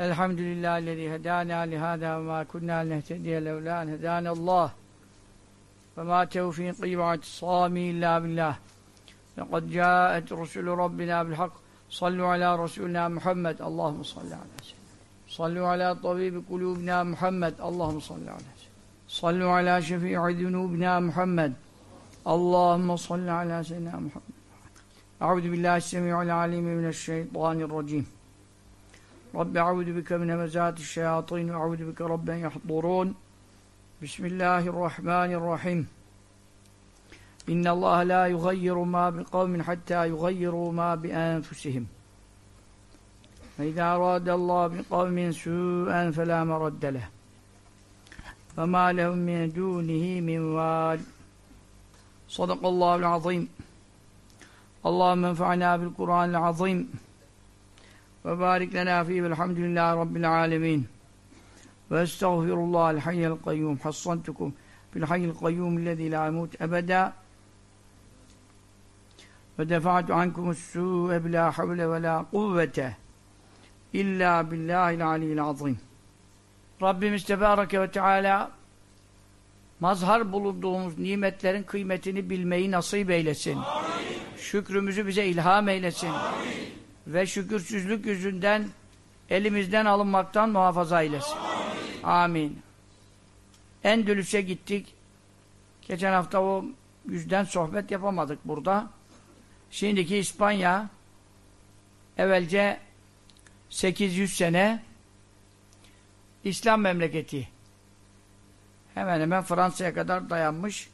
الحمد لله الذي هدانا لهذا وما كنا لنهتدي لولا أن هدانا الله. فما توفيقي واعتصامي إلا بالله. لقد جاءت رسل ربنا بالحق. صلوا على رسولنا محمد. اللهم صل على سيدنا صلوا على طبيب قلوبنا محمد. اللهم صل على سيدنا صلوا على شفيع ذنوبنا محمد. اللهم صل على سيدنا محمد. أعوذ بالله السميع العليم من الشيطان الرجيم. رب أعوذ بك من همزات الشياطين وأعوذ بك رب أن يحضرون. بسم الله الرحمن الرحيم. إن الله لا يغير ما بقوم حتى يغيروا ما بأنفسهم. فإذا أراد الله بقوم سوءا فلا مرد له. فما لهم من دونه من وال. صدق الله العظيم. اللهم انفعنا بالقرآن العظيم. ve barik lena fihi velhamdülillahi rabbil alemin ve estağfirullah el hayyel kayyum hassantukum bil hayyel kayyum lezi la emut ebeda ve defa'tu ankumus su'e bila havle ve la kuvvete illa billahil aliyyil azim Rabbimiz Tebareke ve Teala mazhar bulunduğumuz nimetlerin kıymetini bilmeyi nasip eylesin. Amin. Şükrümüzü bize ilham eylesin. Amin ve şükürsüzlük yüzünden elimizden alınmaktan muhafaza eylesin. Amin. Amin. Endülüs'e gittik. Geçen hafta o yüzden sohbet yapamadık burada. Şimdiki İspanya evvelce 800 sene İslam memleketi. Hemen hemen Fransa'ya kadar dayanmış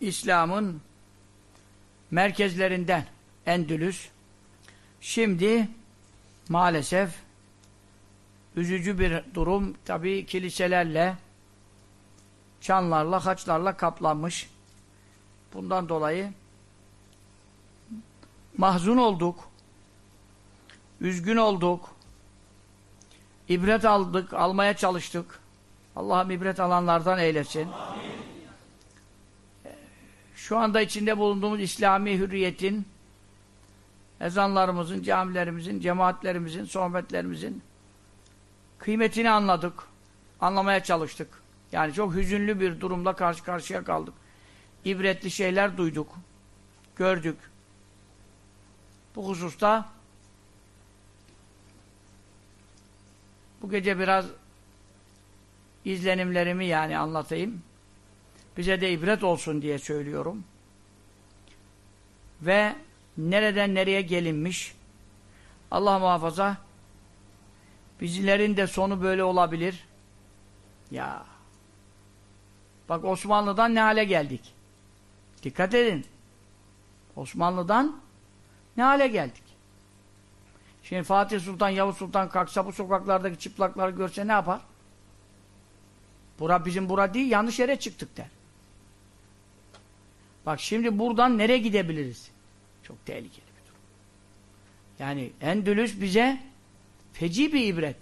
İslam'ın merkezlerinden Endülüs Şimdi maalesef üzücü bir durum tabi kiliselerle çanlarla, haçlarla kaplanmış. Bundan dolayı mahzun olduk. Üzgün olduk. İbret aldık, almaya çalıştık. Allah'ım ibret alanlardan eylesin. Amin. Şu anda içinde bulunduğumuz İslami hürriyetin ezanlarımızın, camilerimizin, cemaatlerimizin, sohbetlerimizin kıymetini anladık. Anlamaya çalıştık. Yani çok hüzünlü bir durumla karşı karşıya kaldık. İbretli şeyler duyduk. Gördük. Bu hususta bu gece biraz izlenimlerimi yani anlatayım. Bize de ibret olsun diye söylüyorum. Ve nereden nereye gelinmiş? Allah muhafaza bizlerin de sonu böyle olabilir. Ya. Bak Osmanlı'dan ne hale geldik? Dikkat edin. Osmanlı'dan ne hale geldik? Şimdi Fatih Sultan Yavuz Sultan kalksa bu sokaklardaki çıplakları görse ne yapar? Bura bizim bura değil yanlış yere çıktık der. Bak şimdi buradan nereye gidebiliriz çok tehlikeli bir durum. Yani Endülüs bize feci bir ibret.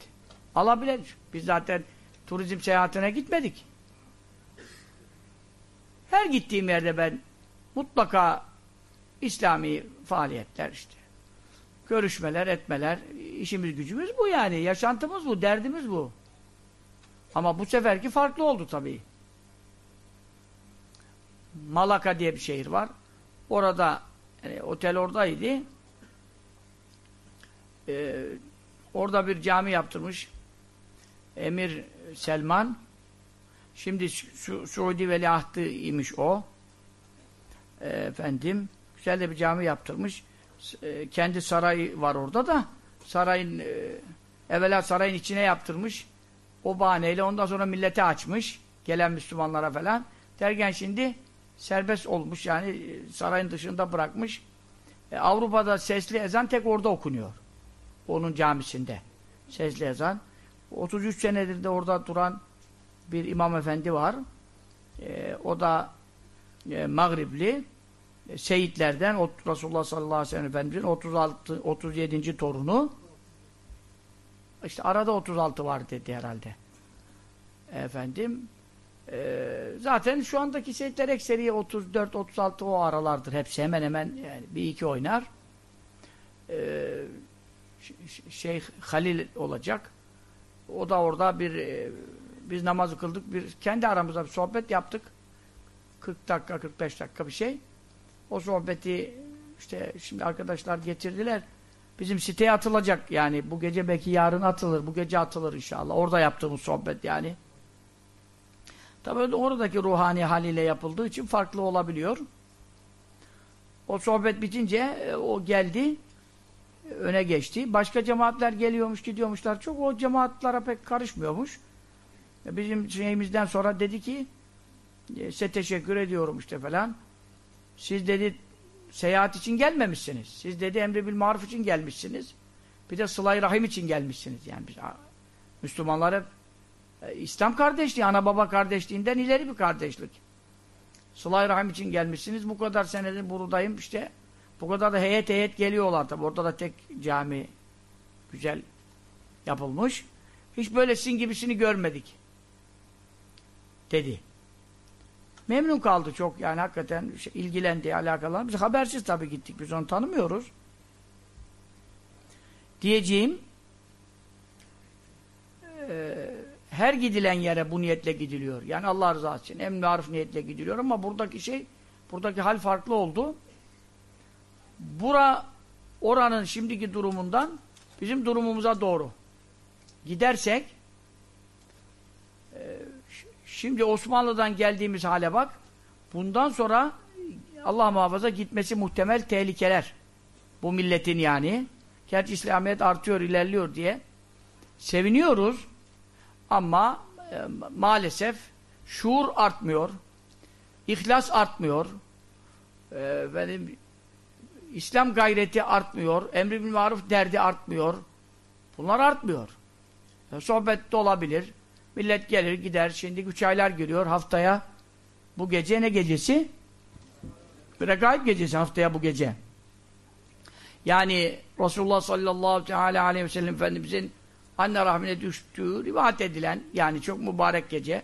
Alabilir. Biz zaten turizm seyahatine gitmedik. Her gittiğim yerde ben mutlaka İslami faaliyetler işte. Görüşmeler, etmeler, işimiz gücümüz bu yani. Yaşantımız bu, derdimiz bu. Ama bu seferki farklı oldu tabii. Malaka diye bir şehir var. Orada yani otel oradaydı. Ee, orada bir cami yaptırmış. Emir Selman. Şimdi Su Suudi veliahtı imiş o. Ee, efendim. Güzel de bir cami yaptırmış. Ee, kendi sarayı var orada da. Sarayın e, evvela sarayın içine yaptırmış. O bahaneyle ondan sonra millete açmış. Gelen Müslümanlara falan. Derken şimdi serbest olmuş yani e, sarayın dışında bırakmış. E, Avrupa'da sesli ezan tek orada okunuyor. Onun camisinde. Sesli ezan. 33 senedir de orada duran bir imam efendi var. E, o da e, Mağribli. E, Seyitlerden Resulullah sallallahu aleyhi ve sellem Efendimizin 36, 37. torunu. İşte arada 36 var dedi herhalde. Efendim ee, zaten şu andaki seyitler ekseri 34-36 o aralardır. Hepsi hemen hemen yani bir iki oynar. Ee, Şeyh Halil olacak. o da orada bir e, biz namazı kıldık. Bir, kendi aramızda bir sohbet yaptık. 40 dakika, 45 dakika bir şey. O sohbeti işte şimdi arkadaşlar getirdiler. Bizim siteye atılacak yani. Bu gece belki yarın atılır. Bu gece atılır inşallah. Orada yaptığımız sohbet yani. Tabii oradaki ruhani haliyle yapıldığı için farklı olabiliyor. O sohbet bitince e, o geldi öne geçti. Başka cemaatler geliyormuş, gidiyormuşlar. Çok o cemaatlara pek karışmıyormuş. E, bizim şeyimizden sonra dedi ki e, size teşekkür ediyorum işte falan. Siz dedi seyahat için gelmemişsiniz. Siz dedi emri bil maruf için gelmişsiniz. Bir de sıla rahim için gelmişsiniz. Yani biz Müslümanlar hep e, İslam kardeşliği, ana baba kardeşliğinden ileri bir kardeşlik. sıla rahim için gelmişsiniz. Bu kadar senedir buradayım işte. Bu kadar da heyet heyet geliyorlar tabi. Orada da tek cami güzel yapılmış. Hiç böyle sizin gibisini görmedik. Dedi. Memnun kaldı çok yani hakikaten şey, ilgilendi alakalı. Biz habersiz tabii gittik. Biz onu tanımıyoruz. Diyeceğim e, her gidilen yere bu niyetle gidiliyor. Yani Allah rızası için emri arif niyetle gidiliyor ama buradaki şey buradaki hal farklı oldu. Bura oranın şimdiki durumundan bizim durumumuza doğru gidersek e, Şimdi Osmanlı'dan geldiğimiz hale bak. Bundan sonra Allah muhafaza gitmesi muhtemel tehlikeler. Bu milletin yani. Gerçi İslamiyet artıyor, ilerliyor diye. Seviniyoruz. Ama e, maalesef şuur artmıyor. İhlas artmıyor. E, benim İslam gayreti artmıyor. Emri bil maruf derdi artmıyor. Bunlar artmıyor. E, sohbette olabilir. Millet gelir gider. Şimdi üç aylar giriyor haftaya. Bu gece ne gecesi? Regaib gecesi haftaya bu gece. Yani Resulullah sallallahu aleyhi ve sellem Efendimizin anne rahmine düştüğü rivayet edilen yani çok mübarek gece.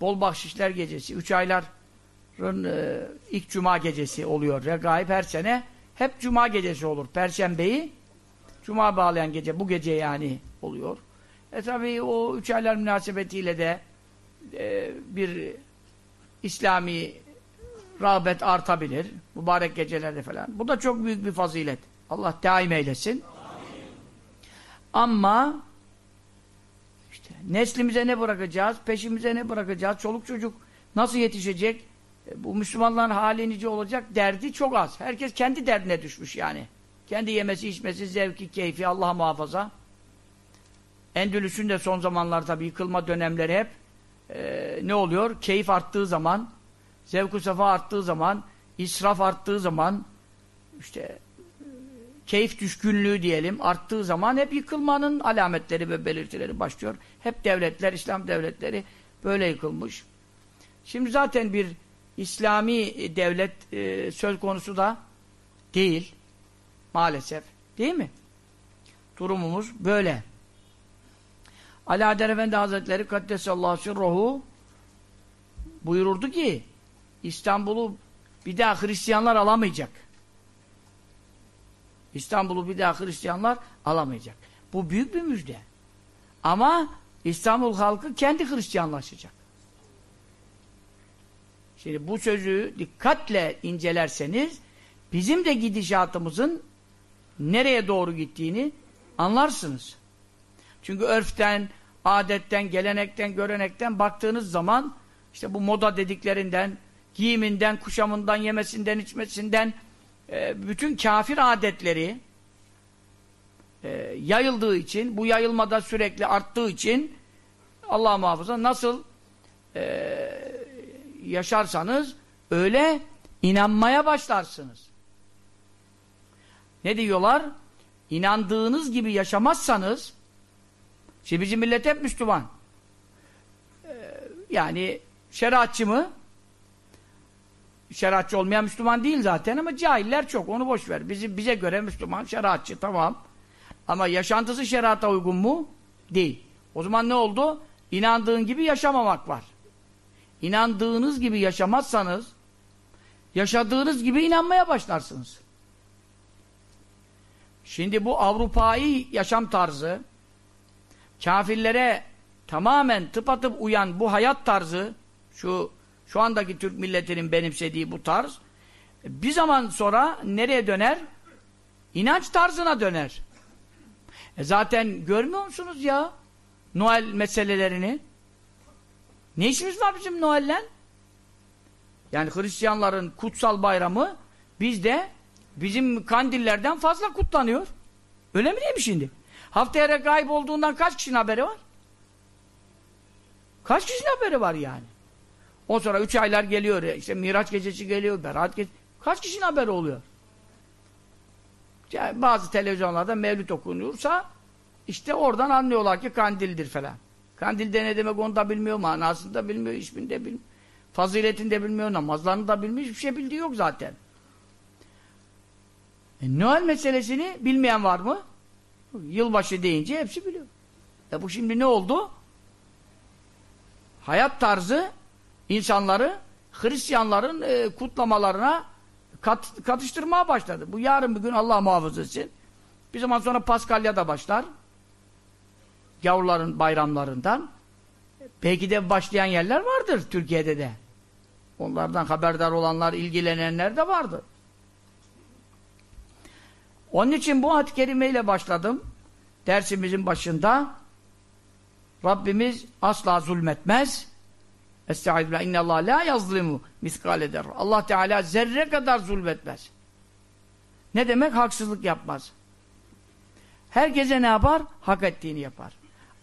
Bol bahşişler gecesi. Üç ayların e, ilk cuma gecesi oluyor. Regaib her sene hep cuma gecesi olur. Perşembeyi cuma bağlayan gece bu gece yani oluyor. E tabi o üç aylar münasebetiyle de e, bir İslami rağbet artabilir. Mübarek gecelerde falan. Bu da çok büyük bir fazilet. Allah daim eylesin. Ama işte neslimize ne bırakacağız? Peşimize ne bırakacağız? Çoluk çocuk nasıl yetişecek? E, bu Müslümanların hali nice olacak? Derdi çok az. Herkes kendi derdine düşmüş yani. Kendi yemesi, içmesi, zevki, keyfi Allah muhafaza. Endülüs'ün de son zamanlarda tabi yıkılma dönemleri hep e, ne oluyor? Keyif arttığı zaman, zevk-ı sefa arttığı zaman, israf arttığı zaman, işte keyif düşkünlüğü diyelim arttığı zaman hep yıkılmanın alametleri ve belirtileri başlıyor. Hep devletler, İslam devletleri böyle yıkılmış. Şimdi zaten bir İslami devlet e, söz konusu da değil. Maalesef. Değil mi? Durumumuz böyle. Ali Adel Efendi Hazretleri Kaddesallahu sirruhu buyururdu ki İstanbul'u bir daha Hristiyanlar alamayacak. İstanbul'u bir daha Hristiyanlar alamayacak. Bu büyük bir müjde. Ama İstanbul halkı kendi Hristiyanlaşacak. Şimdi bu sözü dikkatle incelerseniz bizim de gidişatımızın nereye doğru gittiğini anlarsınız. Çünkü örften, adetten, gelenekten, görenekten baktığınız zaman işte bu moda dediklerinden, giyiminden, kuşamından, yemesinden, içmesinden e, bütün kafir adetleri e, yayıldığı için, bu yayılmada sürekli arttığı için Allah muhafaza nasıl e, yaşarsanız öyle inanmaya başlarsınız. Ne diyorlar? İnandığınız gibi yaşamazsanız Şimdi bizim millet hep Müslüman. Ee, yani şeriatçı mı? Şeriatçı olmayan Müslüman değil zaten ama cahiller çok. Onu boş ver. Bizi, bize göre Müslüman, şeriatçı tamam. Ama yaşantısı şerata uygun mu? Değil. O zaman ne oldu? İnandığın gibi yaşamamak var. İnandığınız gibi yaşamazsanız yaşadığınız gibi inanmaya başlarsınız. Şimdi bu Avrupa'yı yaşam tarzı kafirlere tamamen tıpatıp uyan bu hayat tarzı, şu şu andaki Türk milletinin benimsediği bu tarz, bir zaman sonra nereye döner? İnanç tarzına döner. E zaten görmüyor musunuz ya? Noel meselelerini. Ne işimiz var bizim Noel'le? Yani Hristiyanların kutsal bayramı bizde bizim kandillerden fazla kutlanıyor. Öyle mi değil mi şimdi? Haftaya regaib olduğundan kaç kişinin haberi var? Kaç kişinin haberi var yani? O sonra üç aylar geliyor, işte Miraç gecesi geliyor, Berat gecesi. Kaç kişinin haberi oluyor? Yani bazı televizyonlarda mevlüt okunuyorsa işte oradan anlıyorlar ki kandildir falan. Kandilde ne demek onu da bilmiyor, manasını da bilmiyor, ismini de bilmiyor. Faziletini de bilmiyor, namazlarını da bilmiyor, hiçbir şey bildiği yok zaten. E, Noel meselesini bilmeyen var mı? Yılbaşı deyince hepsi biliyor. E bu şimdi ne oldu? Hayat tarzı insanları Hristiyanların e, kutlamalarına kat, katıştırmaya başladı. Bu yarın bir gün Allah muhafaza etsin. Bir zaman sonra Paskalya da başlar. Yavruların bayramlarından. Belki de başlayan yerler vardır Türkiye'de de. Onlardan haberdar olanlar, ilgilenenler de vardı. Onun için bu ayet-i kerimeyle başladım. Dersimizin başında Rabbimiz asla zulmetmez. Estağfirullah innallah la yazlimu miskal eder. Allah Teala zerre kadar zulmetmez. Ne demek? Haksızlık yapmaz. Herkese ne yapar? Hak ettiğini yapar.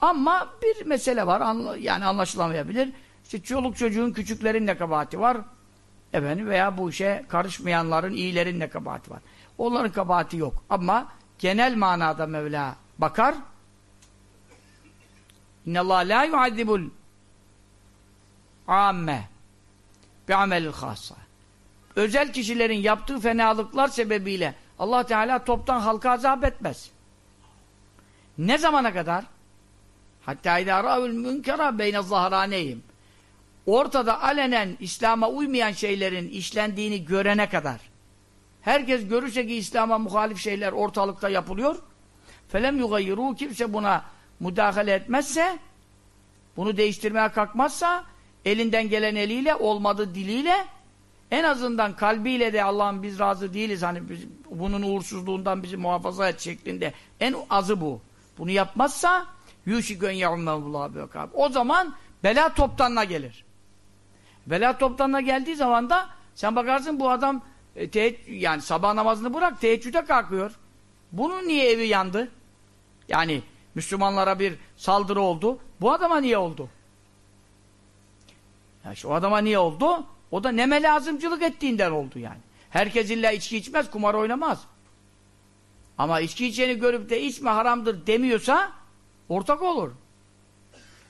Ama bir mesele var, yani anlaşılamayabilir. İşte çoluk çocuğun küçüklerin ne kabahati var? Efendim veya bu işe karışmayanların, iyilerin ne kabahati var? Onların kabahati yok. Ama genel manada Mevla bakar. İnnallâh lâ yuazzibul amme bi'amelil khassa. Özel kişilerin yaptığı fenalıklar sebebiyle Allah Teala toptan halka azap etmez. Ne zamana kadar? Hatta idâ râvül münkera beyne zahraneyim. Ortada alenen İslam'a uymayan şeylerin işlendiğini görene kadar. Herkes görürse ki İslam'a muhalif şeyler ortalıkta yapılıyor. Felem yugayyiru kimse buna müdahale etmezse, bunu değiştirmeye kalkmazsa, elinden gelen eliyle, olmadı diliyle, en azından kalbiyle de Allah'ım biz razı değiliz, hani biz, bunun uğursuzluğundan bizi muhafaza et şeklinde. En azı bu. Bunu yapmazsa, yuşikön ya'ummevullah O zaman bela toptanına gelir. Bela toptanına geldiği zaman da sen bakarsın bu adam e, yani sabah namazını bırak teheccüde kalkıyor. Bunun niye evi yandı? Yani Müslümanlara bir saldırı oldu. Bu adama niye oldu? Ya o adama niye oldu? O da neme lazımcılık ettiğinden oldu yani. Herkes illa içki içmez, kumar oynamaz. Ama içki içeni görüp de içme haramdır demiyorsa ortak olur.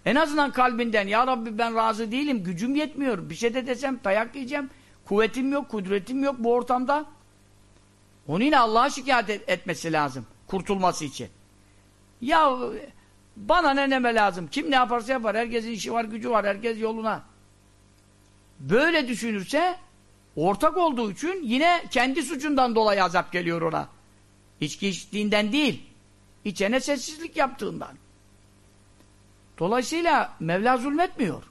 En azından kalbinden ya Rabbi ben razı değilim, gücüm yetmiyor. Bir şey de desem dayak yiyeceğim. Kuvvetim yok, kudretim yok bu ortamda. Onu yine Allah'a şikayet et etmesi lazım. Kurtulması için. Ya bana ne neme lazım? Kim ne yaparsa yapar. Herkesin işi var, gücü var. Herkes yoluna. Böyle düşünürse ortak olduğu için yine kendi suçundan dolayı azap geliyor ona. İçki içtiğinden değil. İçene sessizlik yaptığından. Dolayısıyla Mevla zulmetmiyor.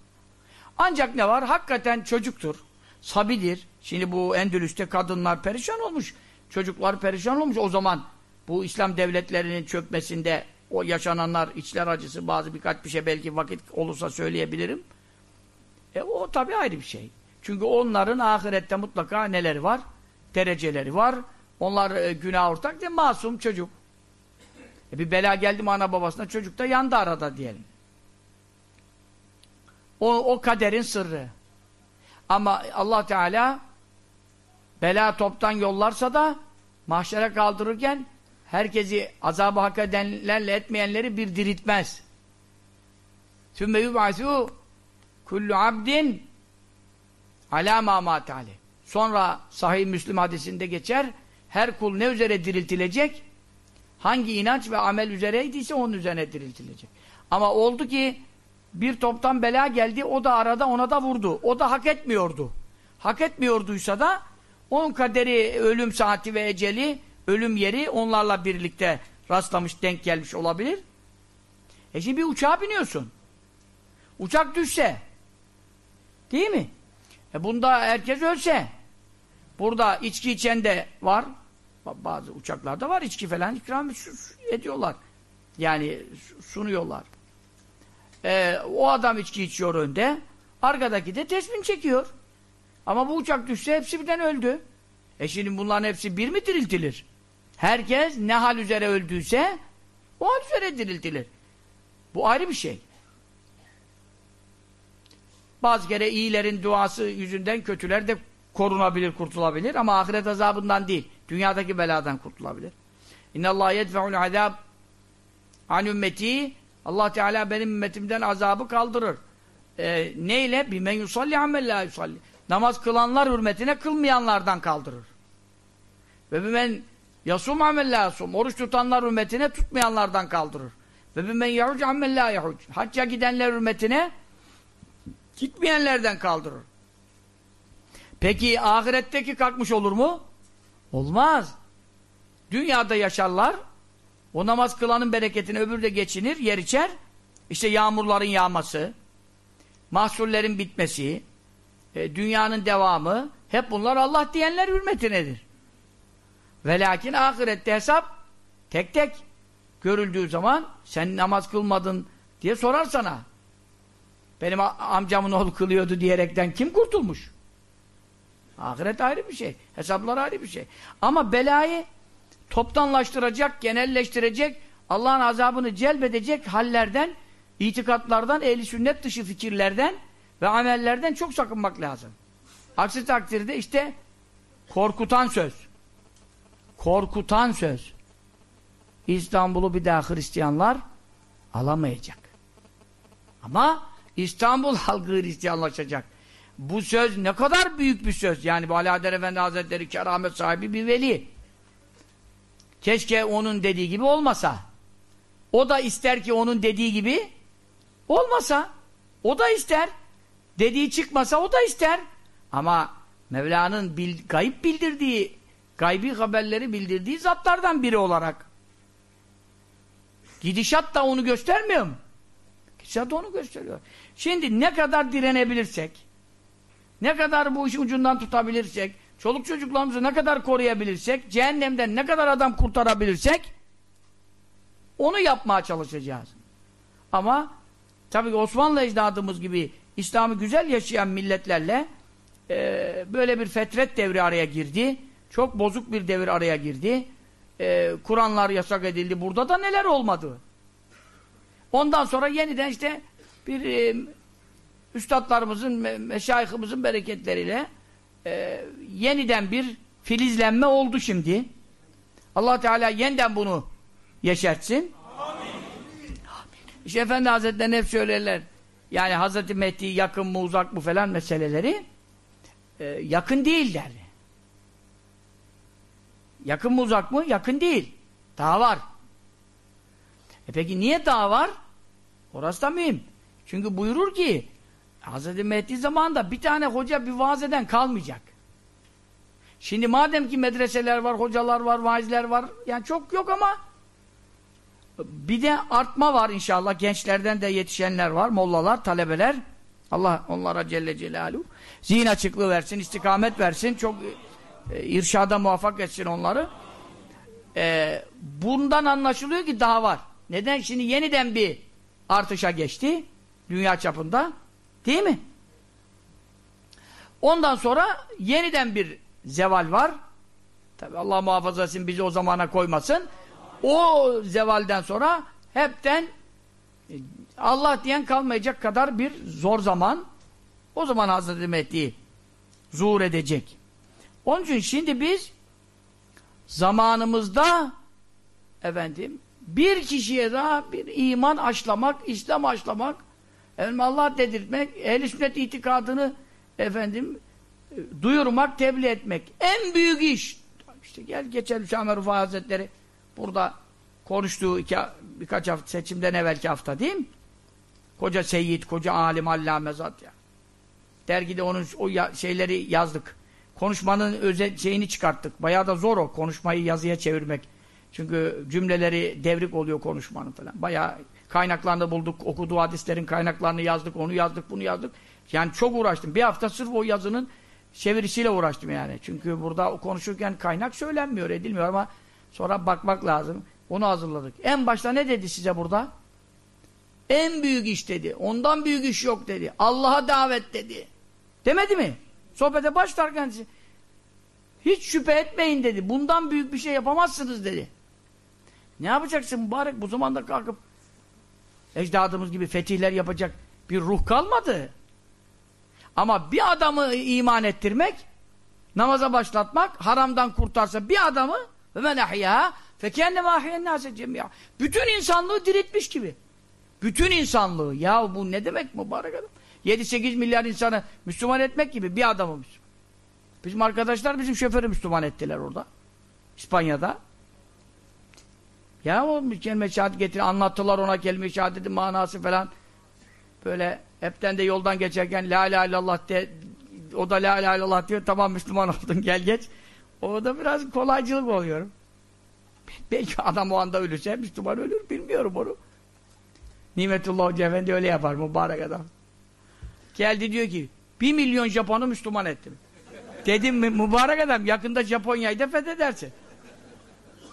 Ancak ne var? Hakikaten çocuktur. Sabidir. Şimdi bu Endülüs'te kadınlar perişan olmuş. Çocuklar perişan olmuş. O zaman bu İslam devletlerinin çökmesinde o yaşananlar, içler acısı, bazı birkaç bir şey belki vakit olursa söyleyebilirim. E o tabii ayrı bir şey. Çünkü onların ahirette mutlaka neleri var? Dereceleri var. Onlar e, günah ortak de masum çocuk. E bir bela geldi mi ana babasına çocuk da yandı arada diyelim. O, o kaderin sırrı. Ama Allah Teala bela toptan yollarsa da mahşere kaldırırken herkesi azabı hak edenlerle etmeyenleri bir diriltmez. Sümme yub'asû kullu abdin alâ mâ Sonra sahih Müslim hadisinde geçer her kul ne üzere diriltilecek? Hangi inanç ve amel üzereydiyse onun üzerine diriltilecek. Ama oldu ki bir toptan bela geldi, o da arada ona da vurdu. O da hak etmiyordu. Hak etmiyorduysa da onun kaderi, ölüm saati ve eceli, ölüm yeri onlarla birlikte rastlamış, denk gelmiş olabilir. E şimdi bir uçağa biniyorsun. Uçak düşse. Değil mi? E bunda herkes ölse. Burada içki içen de var. Bazı uçaklarda var içki falan ikram ediyorlar. Yani sunuyorlar. E, o adam içki içiyor önde. Arkadaki de tesbih çekiyor. Ama bu uçak düşse hepsi birden öldü. E şimdi bunların hepsi bir mi diriltilir? Herkes ne hal üzere öldüyse o hal üzere diriltilir. Bu ayrı bir şey. Bazı kere iyilerin duası yüzünden kötüler de korunabilir, kurtulabilir ama ahiret azabından değil. Dünyadaki beladan kurtulabilir. İnna Allah yedfe'ul azab an ümmeti Allah Teala benim ümmetimden azabı kaldırır. Ee, neyle? Bimen yusalli amellâ yusalli. Namaz kılanlar hürmetine kılmayanlardan kaldırır. Ve bimen yasum amellâ yasum. Oruç tutanlar hürmetine tutmayanlardan kaldırır. Ve bimen yahuc amellâ yahuc. Hacca gidenler hürmetine gitmeyenlerden kaldırır. Peki ahiretteki kalkmış olur mu? Olmaz. Dünyada yaşarlar. O namaz kılanın bereketini öbür de geçinir, yer içer. İşte yağmurların yağması, mahsullerin bitmesi, e, dünyanın devamı, hep bunlar Allah diyenler hürmetinedir. Ve lakin ahirette hesap tek tek görüldüğü zaman sen namaz kılmadın diye sorar sana. Benim amcamın oğlu kılıyordu diyerekten kim kurtulmuş? Ahiret ayrı bir şey. Hesaplar ayrı bir şey. Ama belayı toptanlaştıracak, genelleştirecek, Allah'ın azabını celbedecek hallerden, itikatlardan, ehli sünnet dışı fikirlerden ve amellerden çok sakınmak lazım. Aksi takdirde işte korkutan söz. Korkutan söz. İstanbul'u bir daha Hristiyanlar alamayacak. Ama İstanbul halkı Hristiyanlaşacak. Bu söz ne kadar büyük bir söz. Yani bu Alaeddin Efendi Hazretleri keramet sahibi bir veli. Keşke onun dediği gibi olmasa. O da ister ki onun dediği gibi olmasa. O da ister. Dediği çıkmasa o da ister. Ama Mevla'nın bil, gayip bildirdiği, gaybi haberleri bildirdiği zatlardan biri olarak. Gidişat da onu göstermiyor mu? Gidişat da onu gösteriyor. Şimdi ne kadar direnebilirsek, ne kadar bu işi ucundan tutabilirsek, çoluk çocuklarımızı ne kadar koruyabilirsek, cehennemden ne kadar adam kurtarabilirsek, onu yapmaya çalışacağız. Ama tabii Osmanlı ecdadımız gibi İslam'ı güzel yaşayan milletlerle e, böyle bir fetret devri araya girdi. Çok bozuk bir devir araya girdi. E, Kur'anlar yasak edildi. Burada da neler olmadı. Ondan sonra yeniden işte bir e, üstadlarımızın, me meşayihimizin bereketleriyle e, yeniden bir filizlenme oldu şimdi. allah Teala yeniden bunu yeşertsin. Amin. İşte Efendi Hazretleri hep söylerler. Yani Hazreti Mehdi yakın mı uzak mı falan meseleleri e, yakın değiller. Yakın mı uzak mı? Yakın değil. Daha var. E peki niye daha var? Orası da mühim. Çünkü buyurur ki Hz. Mehdi zamanında bir tane hoca bir vaaz eden kalmayacak. Şimdi madem ki medreseler var, hocalar var, vaizler var, yani çok yok ama bir de artma var inşallah. Gençlerden de yetişenler var, mollalar, talebeler. Allah onlara Celle Celaluhu zihin açıklığı versin, istikamet versin, çok e, irşada muvaffak etsin onları. E, bundan anlaşılıyor ki daha var. Neden? Şimdi yeniden bir artışa geçti dünya çapında. Değil mi? Ondan sonra yeniden bir zeval var. Tabi Allah muhafaza etsin bizi o zamana koymasın. O zevalden sonra hepten e, Allah diyen kalmayacak kadar bir zor zaman o zaman Hazreti Mehdi zuhur edecek. Onun için şimdi biz zamanımızda efendim bir kişiye daha bir iman aşlamak, İslam aşlamak Efendim Allah dedirtmek, ehl sünnet itikadını efendim e, duyurmak, tebliğ etmek. En büyük iş. İşte gel geçen Hüsame Rufa Hazretleri burada konuştuğu iki, birkaç hafta seçimden evvelki hafta değil mi? Koca Seyyid, koca alim, allame zat ya. Dergide onun o ya, şeyleri yazdık. Konuşmanın özel şeyini çıkarttık. Bayağı da zor o konuşmayı yazıya çevirmek. Çünkü cümleleri devrik oluyor konuşmanın falan. Bayağı kaynaklarını bulduk, okuduğu hadislerin kaynaklarını yazdık, onu yazdık, bunu yazdık. Yani çok uğraştım. Bir hafta sırf o yazının çevirisiyle uğraştım yani. Çünkü burada konuşurken kaynak söylenmiyor, edilmiyor ama sonra bakmak lazım. Onu hazırladık. En başta ne dedi size burada? En büyük iş dedi. Ondan büyük iş yok dedi. Allah'a davet dedi. Demedi mi? Sohbete başlarken hiç şüphe etmeyin dedi. Bundan büyük bir şey yapamazsınız dedi. Ne yapacaksın mübarek? Bu zamanda kalkıp ecdadımız gibi fetihler yapacak bir ruh kalmadı. Ama bir adamı iman ettirmek, namaza başlatmak, haramdan kurtarsa bir adamı ve men ahya fekenneme ahyen nase cemia. Bütün insanlığı diriltmiş gibi. Bütün insanlığı. Ya bu ne demek mübarek adam? 7-8 milyar insanı Müslüman etmek gibi bir adamı Müslüman. Bizim arkadaşlar bizim şoförü Müslüman ettiler orada. İspanya'da. Ya o kelime şehadet getir anlattılar ona kelime şehadetin manası falan. Böyle hepten de yoldan geçerken la ilahe illallah de o da la ilahe illallah diyor tamam Müslüman oldun gel geç. O da biraz kolaycılık oluyor. Belki adam o anda ölürse Müslüman ölür bilmiyorum onu. Nimetullah Hoca Efendi öyle yapar mübarek adam. Geldi diyor ki bir milyon Japon'u Müslüman ettim. Dedim mübarek adam yakında Japonya'yı da fethedersin.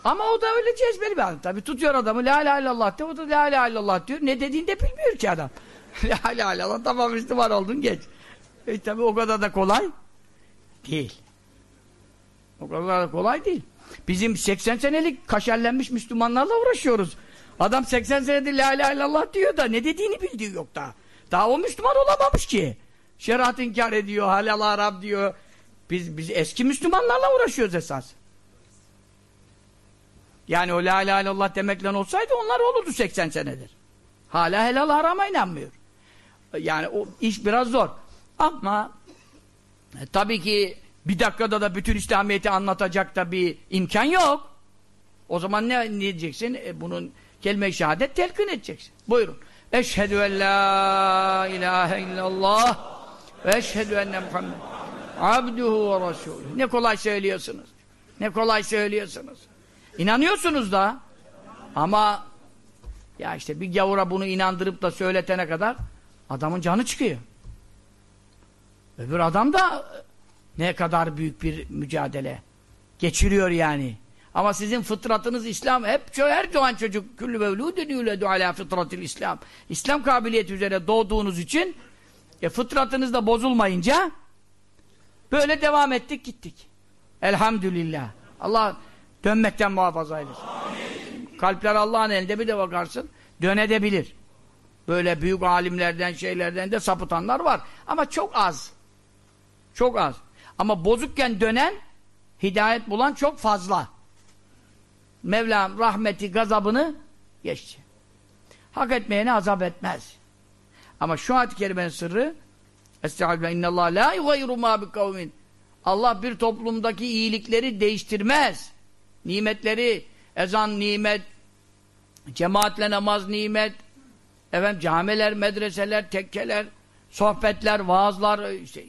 Ama o da öyle cezbeli bir adam. Tabi tutuyor adamı la ilahe illallah diyor. O da la ilahe illallah diyor. Ne dediğini de bilmiyor ki adam. la ilahe illallah tamam Müslüman oldun geç. E tabi o kadar da kolay değil. O kadar da kolay değil. Bizim 80 senelik kaşerlenmiş Müslümanlarla uğraşıyoruz. Adam 80 senedir la ilahe illallah diyor da ne dediğini bildiği yok daha. Daha o Müslüman olamamış ki. Şeriat inkar ediyor, halal Arap diyor. Biz, biz eski Müslümanlarla uğraşıyoruz esas. Yani o la ilahe illallah demekle olsaydı onlar olurdu 80 senedir. Hala helal harama inanmıyor. Yani o iş biraz zor. Ama e, tabii ki bir dakikada da bütün İslamiyet'i anlatacak da bir imkan yok. O zaman ne, ne diyeceksin? E, bunun kelime-i şehadet telkin edeceksin. Buyurun. Eşhedü en la ilahe illallah ve eşhedü enne Muhammed abduhu ve resulü. Ne kolay söylüyorsunuz. Ne kolay söylüyorsunuz. İnanıyorsunuz da ama ya işte bir gavura bunu inandırıp da söyletene kadar adamın canı çıkıyor. Öbür adam da ne kadar büyük bir mücadele geçiriyor yani. Ama sizin fıtratınız İslam hep her doğan çocuk küllü mevludun yuledu ala fıtratil İslam. İslam kabiliyeti üzere doğduğunuz için e, fıtratınız da bozulmayınca böyle devam ettik gittik. Elhamdülillah. Allah dönmekten muhafaza eylesin. Amin. Kalpler Allah'ın elinde bir de bakarsın dönedebilir. Böyle büyük alimlerden şeylerden de sapıtanlar var. Ama çok az. Çok az. Ama bozukken dönen hidayet bulan çok fazla. Mevlam rahmeti, gazabını geçti. Hak etmeyene azap etmez. Ama şu ayet-i kerimenin sırrı Estağfirullah innallah la yugayru ma bi kavmin. Allah bir toplumdaki iyilikleri değiştirmez. Nimetleri, ezan nimet, cemaatle namaz nimet, efendim camiler, medreseler, tekkeler, sohbetler, vaazlar, işte,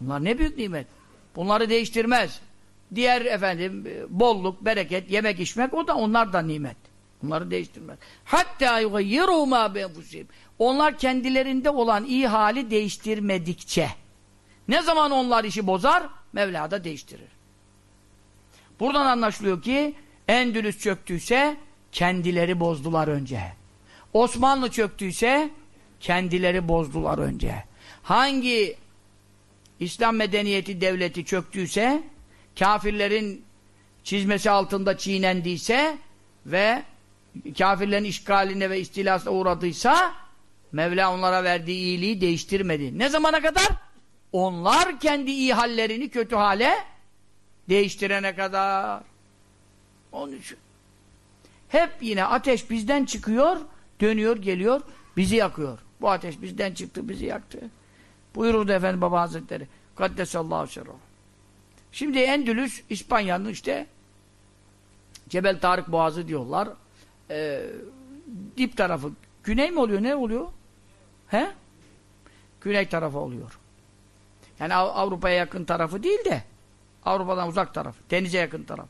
bunlar ne büyük nimet. Bunları değiştirmez. Diğer efendim bolluk, bereket, yemek içmek o da onlar da nimet. Bunları değiştirmez. Hatta yugayyiru ma benfusihim. Onlar kendilerinde olan iyi hali değiştirmedikçe. Ne zaman onlar işi bozar? Mevla da değiştirir. Buradan anlaşılıyor ki Endülüs çöktüyse kendileri bozdular önce. Osmanlı çöktüyse kendileri bozdular önce. Hangi İslam medeniyeti devleti çöktüyse kafirlerin çizmesi altında çiğnendiyse ve kafirlerin işgaline ve istilasına uğradıysa Mevla onlara verdiği iyiliği değiştirmedi. Ne zamana kadar? Onlar kendi iyi hallerini kötü hale değiştirene kadar. Onun için. Hep yine ateş bizden çıkıyor, dönüyor, geliyor, bizi yakıyor. Bu ateş bizden çıktı, bizi yaktı. Buyururdu Efendi Baba Hazretleri. Kaddesallahu şerruhu. Şimdi Endülüs, İspanya'nın işte Cebel Tarık Boğazı diyorlar. Ee, dip tarafı. Güney mi oluyor? Ne oluyor? He? Güney tarafı oluyor. Yani Avrupa'ya yakın tarafı değil de Avrupa'dan uzak taraf. Denize yakın taraf.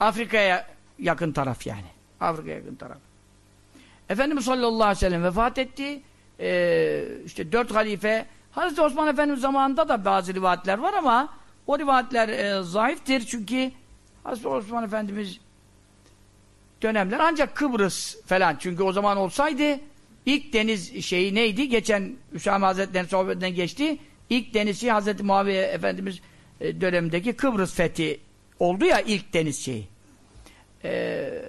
Afrika'ya yakın taraf yani. Afrika'ya yakın taraf. Efendimiz sallallahu aleyhi ve sellem vefat etti. Ee, işte dört halife. Hazreti Osman Efendimiz zamanında da bazı rivayetler var ama o rivayetler e, zayıftır çünkü Hazreti Osman Efendimiz dönemler ancak Kıbrıs falan çünkü o zaman olsaydı ilk deniz şeyi neydi? Geçen Hüsame Hazretleri'nin sohbetinden geçti. İlk denizi Hazreti Muaviye Efendimiz e, dönemindeki Kıbrıs fethi oldu ya ilk deniz şeyi. Ee,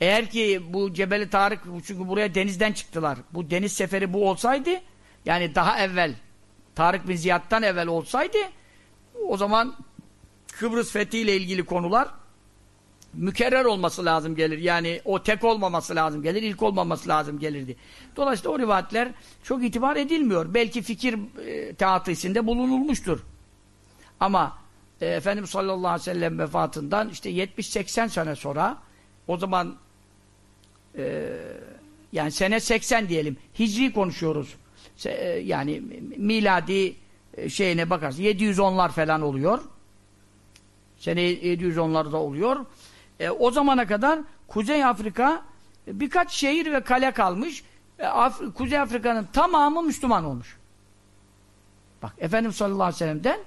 eğer ki bu Cebeli Tarık çünkü buraya denizden çıktılar. Bu deniz seferi bu olsaydı yani daha evvel Tarık bin Ziyad'dan evvel olsaydı o zaman Kıbrıs fethiyle ilgili konular mükerrer olması lazım gelir. Yani o tek olmaması lazım gelir, ilk olmaması lazım gelirdi. Dolayısıyla o rivayetler çok itibar edilmiyor. Belki fikir e, teatisinde bulunulmuştur. Ama e, Efendimiz sallallahu aleyhi ve sellem vefatından işte 70-80 sene sonra o zaman e, yani sene 80 diyelim. Hicri konuşuyoruz. Se, e, yani miladi e, şeyine bakarsın. 710'lar falan oluyor. Sene 710'larda oluyor. E, o zamana kadar Kuzey Afrika e, birkaç şehir ve kale kalmış. E, Af Kuzey Afrika'nın tamamı Müslüman olmuş. Bak Efendimiz sallallahu aleyhi ve sellem'den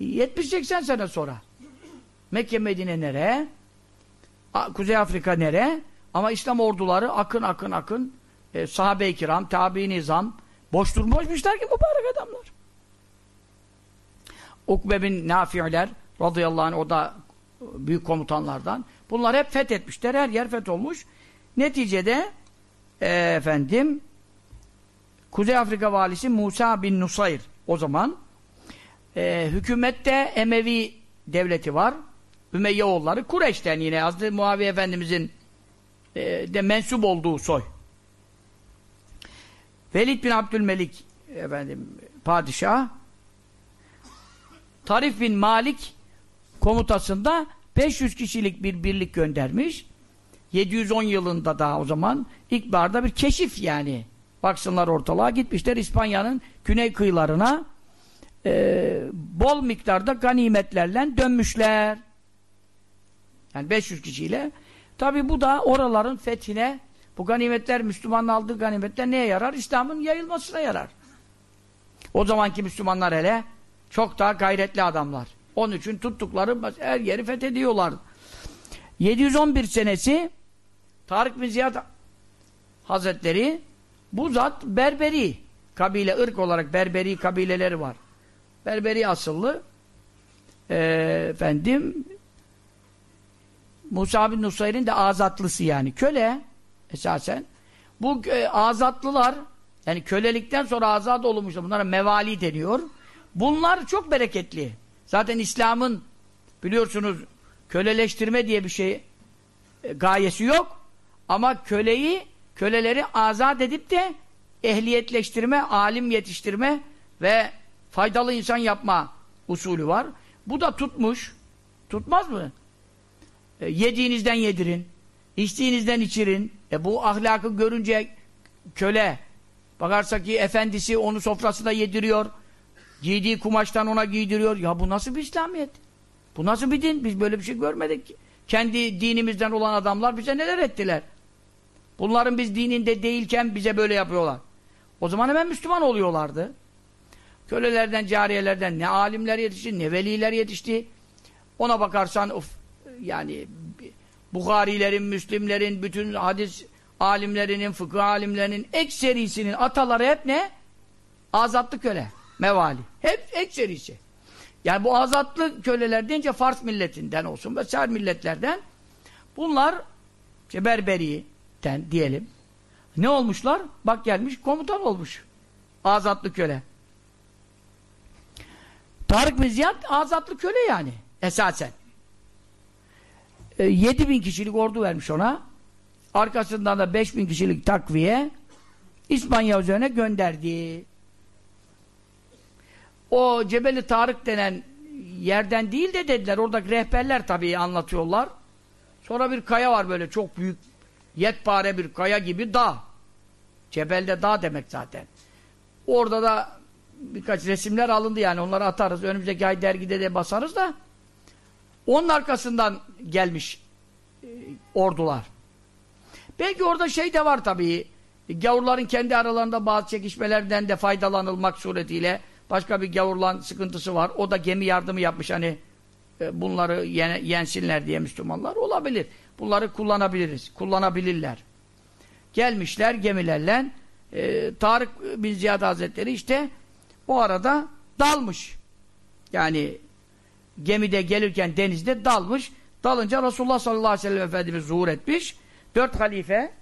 70-80 sene sonra. Mekke Medine nere? Kuzey Afrika nere? Ama İslam orduları akın akın akın e, sahabe-i kiram, tabi nizam boş durmuşmuşlar ki mübarek adamlar. Ukbe bin Nafi'ler radıyallahu anh o da büyük komutanlardan. Bunlar hep fethetmişler. Her yer fetholmuş. Neticede e, efendim Kuzey Afrika valisi Musa bin Nusayr o zaman e, hükümette Emevi devleti var. Ümeyye oğulları Kureyş'ten yine Hazreti Muaviye Efendimizin e, de mensup olduğu soy. Velid bin Abdülmelik efendim padişah Tarif bin Malik komutasında 500 kişilik bir birlik göndermiş. 710 yılında daha o zaman ilkbaharda bir keşif yani. Baksınlar ortalığa gitmişler İspanya'nın güney kıyılarına e, bol miktarda ganimetlerle dönmüşler. Yani 500 kişiyle. Tabi bu da oraların fethine bu ganimetler Müslümanın aldığı ganimetler neye yarar? İslam'ın yayılmasına yarar. O zamanki Müslümanlar hele çok daha gayretli adamlar. Onun için tuttukları her yeri fethediyorlar. 711 senesi Tarık bin Ziyad Hazretleri bu zat Berberi kabile, ırk olarak Berberi kabileleri var. Berberi asıllı e, efendim Musa bin Nusayr'in de azatlısı yani. Köle esasen. Bu e, azatlılar yani kölelikten sonra azat olmuşlar. Bunlara mevali deniyor. Bunlar çok bereketli. Zaten İslam'ın biliyorsunuz köleleştirme diye bir şey e, gayesi yok. Ama köleyi, köleleri azat edip de ehliyetleştirme, alim yetiştirme ve faydalı insan yapma usulü var. Bu da tutmuş. Tutmaz mı? E, yediğinizden yedirin. içtiğinizden içirin. E bu ahlakı görünce köle bakarsak ki efendisi onu sofrasında yediriyor. Giydiği kumaştan ona giydiriyor. Ya bu nasıl bir İslamiyet? Bu nasıl bir din? Biz böyle bir şey görmedik. Kendi dinimizden olan adamlar bize neler ettiler? Bunların biz dininde değilken bize böyle yapıyorlar. O zaman hemen Müslüman oluyorlardı. Kölelerden, cariyelerden ne alimler yetişti, ne veliler yetişti. Ona bakarsan of, yani Bukharilerin, Müslimlerin, bütün hadis alimlerinin, fıkıh alimlerinin ekserisinin ataları hep ne? Azatlı köle, mevali. Hep ekserisi. Yani bu azatlı köleler deyince Fars milletinden olsun vesaire milletlerden bunlar işte Berberi'den diyelim. Ne olmuşlar? Bak gelmiş komutan olmuş. Azatlı köle. Tarık bin Ziyad azatlı köle yani esasen. E, 7 bin kişilik ordu vermiş ona. Arkasından da 5 bin kişilik takviye İspanya üzerine gönderdi. O Cebeli Tarık denen yerden değil de dediler. Oradaki rehberler tabii anlatıyorlar. Sonra bir kaya var böyle çok büyük yetpare bir kaya gibi dağ. Cebelde dağ demek zaten. Orada da birkaç resimler alındı yani onları atarız. Önümüzdeki ay dergide de basarız da onun arkasından gelmiş e, ordular. Belki orada şey de var tabii. Gavurların kendi aralarında bazı çekişmelerden de faydalanılmak suretiyle başka bir gavurlan sıkıntısı var. O da gemi yardımı yapmış hani e, bunları yensinler diye Müslümanlar olabilir. Bunları kullanabiliriz. Kullanabilirler. Gelmişler gemilerle e, Tarık bin Ziyad Hazretleri işte o arada dalmış. Yani gemide gelirken denizde dalmış. Dalınca Resulullah sallallahu aleyhi ve sellem Efendimiz zuhur etmiş. Dört halife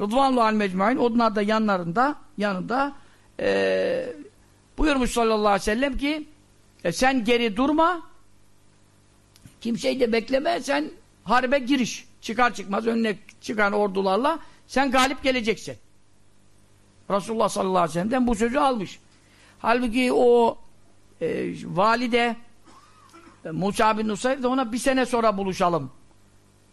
Rıdvanullah mecmuin onlar da yanlarında yanında e, buyurmuş sallallahu aleyhi ve sellem ki e, sen geri durma kimseyi de bekleme sen harbe giriş çıkar çıkmaz önüne çıkan ordularla sen galip geleceksin. Resulullah sallallahu aleyhi ve sellem'den bu sözü almış. Halbuki o e, valide e, Musa bin Nusayr de ona bir sene sonra buluşalım.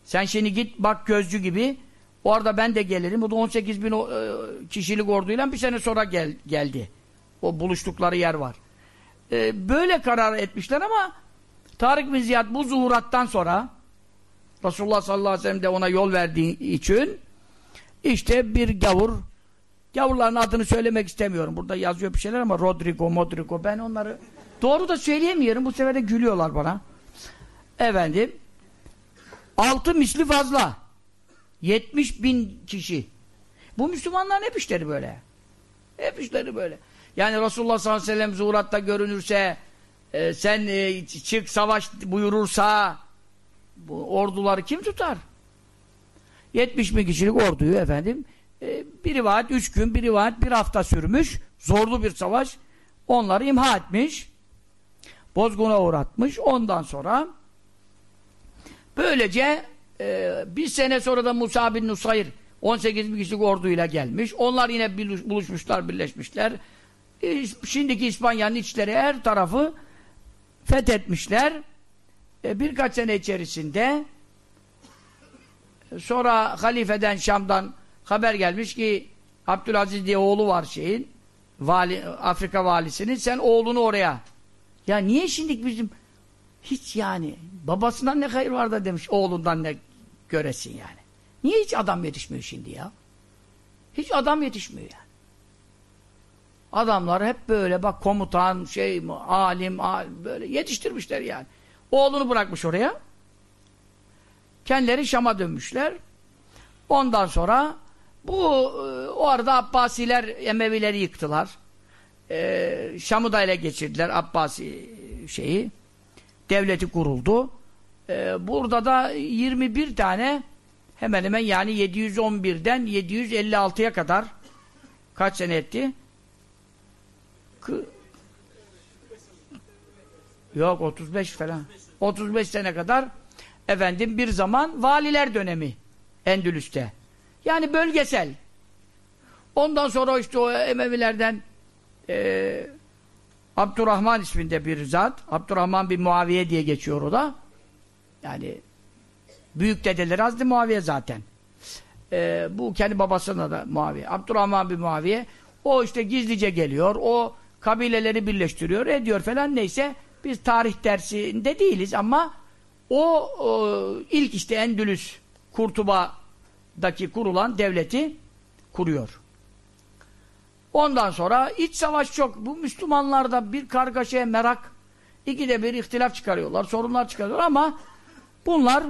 Sen şimdi git bak gözcü gibi orada ben de gelirim. Bu da 18 bin o, e, kişilik orduyla bir sene sonra gel, geldi. O buluştukları yer var. E, böyle karar etmişler ama Tarık bin Ziyad bu zuhurattan sonra Resulullah sallallahu aleyhi ve sellem de ona yol verdiği için işte bir gavur gavurların adını söylemek istemiyorum. Burada yazıyor bir şeyler ama Rodrigo, Modrigo ben onları doğru da söyleyemiyorum. Bu sefer de gülüyorlar bana. Efendim altı misli fazla 70 bin kişi. Bu Müslümanların hep işleri böyle. Hep işleri böyle. Yani Resulullah sallallahu aleyhi ve sellem zuhuratta görünürse e, sen e, çık savaş buyurursa bu orduları kim tutar? 70 bin kişilik orduyu efendim e, bir rivayet üç gün, bir rivayet bir hafta sürmüş. Zorlu bir savaş. Onları imha etmiş. Bozguna uğratmış. Ondan sonra böylece e, bir sene sonra da Musa bin Nusayr 18 bin kişilik orduyla gelmiş. Onlar yine buluşmuşlar, birleşmişler. Şimdiki İspanya'nın içleri her tarafı fethetmişler. E, birkaç sene içerisinde sonra halifeden Şam'dan haber gelmiş ki Abdülaziz diye oğlu var şeyin vali, Afrika valisinin sen oğlunu oraya ya niye şimdi bizim hiç yani babasından ne hayır var da demiş oğlundan ne göresin yani. Niye hiç adam yetişmiyor şimdi ya? Hiç adam yetişmiyor yani. Adamlar hep böyle bak komutan, şey alim, alim böyle yetiştirmişler yani. Oğlunu bırakmış oraya. Kendileri Şam'a dönmüşler. Ondan sonra bu e, o arada Abbasiler Emevileri yıktılar. Ee, Şam'ı da ele geçirdiler Abbasi şeyi. Devleti kuruldu. Ee, burada da 21 tane hemen hemen yani 711'den 756'ya kadar kaç sene etti? K Yok 35 falan. 35 sene kadar efendim bir zaman valiler dönemi Endülüs'te. Yani bölgesel. Ondan sonra işte o Emevilerden e, Abdurrahman isminde bir zat. Abdurrahman bir Muaviye diye geçiyor o da. Yani büyük dedeleri Hazreti Muaviye zaten. E, bu kendi babasına da Muaviye. Abdurrahman bir Muaviye. O işte gizlice geliyor. O kabileleri birleştiriyor, ediyor falan neyse. Biz tarih dersinde değiliz ama o, o ilk işte Endülüs Kurtuba'daki kurulan devleti kuruyor. Ondan sonra iç savaş çok. Bu Müslümanlarda bir kargaşaya merak, ikide bir ihtilaf çıkarıyorlar, sorunlar çıkarıyorlar ama bunlar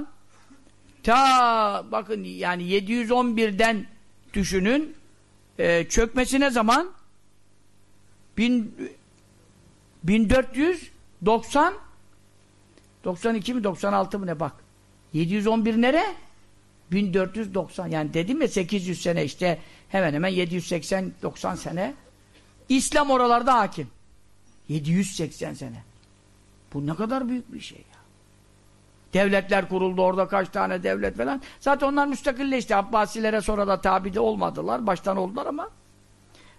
ta bakın yani 711'den düşünün e, çökmesine zaman 1000, 1490 92 mi 96 mı ne bak 711 nere? 1490 yani dedim ya 800 sene işte hemen hemen 780-90 sene. İslam oralarda hakim. 780 sene. Bu ne kadar büyük bir şey ya. Devletler kuruldu orada kaç tane devlet falan. Zaten onlar müstakilleşti Abbasilere sonra da tabi de olmadılar baştan oldular ama.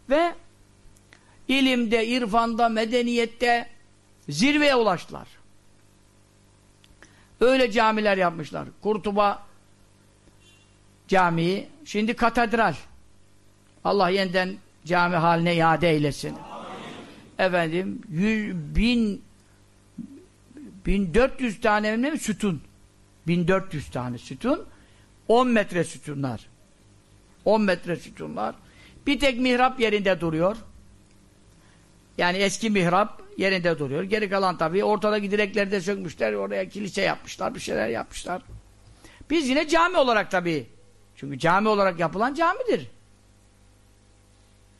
Ve ilimde, irfanda, medeniyette zirveye ulaştılar. Öyle camiler yapmışlar. Kurtuba Camii, şimdi katedral. Allah yeniden cami haline iade eylesin. Amin. Efendim, yüz, bin, bin dört yüz tane mi sütun. Bin dört yüz tane sütun. 10 metre sütunlar. 10 metre sütunlar. Bir tek mihrap yerinde duruyor. Yani eski mihrap yerinde duruyor. Geri kalan tabii ortadaki direkleri de sökmüşler. Oraya kilise yapmışlar. Bir şeyler yapmışlar. Biz yine cami olarak tabii. Çünkü cami olarak yapılan camidir.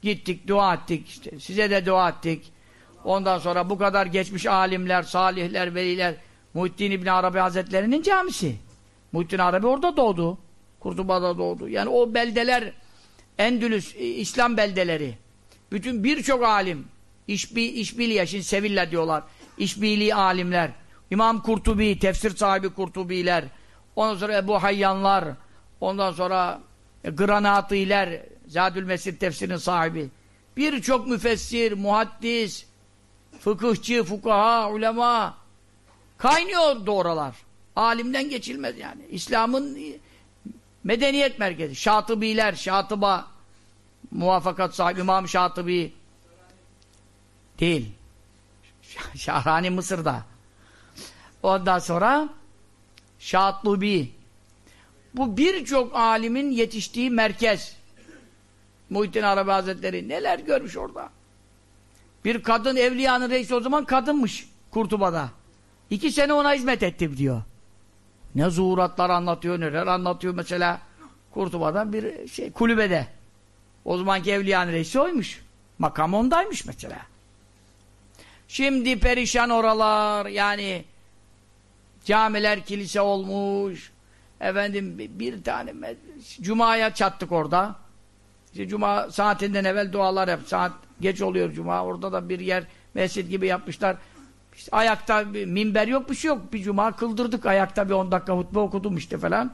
Gittik, dua ettik. işte size de dua ettik. Ondan sonra bu kadar geçmiş alimler, salihler, veliler Muhittin İbni Arabi Hazretleri'nin camisi. Muhittin Arabi orada doğdu. Kurtuba'da doğdu. Yani o beldeler Endülüs, İslam beldeleri. Bütün birçok alim işbi, işbiliye, şimdi Sevilla diyorlar. İşbili alimler. İmam Kurtubi, tefsir sahibi Kurtubiler. Ondan sonra Ebu Hayyanlar. Ondan sonra e, Granatiler. Zadül Mesir tefsirin sahibi. Birçok müfessir, muhaddis, fıkıhçı, fukaha, ulema kaynıyor oralar. Alimden geçilmez yani. İslam'ın medeniyet merkezi. Şatıbiler, Şatıba muvaffakat sahibi İmam Şatıbi değil. Şahrani Mısır'da. Ondan sonra Şatlubi. Bu birçok alimin yetiştiği merkez. Muhittin Arabi Hazretleri neler görmüş orada. Bir kadın evliyanın reisi o zaman kadınmış Kurtuba'da. İki sene ona hizmet ettim diyor. Ne zuhuratlar anlatıyor, neler anlatıyor mesela. Kurtuba'da bir şey kulübede. O zamanki evliyanın reisi oymuş. Makam ondaymış mesela. Şimdi perişan oralar yani camiler kilise olmuş. Efendim bir tane Cuma'ya çattık orada. İşte Cuma saatinden evvel dualar yap. Saat geç oluyor Cuma. Orada da bir yer mescid gibi yapmışlar. İşte ayakta bir minber yok bir şey yok. Bir Cuma kıldırdık. Ayakta bir on dakika hutbe okudum işte falan.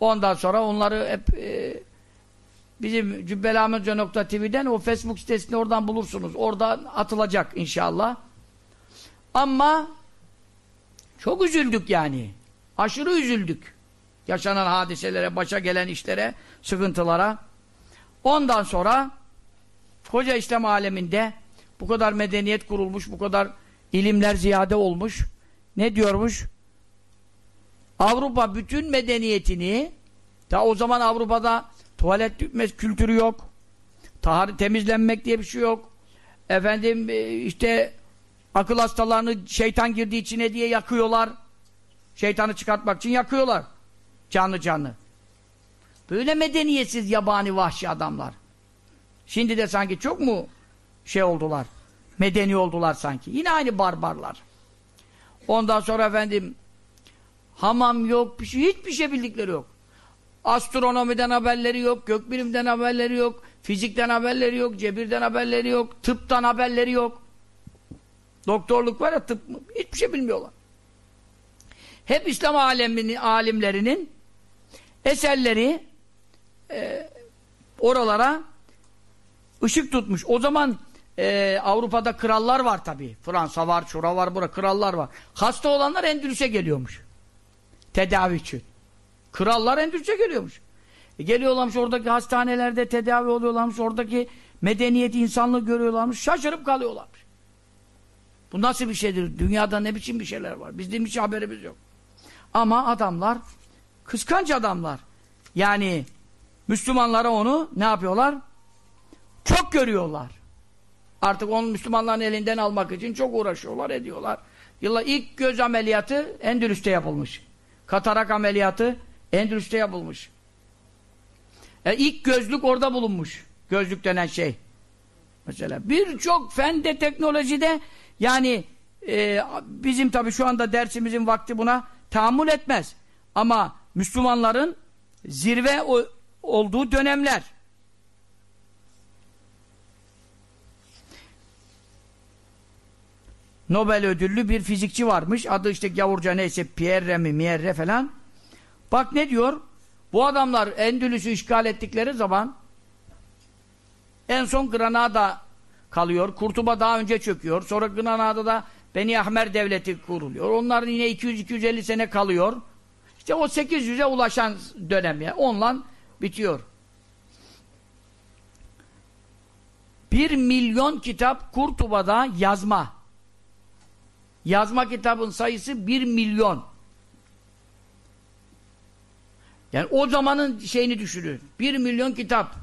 Ondan sonra onları hep e, bizim cübbelahmetca.tv'den o Facebook sitesinde oradan bulursunuz. Oradan atılacak inşallah. Ama çok üzüldük yani. Aşırı üzüldük. Yaşanan hadiselere, başa gelen işlere, sıkıntılara. Ondan sonra koca İslam aleminde bu kadar medeniyet kurulmuş, bu kadar ilimler ziyade olmuş. Ne diyormuş? Avrupa bütün medeniyetini ta o zaman Avrupa'da tuvalet kültürü yok. Tahar temizlenmek diye bir şey yok. Efendim e, işte akıl hastalarını şeytan girdiği içine diye yakıyorlar. Şeytanı çıkartmak için yakıyorlar. Canlı canlı. Böyle medeniyetsiz yabani vahşi adamlar. Şimdi de sanki çok mu şey oldular? Medeni oldular sanki. Yine aynı barbarlar. Ondan sonra efendim hamam yok, bir şey, hiçbir şey bildikleri yok. Astronomiden haberleri yok, gökbilimden haberleri yok, fizikten haberleri yok, cebirden haberleri yok, tıptan haberleri yok. Doktorluk var ya tıp mı? Hiçbir şey bilmiyorlar. Hep İslam aleminin alimlerinin eserleri e, oralara ışık tutmuş. O zaman e, Avrupa'da krallar var tabi. Fransa var, şura var, bura krallar var. Hasta olanlar Endülüs'e geliyormuş. Tedavi için. Krallar Endülüs'e geliyormuş. E, geliyorlarmış oradaki hastanelerde tedavi oluyorlarmış. Oradaki medeniyeti, insanlığı görüyorlarmış. Şaşırıp kalıyorlarmış. Bu nasıl bir şeydir? Dünyada ne biçim bir şeyler var? Bizim hiç haberimiz yok. Ama adamlar kıskanç adamlar. Yani Müslümanlara onu ne yapıyorlar? Çok görüyorlar. Artık onu Müslümanların elinden almak için çok uğraşıyorlar, ediyorlar. Yıllar ilk göz ameliyatı Endülüs'te yapılmış. Katarak ameliyatı Endülüs'te yapılmış. E, ilk gözlük orada bulunmuş. Gözlük denen şey. Mesela birçok fende, teknolojide yani e, bizim tabi şu anda dersimizin vakti buna tahammül etmez. Ama Müslümanların zirve olduğu dönemler. Nobel ödüllü bir fizikçi varmış. Adı işte gavurca neyse Pierre mi Mierre falan. Bak ne diyor? Bu adamlar Endülüs'ü işgal ettikleri zaman en son Granada kalıyor. Kurtuba daha önce çöküyor. Sonra Granada'da Beni Ahmer devleti kuruluyor. Onların yine 200-250 sene kalıyor. İşte o 800'e ulaşan dönem ya. Onunla bitiyor. Bir milyon kitap Kurtuba'da yazma. Yazma kitabın sayısı bir milyon. Yani o zamanın şeyini düşünün. Bir milyon kitap.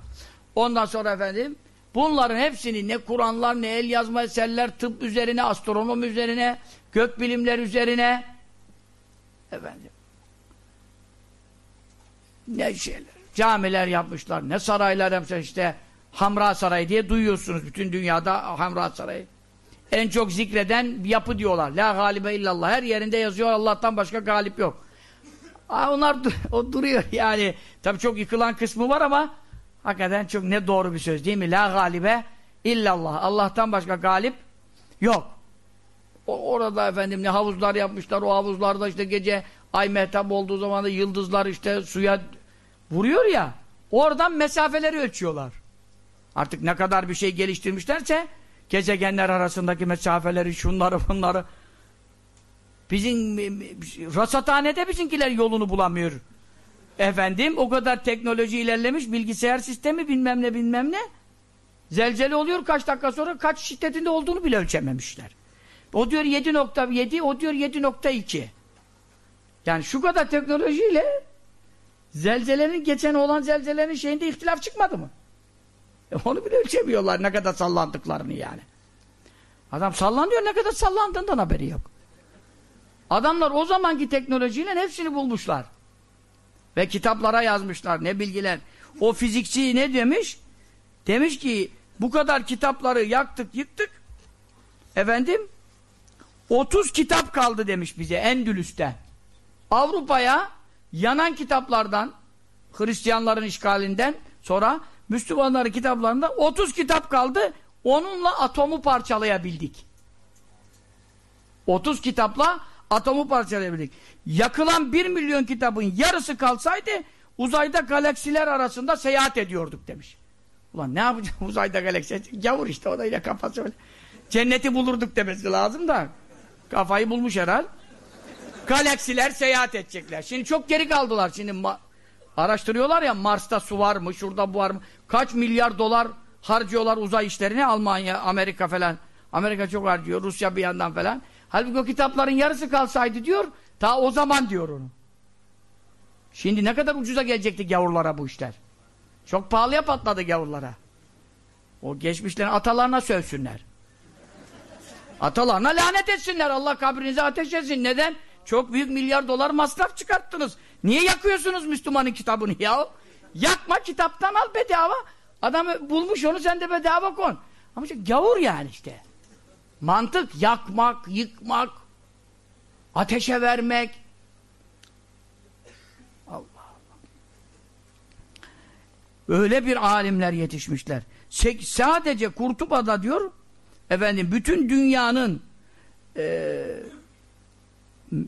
Ondan sonra efendim bunların hepsini ne Kur'anlar ne el yazma eserler tıp üzerine, astronomi üzerine, gök bilimler üzerine efendim ne şeyler. Camiler yapmışlar. Ne saraylar yapmışlar işte Hamra Sarayı diye duyuyorsunuz bütün dünyada Hamra Sarayı. En çok zikreden yapı diyorlar. La galibe illallah. Her yerinde yazıyor Allah'tan başka galip yok. Aa, onlar o duruyor yani. Tabii çok yıkılan kısmı var ama hakikaten çok ne doğru bir söz değil mi? La galibe illallah. Allah'tan başka galip yok. O, orada efendim ne havuzlar yapmışlar. O havuzlarda işte gece ay mehtap olduğu zaman da yıldızlar işte suya vuruyor ya. Oradan mesafeleri ölçüyorlar. Artık ne kadar bir şey geliştirmişlerse gezegenler arasındaki mesafeleri, şunları bunları bizim rasathanede bizimkiler yolunu bulamıyor. Efendim o kadar teknoloji ilerlemiş, bilgisayar sistemi bilmem ne bilmem ne. Zelzele oluyor kaç dakika sonra kaç şiddetinde olduğunu bile ölçememişler. O diyor 7.7, o diyor 7.2. Yani şu kadar teknolojiyle zelzelenin geçen olan zelzelenin şeyinde ihtilaf çıkmadı mı? E onu bile ölçemiyorlar ne kadar sallandıklarını yani. Adam sallanıyor ne kadar sallandığından haberi yok. Adamlar o zamanki teknolojiyle hepsini bulmuşlar. Ve kitaplara yazmışlar ne bilgiler. O fizikçi ne demiş? Demiş ki bu kadar kitapları yaktık yıktık. Efendim 30 kitap kaldı demiş bize Endülüs'te. Avrupa'ya yanan kitaplardan Hristiyanların işgalinden sonra Müslümanların kitaplarında 30 kitap kaldı. Onunla atomu parçalayabildik. 30 kitapla atomu parçalayabildik. Yakılan 1 milyon kitabın yarısı kalsaydı uzayda galaksiler arasında seyahat ediyorduk demiş. Ulan ne yapacağım uzayda galaksi? Gavur işte o da yine kafası öyle. Cenneti bulurduk demesi lazım da. Kafayı bulmuş herhal. Galaksiler seyahat edecekler. Şimdi çok geri kaldılar. Şimdi araştırıyorlar ya Mars'ta su var mı, şurada bu var mı? Kaç milyar dolar harcıyorlar uzay işlerine Almanya, Amerika falan. Amerika çok harcıyor, Rusya bir yandan falan. Halbuki o kitapların yarısı kalsaydı diyor, ta o zaman diyor onu. Şimdi ne kadar ucuza gelecekti gavurlara bu işler. Çok pahalıya patladı gavurlara. O geçmişlerin atalarına sövsünler. Atalarına lanet etsinler. Allah kabrinize ateş etsin. Neden? Çok büyük milyar dolar masraf çıkarttınız. Niye yakıyorsunuz Müslümanın kitabını ya? Yakma kitaptan al bedava. Adam bulmuş onu sen de bedava kon. Ama işte gavur yani işte. Mantık yakmak, yıkmak, ateşe vermek. Allah Allah. Öyle bir alimler yetişmişler. Sadece Kurtuba'da diyor, efendim bütün dünyanın e,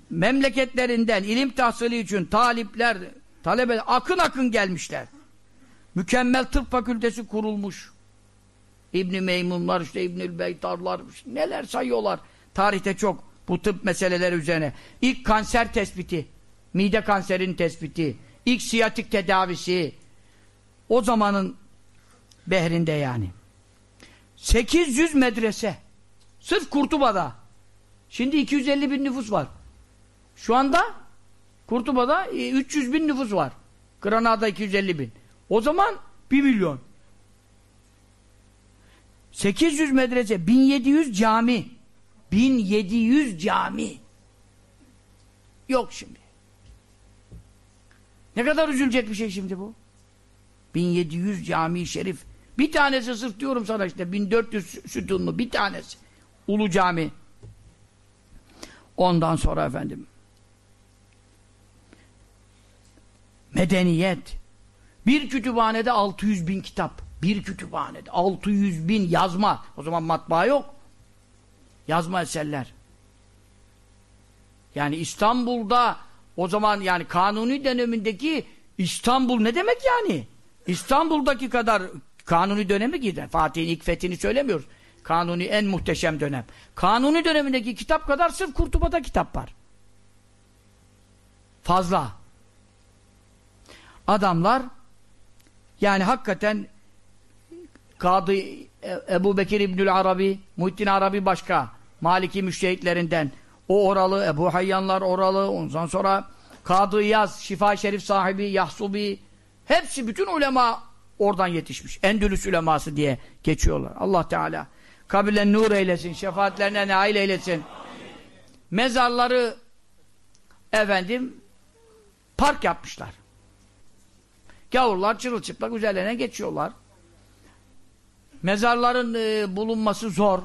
memleketlerinden ilim tahsili için talipler, talebeler akın akın gelmişler. Mükemmel tıp fakültesi kurulmuş. İbni Meymunlar, işte İbnül Beytarlar, neler sayıyorlar. Tarihte çok bu tıp meseleleri üzerine. İlk kanser tespiti, mide kanserinin tespiti, ilk siyatik tedavisi, o zamanın behrinde yani. 800 medrese. Sırf Kurtuba'da. Şimdi 250 bin nüfus var. Şu anda Kurtuba'da 300 e, bin nüfus var. Granada 250 bin. O zaman 1 milyon. 800 medrese, 1700 cami. 1700 cami. Yok şimdi. Ne kadar üzülecek bir şey şimdi bu? 1700 cami şerif. Bir tanesi sırf diyorum sana işte 1400 sütunlu bir tanesi. Ulu cami. Ondan sonra efendim medeniyet. Bir kütüphanede 600 bin kitap. Bir kütüphanede 600 bin yazma. O zaman matbaa yok. Yazma eserler. Yani İstanbul'da o zaman yani kanuni dönemindeki İstanbul ne demek yani? İstanbul'daki kadar kanuni dönemi gider. Fatih'in ilk fethini söylemiyoruz. Kanuni en muhteşem dönem. Kanuni dönemindeki kitap kadar sırf Kurtuba'da kitap var. Fazla adamlar yani hakikaten Kadı Ebu Bekir İbnül Arabi, Muhittin Arabi başka, Maliki müştehitlerinden, o oralı, Ebu Hayyanlar oralı, ondan sonra Kadı Yaz, Şifa Şerif sahibi, Yahsubi, hepsi bütün ulema oradan yetişmiş. Endülüs uleması diye geçiyorlar. Allah Teala kabirlen nur eylesin, şefaatlerine nail eylesin. Mezarları efendim park yapmışlar. Gavurlar çırılçıplak üzerlerine geçiyorlar. Mezarların e, bulunması zor.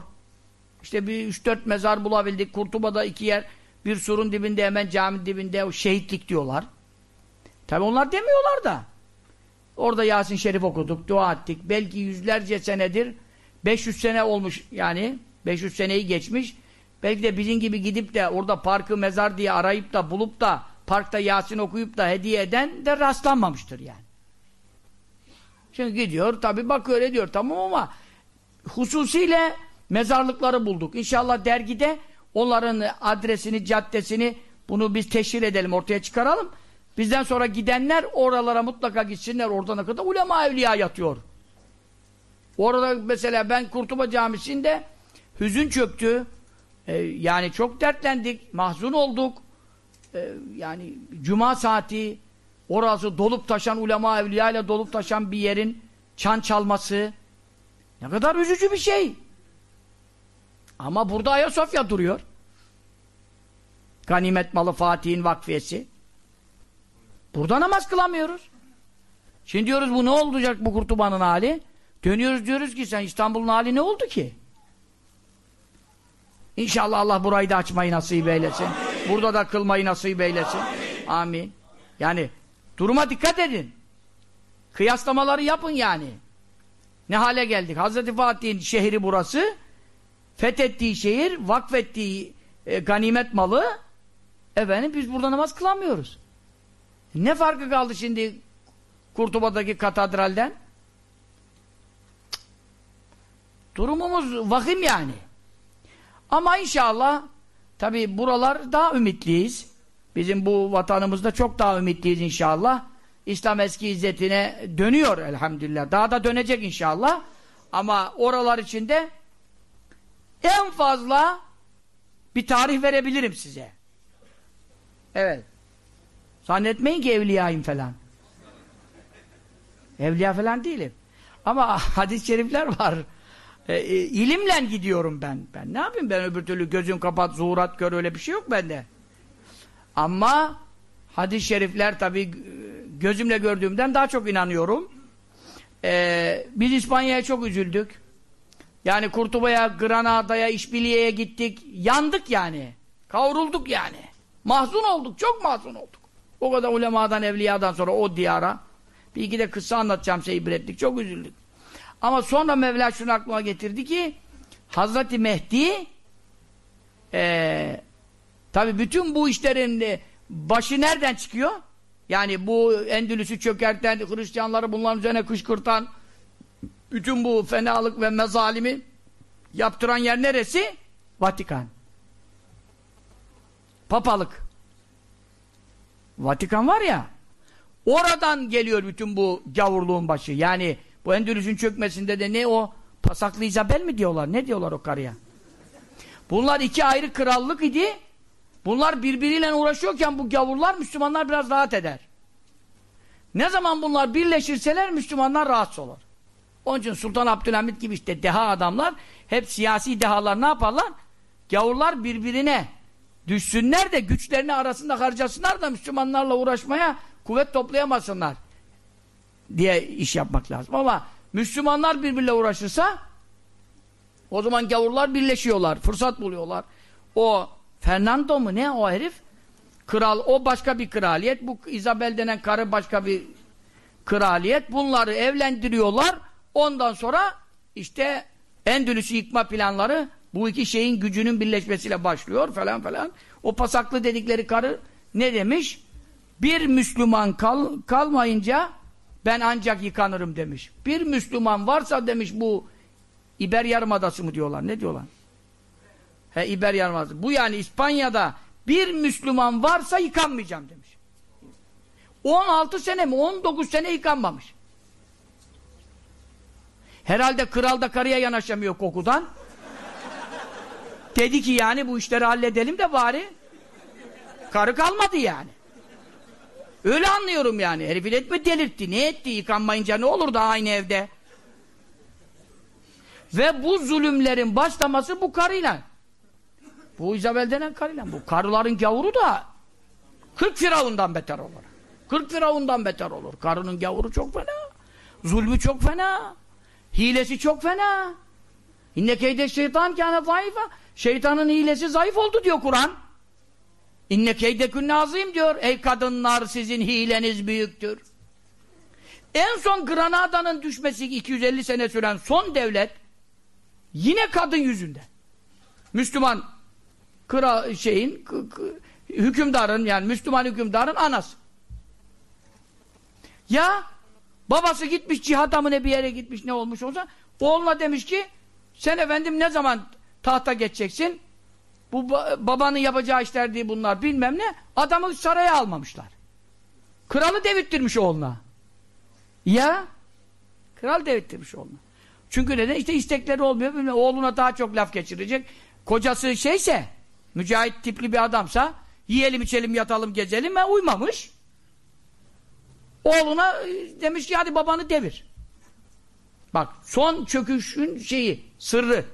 İşte bir üç dört mezar bulabildik. Kurtuba'da iki yer bir surun dibinde hemen caminin dibinde o şehitlik diyorlar. Tabi onlar demiyorlar da. Orada Yasin Şerif okuduk, dua ettik. Belki yüzlerce senedir 500 sene olmuş yani 500 seneyi geçmiş. Belki de bizim gibi gidip de orada parkı mezar diye arayıp da bulup da parkta Yasin okuyup da hediye eden de rastlanmamıştır yani. Şimdi gidiyor tabi bakıyor ediyor tamam ama hususiyle mezarlıkları bulduk. İnşallah dergide onların adresini, caddesini bunu biz teşhir edelim, ortaya çıkaralım. Bizden sonra gidenler oralara mutlaka gitsinler. Orada ne kadar ulema evliya yatıyor. Orada mesela ben Kurtuba Camisi'nde hüzün çöktü. Ee, yani çok dertlendik, mahzun olduk. Ee, yani cuma saati orası dolup taşan ulema evliya ile dolup taşan bir yerin çan çalması ne kadar üzücü bir şey. Ama burada Ayasofya duruyor. Ganimet malı Fatih'in vakfiyesi. Burada namaz kılamıyoruz. Şimdi diyoruz bu ne olacak bu Kurtuba'nın hali? Dönüyoruz diyoruz ki sen İstanbul'un hali ne oldu ki? İnşallah Allah burayı da açmayı nasip eylesin. Amin. Burada da kılmayı nasip eylesin. Amin. Amin. Yani duruma dikkat edin. Kıyaslamaları yapın yani. Ne hale geldik? Hazreti Fatih'in şehri burası. Fethettiği şehir, vakfettiği e, ganimet malı. Efendim biz burada namaz kılamıyoruz. Ne farkı kaldı şimdi Kurtuba'daki katedralden? Durumumuz vahim yani. Ama inşallah tabi buralar daha ümitliyiz. Bizim bu vatanımızda çok daha ümitliyiz inşallah. İslam eski izzetine dönüyor elhamdülillah. Daha da dönecek inşallah. Ama oralar içinde en fazla bir tarih verebilirim size. Evet. Zannetmeyin ki evliyayım falan. Evliya falan değilim. Ama hadis-i şerifler var. E, e, ilimle gidiyorum ben. Ben ne yapayım ben öbür türlü gözüm kapat, zuhurat gör öyle bir şey yok bende. Ama hadis-i şerifler tabi gözümle gördüğümden daha çok inanıyorum. Ee, biz İspanya'ya çok üzüldük. Yani Kurtuba'ya, Granada'ya, İşbiliye'ye gittik. Yandık yani. Kavrulduk yani. Mahzun olduk. Çok mahzun olduk. O kadar ulemadan, evliyadan sonra o diyara. Bir iki de kısa anlatacağım şey ibretlik. Çok üzüldük. Ama sonra Mevla şunu aklıma getirdi ki Hazreti Mehdi ee, tabi bütün bu işlerin başı nereden çıkıyor? Yani bu Endülüs'ü çökerten, Hristiyanları bunların üzerine kışkırtan bütün bu fenalık ve mezalimi yaptıran yer neresi? Vatikan. Papalık. Vatikan var ya oradan geliyor bütün bu gavurluğun başı. Yani bu Endülüs'ün çökmesinde de ne o? Pasaklı İzabel mi diyorlar? Ne diyorlar o karıya? Bunlar iki ayrı krallık idi. Bunlar birbiriyle uğraşıyorken bu gavurlar Müslümanlar biraz rahat eder. Ne zaman bunlar birleşirseler Müslümanlar rahatsız olur. Onun için Sultan Abdülhamit gibi işte deha adamlar hep siyasi dehalar ne yaparlar? Gavurlar birbirine düşsünler de güçlerini arasında harcasınlar da Müslümanlarla uğraşmaya kuvvet toplayamasınlar diye iş yapmak lazım. Ama Müslümanlar birbirle uğraşırsa o zaman gavurlar birleşiyorlar, fırsat buluyorlar. O Fernando mu ne o herif? Kral, o başka bir kraliyet. Bu Isabel denen karı başka bir kraliyet. Bunları evlendiriyorlar. Ondan sonra işte Endülüs'ü yıkma planları bu iki şeyin gücünün birleşmesiyle başlıyor falan falan. O pasaklı dedikleri karı ne demiş? Bir Müslüman kal, kalmayınca ben ancak yıkanırım demiş. Bir Müslüman varsa demiş bu İber Yarımadası mı diyorlar? Ne diyorlar? He İber Yarımadası. Bu yani İspanya'da bir Müslüman varsa yıkanmayacağım demiş. 16 sene mi 19 sene yıkanmamış. Herhalde kral da karıya yanaşamıyor kokudan. Dedi ki yani bu işleri halledelim de bari karı kalmadı yani. Öyle anlıyorum yani. Herifin etme delirtti. Ne etti? Yıkanmayınca ne olur da aynı evde? Ve bu zulümlerin başlaması bu karıyla. Bu İzabel denen karıyla. Bu karıların gavuru da 40 firavundan beter olur. 40 firavundan beter olur. Karının gavuru çok fena. Zulmü çok fena. Hilesi çok fena. İnne keyde şeytan kâne zayıfa. Şeytanın hilesi zayıf oldu diyor Kur'an. İnne keydekün nazim diyor. Ey kadınlar sizin hileniz büyüktür. En son Granada'nın düşmesi 250 sene süren son devlet yine kadın yüzünde. Müslüman kral şeyin hükümdarın yani Müslüman hükümdarın anası. Ya babası gitmiş cihada mı ne bir yere gitmiş ne olmuş olsa oğluna demiş ki sen efendim ne zaman tahta geçeceksin? Bu babanın yapacağı işler değil bunlar bilmem ne. Adamı saraya almamışlar. Kralı devirttirmiş oğluna. Ya kral devirttirmiş oğluna. Çünkü neden? İşte istekleri olmuyor. Bilmem, oğluna daha çok laf geçirecek. Kocası şeyse mücahit tipli bir adamsa yiyelim içelim yatalım gezelim ve uymamış. Oğluna e, demiş ki hadi babanı devir. Bak son çöküşün şeyi, sırrı.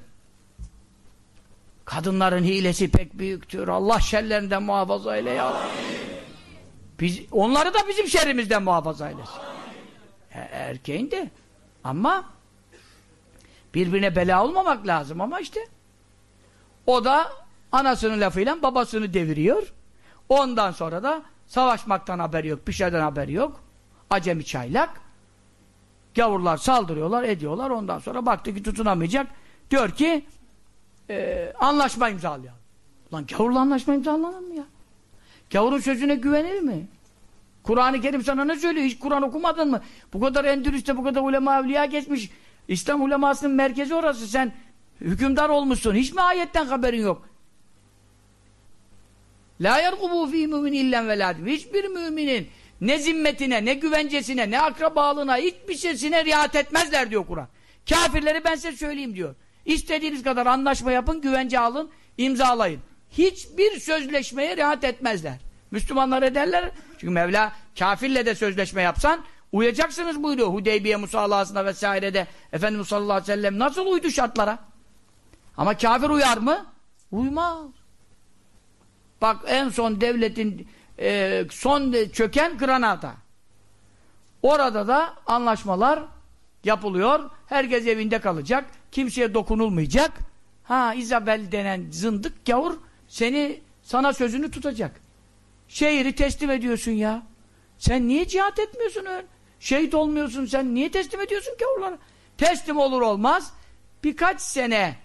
Kadınların hilesi pek büyüktür. Allah şerlerinden muhafaza eyle ya. Biz, onları da bizim şerrimizden muhafaza eylesin. E, erkeğin de. Ama birbirine bela olmamak lazım ama işte o da anasının lafıyla babasını deviriyor. Ondan sonra da savaşmaktan haber yok, bir şeyden haber yok. Acemi çaylak. Gavurlar saldırıyorlar, ediyorlar. Ondan sonra baktı ki tutunamayacak. Diyor ki e, anlaşma imzalayalım. Lan gavurla anlaşma imzalanır mı ya? Gavurun sözüne güvenir mi? Kur'an-ı Kerim sana ne söylüyor? Hiç Kur'an okumadın mı? Bu kadar Endülüs'te bu kadar ulema evliya geçmiş. İslam ulemasının merkezi orası. Sen hükümdar olmuşsun. Hiç mi ayetten haberin yok? La yergubu fî mümin illen veladim. Hiçbir müminin ne zimmetine, ne güvencesine, ne akrabalığına, hiçbir şeysine riayet etmezler diyor Kur'an. Kafirleri ben size söyleyeyim diyor. İstediğiniz kadar anlaşma yapın, güvence alın, imzalayın. Hiçbir sözleşmeye riayet etmezler. Müslümanlar ederler. Çünkü Mevla kafirle de sözleşme yapsan uyacaksınız buyuruyor. Hudeybiye musallasında vesairede Efendimiz sallallahu aleyhi ve sellem nasıl uydu şartlara? Ama kafir uyar mı? Uymaz. Bak en son devletin e, son çöken Granada. Orada da anlaşmalar yapılıyor. Herkes evinde kalacak. Kimseye dokunulmayacak. Ha Isabel denen zındık gavur seni sana sözünü tutacak. Şehri teslim ediyorsun ya. Sen niye cihat etmiyorsun öyle? Şehit olmuyorsun sen niye teslim ediyorsun gavurlara? Teslim olur olmaz birkaç sene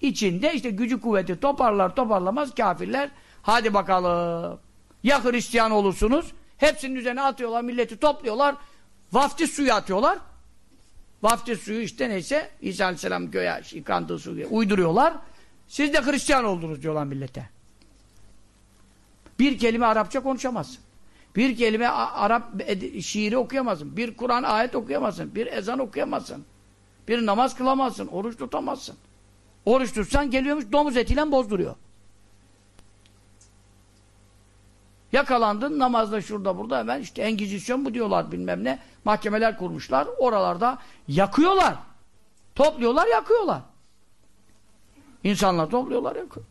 içinde işte gücü kuvveti toparlar toparlamaz kafirler hadi bakalım. Ya Hristiyan olursunuz? Hepsinin üzerine atıyorlar milleti topluyorlar. Vaftiz suyu atıyorlar. Vaftiz suyu işte neyse İsa Aleyhisselam göğe yıkandığı suyu uyduruyorlar. Siz de Hristiyan oldunuz diyorlar millete. Bir kelime Arapça konuşamazsın. Bir kelime Arap şiiri okuyamazsın. Bir Kur'an ayet okuyamazsın. Bir ezan okuyamazsın. Bir namaz kılamazsın. Oruç tutamazsın. Oruç tutsan geliyormuş domuz etiyle bozduruyor Yakalandın namazda şurada burada hemen işte engizisyon bu diyorlar bilmem ne. Mahkemeler kurmuşlar. Oralarda yakıyorlar. Topluyorlar yakıyorlar. İnsanlar topluyorlar yakıyor.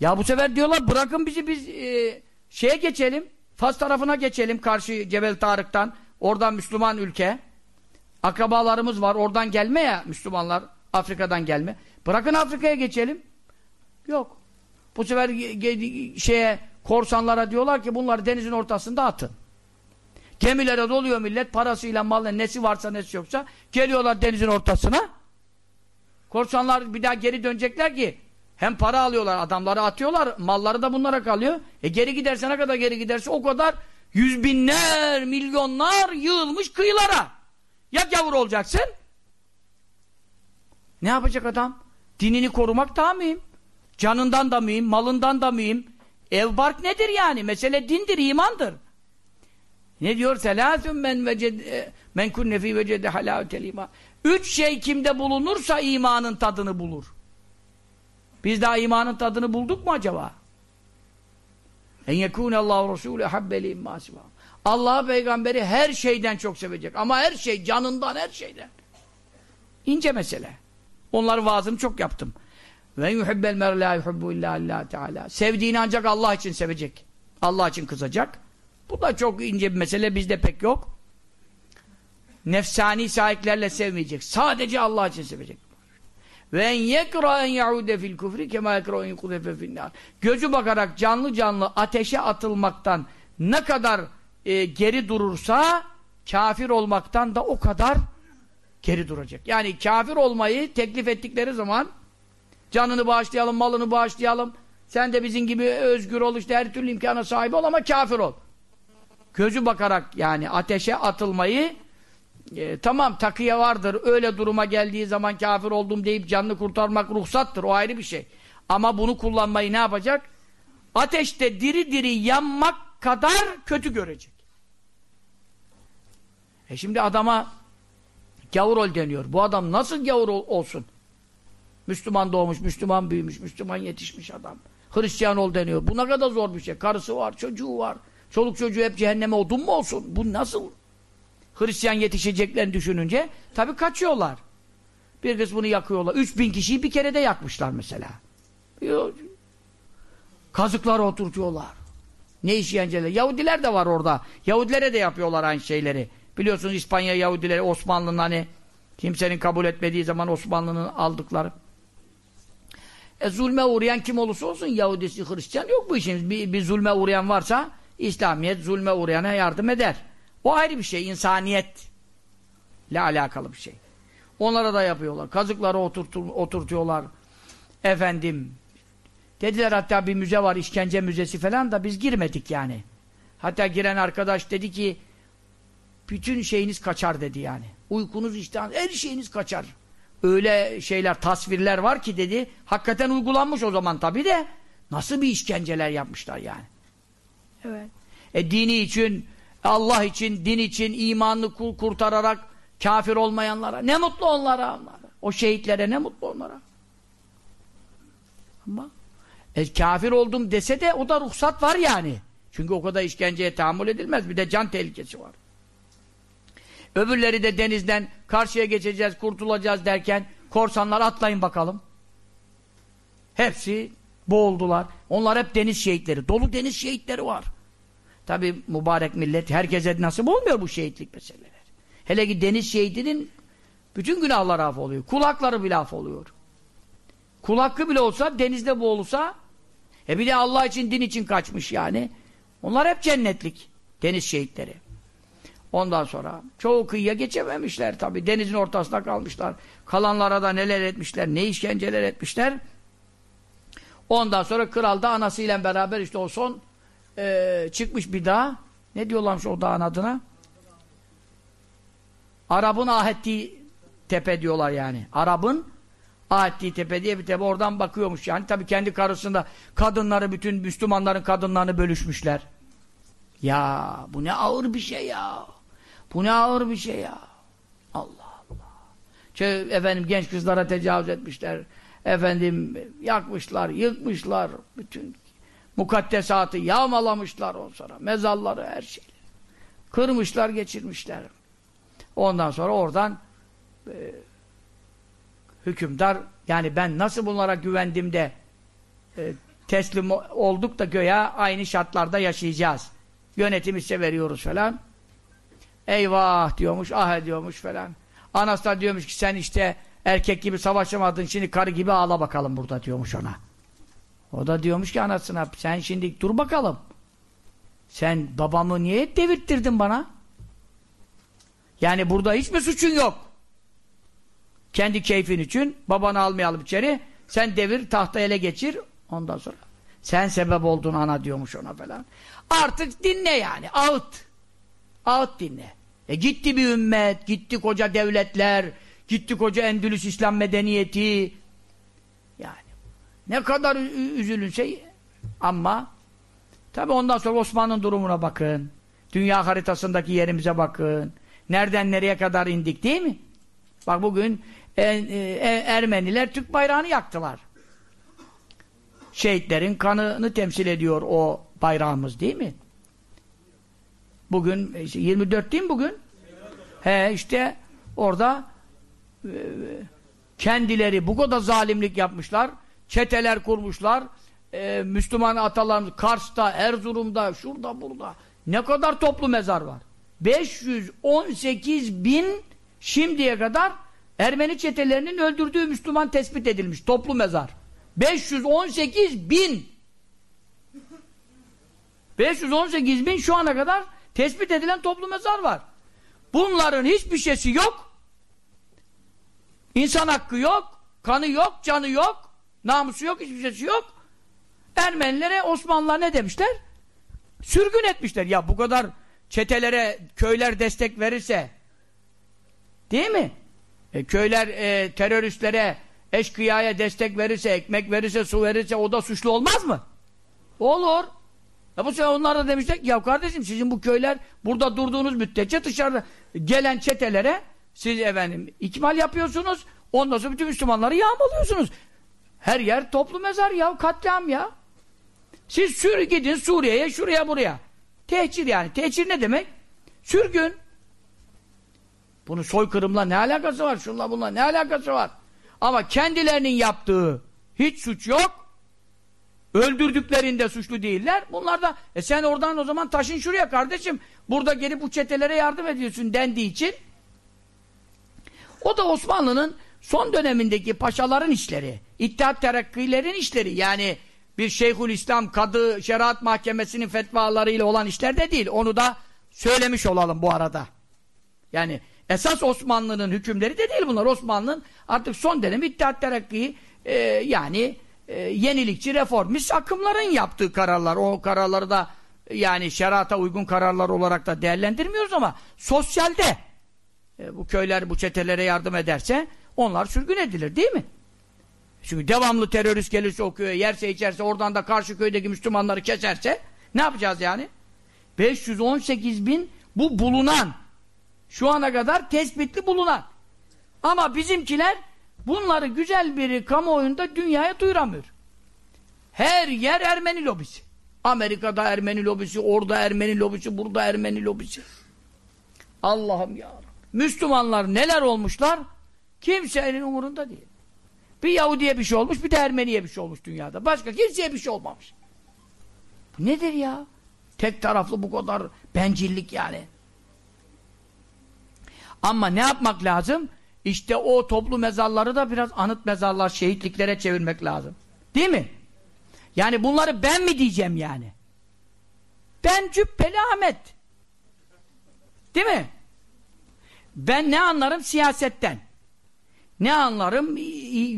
Ya bu sefer diyorlar bırakın bizi biz e, şeye geçelim. Fas tarafına geçelim karşı Cebel Tarık'tan. Oradan Müslüman ülke. Akrabalarımız var. Oradan gelme ya Müslümanlar. Afrika'dan gelme. Bırakın Afrika'ya geçelim. Yok. Bu sefer şeye Korsanlara diyorlar ki bunları denizin ortasında atın. Gemilere doluyor millet parasıyla malın nesi varsa nesi yoksa geliyorlar denizin ortasına. Korsanlar bir daha geri dönecekler ki hem para alıyorlar adamları atıyorlar malları da bunlara kalıyor. E geri giderse ne kadar geri giderse o kadar yüz binler milyonlar yığılmış kıyılara. Ya gavur olacaksın? Ne yapacak adam? Dinini korumak daha mühim. Canından da mühim, malından da mühim. Ev bark nedir yani? Mesele dindir, imandır. Ne diyor? Selâsün men veced e, men kunne fî vecede halâvetel iman. Üç şey kimde bulunursa imanın tadını bulur. Biz daha imanın tadını bulduk mu acaba? En yekûne Allahu Resulü habbeli imma Allah peygamberi her şeyden çok sevecek. Ama her şey, canından her şeyden. İnce mesele. Onları vaazını çok yaptım. Ve yuhibbel mer la yuhibbu illa Allah Teala. Sevdiğini ancak Allah için sevecek. Allah için kızacak. Bu da çok ince bir mesele. Bizde pek yok. Nefsani sahiplerle sevmeyecek. Sadece Allah için sevecek. Ve en yekra en yaude fil kufri kema yekra en yukudefe finnar. Gözü bakarak canlı canlı ateşe atılmaktan ne kadar e, geri durursa kafir olmaktan da o kadar geri duracak. Yani kafir olmayı teklif ettikleri zaman canını bağışlayalım, malını bağışlayalım. Sen de bizim gibi özgür ol işte her türlü imkana sahip ol ama kafir ol. Gözü bakarak yani ateşe atılmayı e, tamam takıya vardır. Öyle duruma geldiği zaman kafir oldum deyip canını kurtarmak ruhsattır. O ayrı bir şey. Ama bunu kullanmayı ne yapacak? Ateşte diri diri yanmak kadar kötü görecek. E şimdi adama gavur ol deniyor. Bu adam nasıl gavur ol olsun? Müslüman doğmuş, Müslüman büyümüş, Müslüman yetişmiş adam. Hristiyan ol deniyor. Bu ne kadar zor bir şey. Karısı var, çocuğu var. Çoluk çocuğu hep cehenneme odun mu olsun? Bu nasıl? Hristiyan yetişeceklerini düşününce tabii kaçıyorlar. Bir kısmını yakıyorlar. Üç bin kişiyi bir kerede yakmışlar mesela. Kazıklar oturtuyorlar. Ne işkenceler. Yahudiler de var orada. Yahudilere de yapıyorlar aynı şeyleri. Biliyorsunuz İspanya Yahudileri Osmanlı'nın hani kimsenin kabul etmediği zaman Osmanlı'nın aldıkları. E zulme uğrayan kim olursa olsun Yahudisi, Hristiyan yok bu işin. Bir, bir zulme uğrayan varsa İslamiyet zulme uğrayana yardım eder. O ayrı bir şey. insaniyet ile alakalı bir şey. Onlara da yapıyorlar. Kazıkları oturtur, oturtuyorlar. Efendim dediler hatta bir müze var işkence müzesi falan da biz girmedik yani. Hatta giren arkadaş dedi ki bütün şeyiniz kaçar dedi yani. Uykunuz iştahınız her şeyiniz kaçar. Öyle şeyler tasvirler var ki dedi. Hakikaten uygulanmış o zaman tabii de nasıl bir işkenceler yapmışlar yani. Evet. E dini için Allah için, din için imanını kurtararak kafir olmayanlara ne mutlu onlara, onlara. O şehitlere ne mutlu onlara. Ama e, kafir oldum dese de o da ruhsat var yani. Çünkü o kadar işkenceye tahammül edilmez. Bir de can tehlikesi var. Öbürleri de denizden karşıya geçeceğiz, kurtulacağız derken korsanlar atlayın bakalım. Hepsi boğuldular. Onlar hep deniz şehitleri. Dolu deniz şehitleri var. Tabi mübarek millet herkese nasip olmuyor bu şehitlik meseleleri. Hele ki deniz şehidinin bütün günahları af oluyor. Kulakları bile af oluyor. Kulakı bile olsa denizde boğulsa e bir de Allah için din için kaçmış yani. Onlar hep cennetlik. Deniz şehitleri. Ondan sonra çoğu kıyıya geçememişler tabi. Denizin ortasında kalmışlar. Kalanlara da neler etmişler, ne işkenceler etmişler. Ondan sonra kral da anasıyla beraber işte o son e, çıkmış bir dağ. Ne diyorlarmış o dağın adına? Arap'ın ahettiği tepe diyorlar yani. Arap'ın ahettiği tepe diye bir tepe oradan bakıyormuş yani. Tabi kendi karısında kadınları bütün Müslümanların kadınlarını bölüşmüşler. Ya bu ne ağır bir şey ya. Bu ne ağır bir şey ya. Allah Allah. Şey, efendim genç kızlara tecavüz etmişler. Efendim yakmışlar, yıkmışlar. Bütün mukaddesatı yağmalamışlar on sonra. Mezalları her şeyi. Kırmışlar, geçirmişler. Ondan sonra oradan e, hükümdar yani ben nasıl bunlara güvendim de e, teslim olduk da göya aynı şartlarda yaşayacağız. Yönetim ise veriyoruz falan. Eyvah diyormuş, ah ediyormuş falan. Anası da diyormuş ki sen işte erkek gibi savaşamadın şimdi karı gibi ağla bakalım burada diyormuş ona. O da diyormuş ki anasına sen şimdi dur bakalım. Sen babamı niye devirttirdin bana? Yani burada hiçbir suçun yok. Kendi keyfin için babanı almayalım içeri. Sen devir tahta ele geçir. Ondan sonra sen sebep oldun ana diyormuş ona falan. Artık dinle yani. Ağıt. Ağıt dinle. E gitti bir ümmet, gitti koca devletler, gitti koca Endülüs İslam medeniyeti. Yani ne kadar üzülünse ama tabi ondan sonra Osman'ın durumuna bakın. Dünya haritasındaki yerimize bakın. Nereden nereye kadar indik değil mi? Bak bugün e, e, Ermeniler Türk bayrağını yaktılar. şehitlerin kanını temsil ediyor o bayrağımız değil mi? Bugün 24 değil mi bugün? He işte orada e, kendileri bu kadar zalimlik yapmışlar. Çeteler kurmuşlar. E, Müslüman atalarımız Kars'ta, Erzurum'da, şurada, burada. Ne kadar toplu mezar var? 518 bin şimdiye kadar Ermeni çetelerinin öldürdüğü Müslüman tespit edilmiş. Toplu mezar. 518 bin 518 bin şu ana kadar tespit edilen toplu mezar var. Bunların hiçbir şeysi yok. İnsan hakkı yok. Kanı yok, canı yok. Namusu yok, hiçbir şeysi yok. Ermenilere Osmanlılar ne demişler? Sürgün etmişler. Ya bu kadar çetelere köyler destek verirse değil mi? E, köyler e, teröristlere eşkıyaya destek verirse, ekmek verirse, su verirse o da suçlu olmaz mı? Olur. Ya bu sefer onlar da demişler ya kardeşim sizin bu köyler burada durduğunuz müddetçe dışarıda gelen çetelere siz efendim ikmal yapıyorsunuz. Ondan sonra bütün Müslümanları yağmalıyorsunuz. Her yer toplu mezar ya, katliam ya. Siz sür gidin Suriye'ye, şuraya buraya. Tehcir yani. Tehcir ne demek? Sürgün. Bunun soykırımla ne alakası var? Şunla bunla ne alakası var? Ama kendilerinin yaptığı hiç suç yok. Öldürdüklerinde suçlu değiller. Bunlar da e sen oradan o zaman taşın şuraya kardeşim. Burada gelip bu çetelere yardım ediyorsun dendiği için. O da Osmanlı'nın son dönemindeki paşaların işleri. İttihat terakkilerin işleri. Yani bir Şeyhül İslam Kadı Şeriat Mahkemesi'nin fetvalarıyla olan işler de değil. Onu da söylemiş olalım bu arada. Yani esas Osmanlı'nın hükümleri de değil bunlar. Osmanlı'nın artık son dönemi İttihat Terakki'yi e, yani e, yenilikçi, reformist akımların yaptığı kararlar. O kararları da yani şerata uygun kararlar olarak da değerlendirmiyoruz ama sosyalde e, bu köyler bu çetelere yardım ederse onlar sürgün edilir değil mi? Çünkü devamlı terörist gelirse o köye yerse içerse oradan da karşı köydeki Müslümanları keserse ne yapacağız yani? 518 bin bu bulunan şu ana kadar tespitli bulunan ama bizimkiler bunları güzel bir kamuoyunda dünyaya duyuramıyor. Her yer Ermeni lobisi. Amerika'da Ermeni lobisi, orada Ermeni lobisi, burada Ermeni lobisi. Allah'ım ya Müslümanlar neler olmuşlar? Kimsenin umurunda değil. Bir Yahudi'ye bir şey olmuş, bir de Ermeni'ye bir şey olmuş dünyada. Başka kimseye bir şey olmamış. Bu nedir ya? Tek taraflı bu kadar bencillik yani. Ama ne yapmak lazım? İşte o toplu mezarları da biraz anıt mezarlar, şehitliklere çevirmek lazım. Değil mi? Yani bunları ben mi diyeceğim yani? Ben Cübbeli Ahmet. Değil mi? Ben ne anlarım siyasetten? Ne anlarım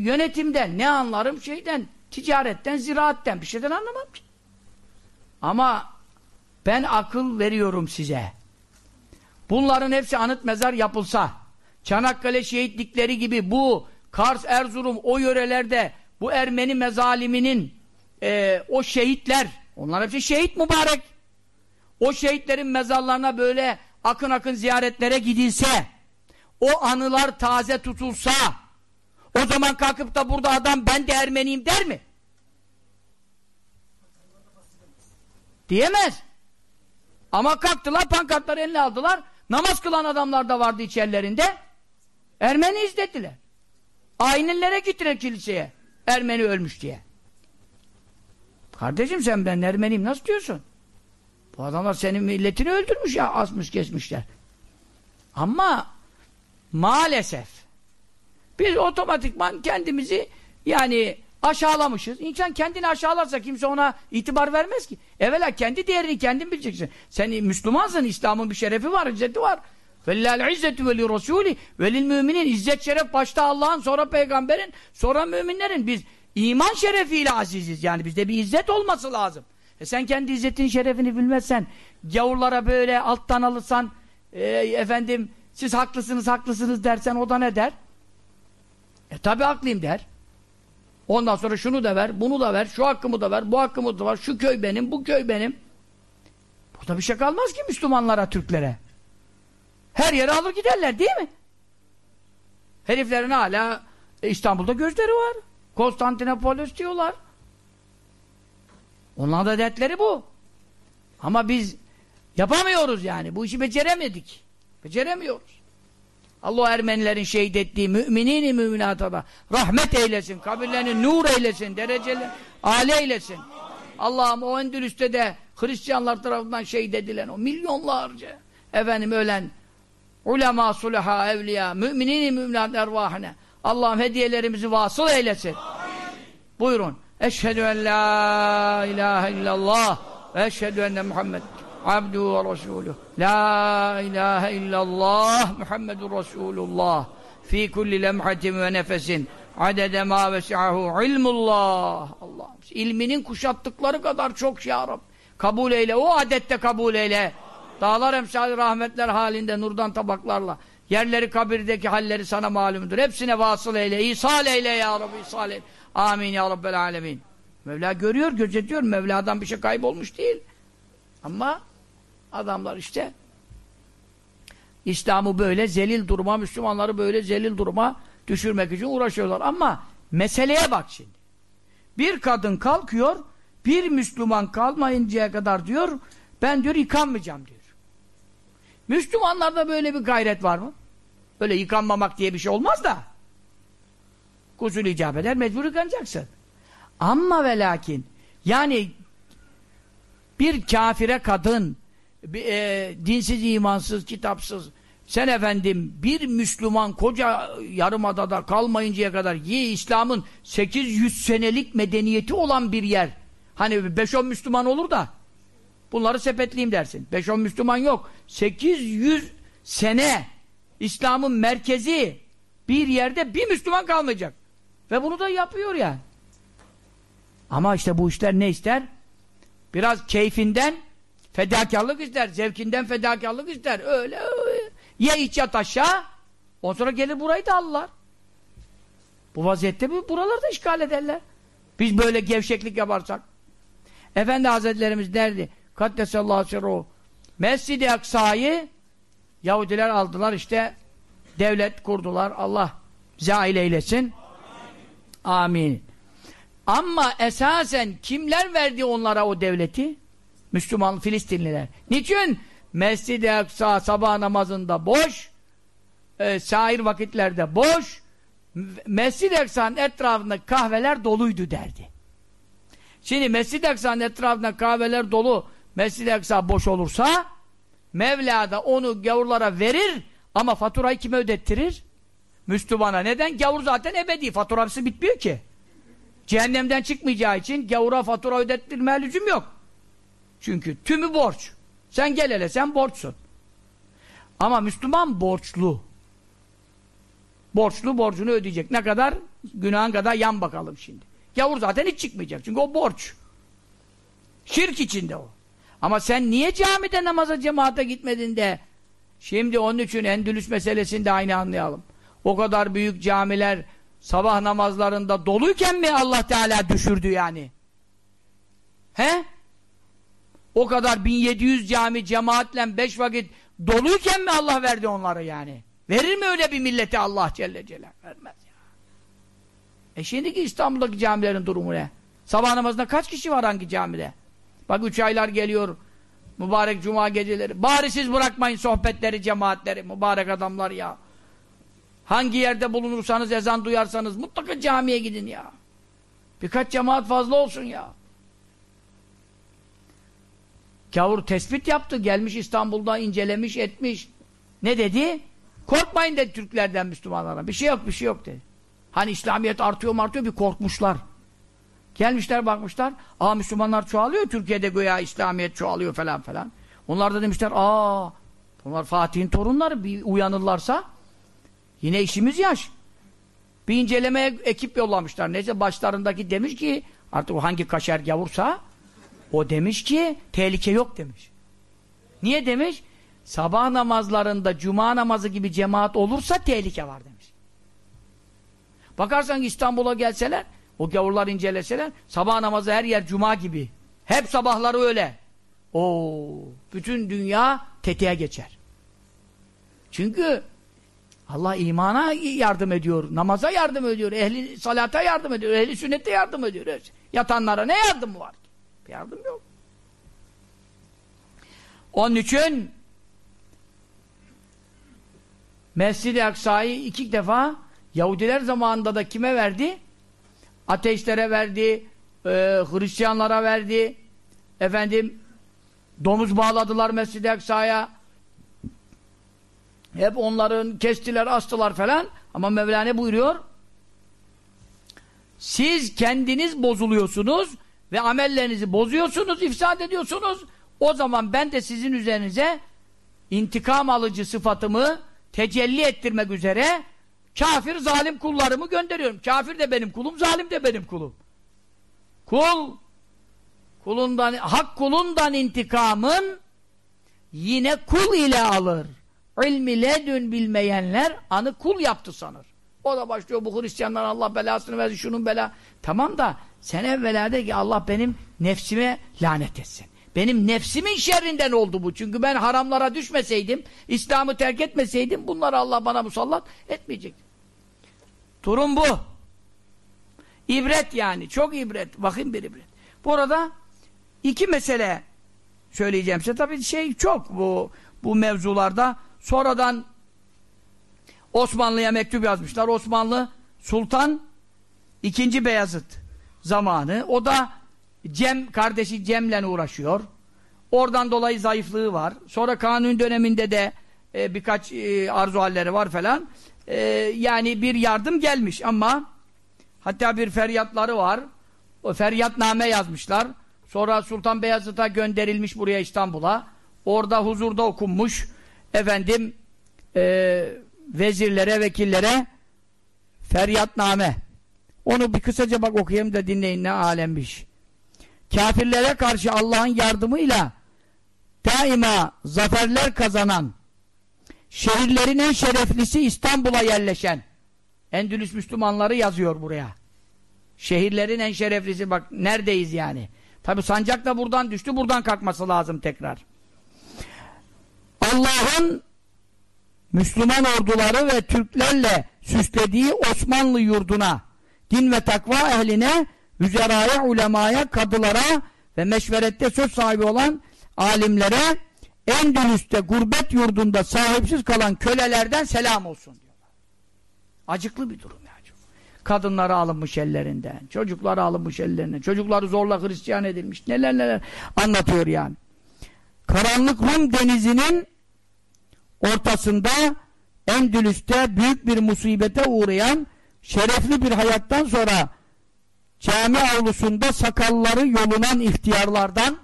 yönetimden? Ne anlarım şeyden? Ticaretten, ziraatten. Bir şeyden anlamam ki. Ama ben akıl veriyorum size. Bunların hepsi anıt mezar yapılsa, Çanakkale şehitlikleri gibi bu Kars, Erzurum o yörelerde bu Ermeni mezaliminin e, o şehitler, onlar hepsi şehit mübarek. O şehitlerin mezarlarına böyle akın akın ziyaretlere gidilse, o anılar taze tutulsa, o zaman kalkıp da burada adam ben de Ermeniyim der mi? Diyemez. Ama kalktılar, pankartları eline aldılar, namaz kılan adamlar da vardı içerilerinde, Ermeni izlediler. Aynillere gittiler kiliseye, Ermeni ölmüş diye. Kardeşim sen ben Ermeniyim nasıl diyorsun? Bu adamlar senin milletini öldürmüş ya asmış kesmişler. Ama maalesef biz otomatikman kendimizi yani aşağılamışız. İnsan kendini aşağılarsa kimse ona itibar vermez ki. Evvela kendi değerini kendin bileceksin. Sen Müslümansın, İslam'ın bir şerefi var, izzeti var. Velillâhil izzetü ve li rasûlih ve lil müminin. İzzet şeref başta Allah'ın sonra peygamberin sonra müminlerin. Biz iman şerefiyle aziziz. Yani bizde bir izzet olması lazım. E sen kendi izzetin şerefini bilmezsen gavurlara böyle alttan alırsan e, efendim siz haklısınız haklısınız dersen o da ne der? E tabi haklıyım der. Ondan sonra şunu da ver, bunu da ver, şu hakkımı da ver, bu hakkımı da ver, şu köy benim, bu köy benim. Burada bir şey kalmaz ki Müslümanlara, Türklere. Her yere alır giderler değil mi? Heriflerin hala İstanbul'da gözleri var. Konstantinopolis diyorlar. Onların da dertleri bu. Ama biz yapamıyoruz yani. Bu işi beceremedik. Beceremiyoruz. Allah Ermenilerin şehit ettiği müminini müminata da rahmet eylesin, kabirlerini nur eylesin, dereceli âli eylesin. Allah'ım o Endülüs'te de Hristiyanlar tarafından şehit edilen o milyonlarca efendim ölen ulema, sulaha, evliya, müminini müminat ervahine Allah'ım hediyelerimizi vasıl eylesin. Amin. Buyurun. Eşhedü en la ilahe illallah ve eşhedü enne Muhammed abduhu ve resuluh. La ilahe illallah Muhammedun Resulullah. Fi kulli lemhatin ve nefesin adede ma vesi'ahu ilmullah. Allah. İlminin kuşattıkları kadar çok ya Rab. Kabul eyle. O adette kabul eyle. Dağlar emsali rahmetler halinde nurdan tabaklarla. Yerleri kabirdeki halleri sana malumdur. Hepsine vasıl eyle. İsal eyle ya Rabbi. İsal eyle. Amin ya Rabbel alemin. Mevla görüyor, gözetiyor. Mevla'dan bir şey kaybolmuş değil. Ama adamlar işte İslam'ı böyle zelil duruma, Müslümanları böyle zelil duruma düşürmek için uğraşıyorlar. Ama meseleye bak şimdi. Bir kadın kalkıyor, bir Müslüman kalmayıncaya kadar diyor, ben diyor yıkanmayacağım diyor. Müslümanlarda böyle bir gayret var mı? Böyle yıkanmamak diye bir şey olmaz da. Gusül icap eder, mecbur yıkanacaksın. Ama ve lakin, yani bir kafire kadın, bir, e, dinsiz, imansız, kitapsız, sen efendim bir Müslüman koca yarımadada kalmayıncaya kadar ye İslam'ın 800 senelik medeniyeti olan bir yer. Hani 5-10 Müslüman olur da bunları sepetleyeyim dersin. 5-10 Müslüman yok. 800 sene İslam'ın merkezi bir yerde bir Müslüman kalmayacak. Ve bunu da yapıyor yani. Ama işte bu işler ne ister? Biraz keyfinden fedakarlık ister, zevkinden fedakarlık ister. Öyle, öyle. Ye iç yat aşağı, ondan sonra gelir burayı da alırlar. Bu vaziyette mi buraları da işgal ederler. Biz böyle gevşeklik yaparsak. Efendi Hazretlerimiz derdi, Kaddesallahu sirruhu, Mescid-i Aksa'yı Yahudiler aldılar işte, devlet kurdular. Allah zail eylesin. Amin. Ama esasen kimler verdi onlara o devleti? Müslüman Filistinliler. Niçin? Mescid-i Aksa sabah namazında boş, e, sair vakitlerde boş, Mescid-i Aksa'nın etrafında kahveler doluydu derdi. Şimdi Mescid-i Aksa'nın etrafında kahveler dolu, Mescid-i Aksa boş olursa, Mevla da onu gavurlara verir ama faturayı kime ödettirir? Müslümana. Neden? Gavur zaten ebedi. Faturası bitmiyor ki. Cehennemden çıkmayacağı için gavura fatura ödettirmeye lüzum yok. Çünkü tümü borç. Sen gel hele sen borçsun. Ama Müslüman borçlu. Borçlu borcunu ödeyecek. Ne kadar? Günahın kadar yan bakalım şimdi. Gavur zaten hiç çıkmayacak. Çünkü o borç. Şirk içinde o. Ama sen niye camide namaza cemaate gitmedin de şimdi onun için Endülüs meselesini de aynı anlayalım. O kadar büyük camiler sabah namazlarında doluyken mi Allah Teala düşürdü yani? He? O kadar 1700 cami cemaatle 5 vakit doluyken mi Allah verdi onları yani? Verir mi öyle bir millete Allah Celle Celal? Vermez ya. E şimdiki İstanbul'daki camilerin durumu ne? Sabah namazında kaç kişi var hangi camide? Bak üç aylar geliyor. Mübarek cuma geceleri. Bari siz bırakmayın sohbetleri, cemaatleri. Mübarek adamlar ya. Hangi yerde bulunursanız, ezan duyarsanız mutlaka camiye gidin ya. Birkaç cemaat fazla olsun ya. Kavur tespit yaptı. Gelmiş İstanbul'da incelemiş, etmiş. Ne dedi? Korkmayın dedi Türklerden Müslümanlara. Bir şey yok, bir şey yok dedi. Hani İslamiyet artıyor mu artıyor bir korkmuşlar. Gelmişler bakmışlar. Aa Müslümanlar çoğalıyor. Türkiye'de göya İslamiyet çoğalıyor falan falan. Onlar da demişler aa bunlar Fatih'in torunları bir uyanırlarsa yine işimiz yaş. Bir incelemeye ekip yollamışlar. Neyse başlarındaki demiş ki artık o hangi kaşer gavursa o demiş ki tehlike yok demiş. Niye demiş? Sabah namazlarında cuma namazı gibi cemaat olursa tehlike var demiş. Bakarsan İstanbul'a gelseler o gavurlar inceleseler sabah namazı her yer cuma gibi. Hep sabahları öyle. O bütün dünya teteğe geçer. Çünkü Allah imana yardım ediyor, namaza yardım ediyor, ehli salata yardım ediyor, ehli sünnete yardım ediyor. Yatanlara ne yardım var? Bir yardım yok. Onun için Mescid-i Aksa'yı iki defa Yahudiler zamanında da kime verdi? Ateistlere verdi, e, Hristiyanlara verdi, efendim domuz bağladılar Mescid-i Aksa'ya, hep onların kestiler, astılar falan. Ama Mevlana buyuruyor, siz kendiniz bozuluyorsunuz ve amellerinizi bozuyorsunuz, ifsad ediyorsunuz. O zaman ben de sizin üzerinize intikam alıcı sıfatımı tecelli ettirmek üzere kafir zalim kullarımı gönderiyorum. Kafir de benim kulum, zalim de benim kulum. Kul kulundan, hak kulundan intikamın yine kul ile alır. İlmi ledün bilmeyenler anı kul yaptı sanır. O da başlıyor bu Hristiyanlar Allah belasını versin şunun bela. Tamam da sen evvela ki Allah benim nefsime lanet etsin. Benim nefsimin şerrinden oldu bu. Çünkü ben haramlara düşmeseydim, İslam'ı terk etmeseydim bunları Allah bana musallat etmeyecek. Durum bu. İbret yani. Çok ibret. Vahim bir ibret. Burada iki mesele söyleyeceğim size. Tabii şey çok bu bu mevzularda. Sonradan Osmanlı'ya mektup yazmışlar. Osmanlı Sultan II. Beyazıt zamanı. O da Cem kardeşi Cem'le uğraşıyor. Oradan dolayı zayıflığı var. Sonra kanun döneminde de e, birkaç e, arzu halleri var falan. E, yani bir yardım gelmiş ama hatta bir feryatları var. O feryatname yazmışlar. Sonra Sultan Beyazıt'a gönderilmiş buraya İstanbul'a. Orada huzurda okunmuş. Efendim e, vezirlere, vekillere feryatname. Onu bir kısaca bak okuyayım da dinleyin ne alemmiş. Kafirlere karşı Allah'ın yardımıyla daima zaferler kazanan şehirlerin en şereflisi İstanbul'a yerleşen Endülüs Müslümanları yazıyor buraya. Şehirlerin en şereflisi bak neredeyiz yani. Tabi sancak da buradan düştü buradan kalkması lazım tekrar. Allah'ın Müslüman orduları ve Türklerle süslediği Osmanlı yurduna, din ve takva ehline, vüzeraya, ulemaya, kadılara ve meşverette söz sahibi olan alimlere Endülüs'te gurbet yurdunda sahipsiz kalan kölelerden selam olsun diyorlar. Acıklı bir durum yani. Kadınları alınmış ellerinden, çocukları alınmış ellerinden, çocukları zorla Hristiyan edilmiş, neler neler anlatıyor yani. Karanlık Rum denizinin ortasında Endülüs'te büyük bir musibete uğrayan şerefli bir hayattan sonra cami avlusunda sakalları yolunan ihtiyarlardan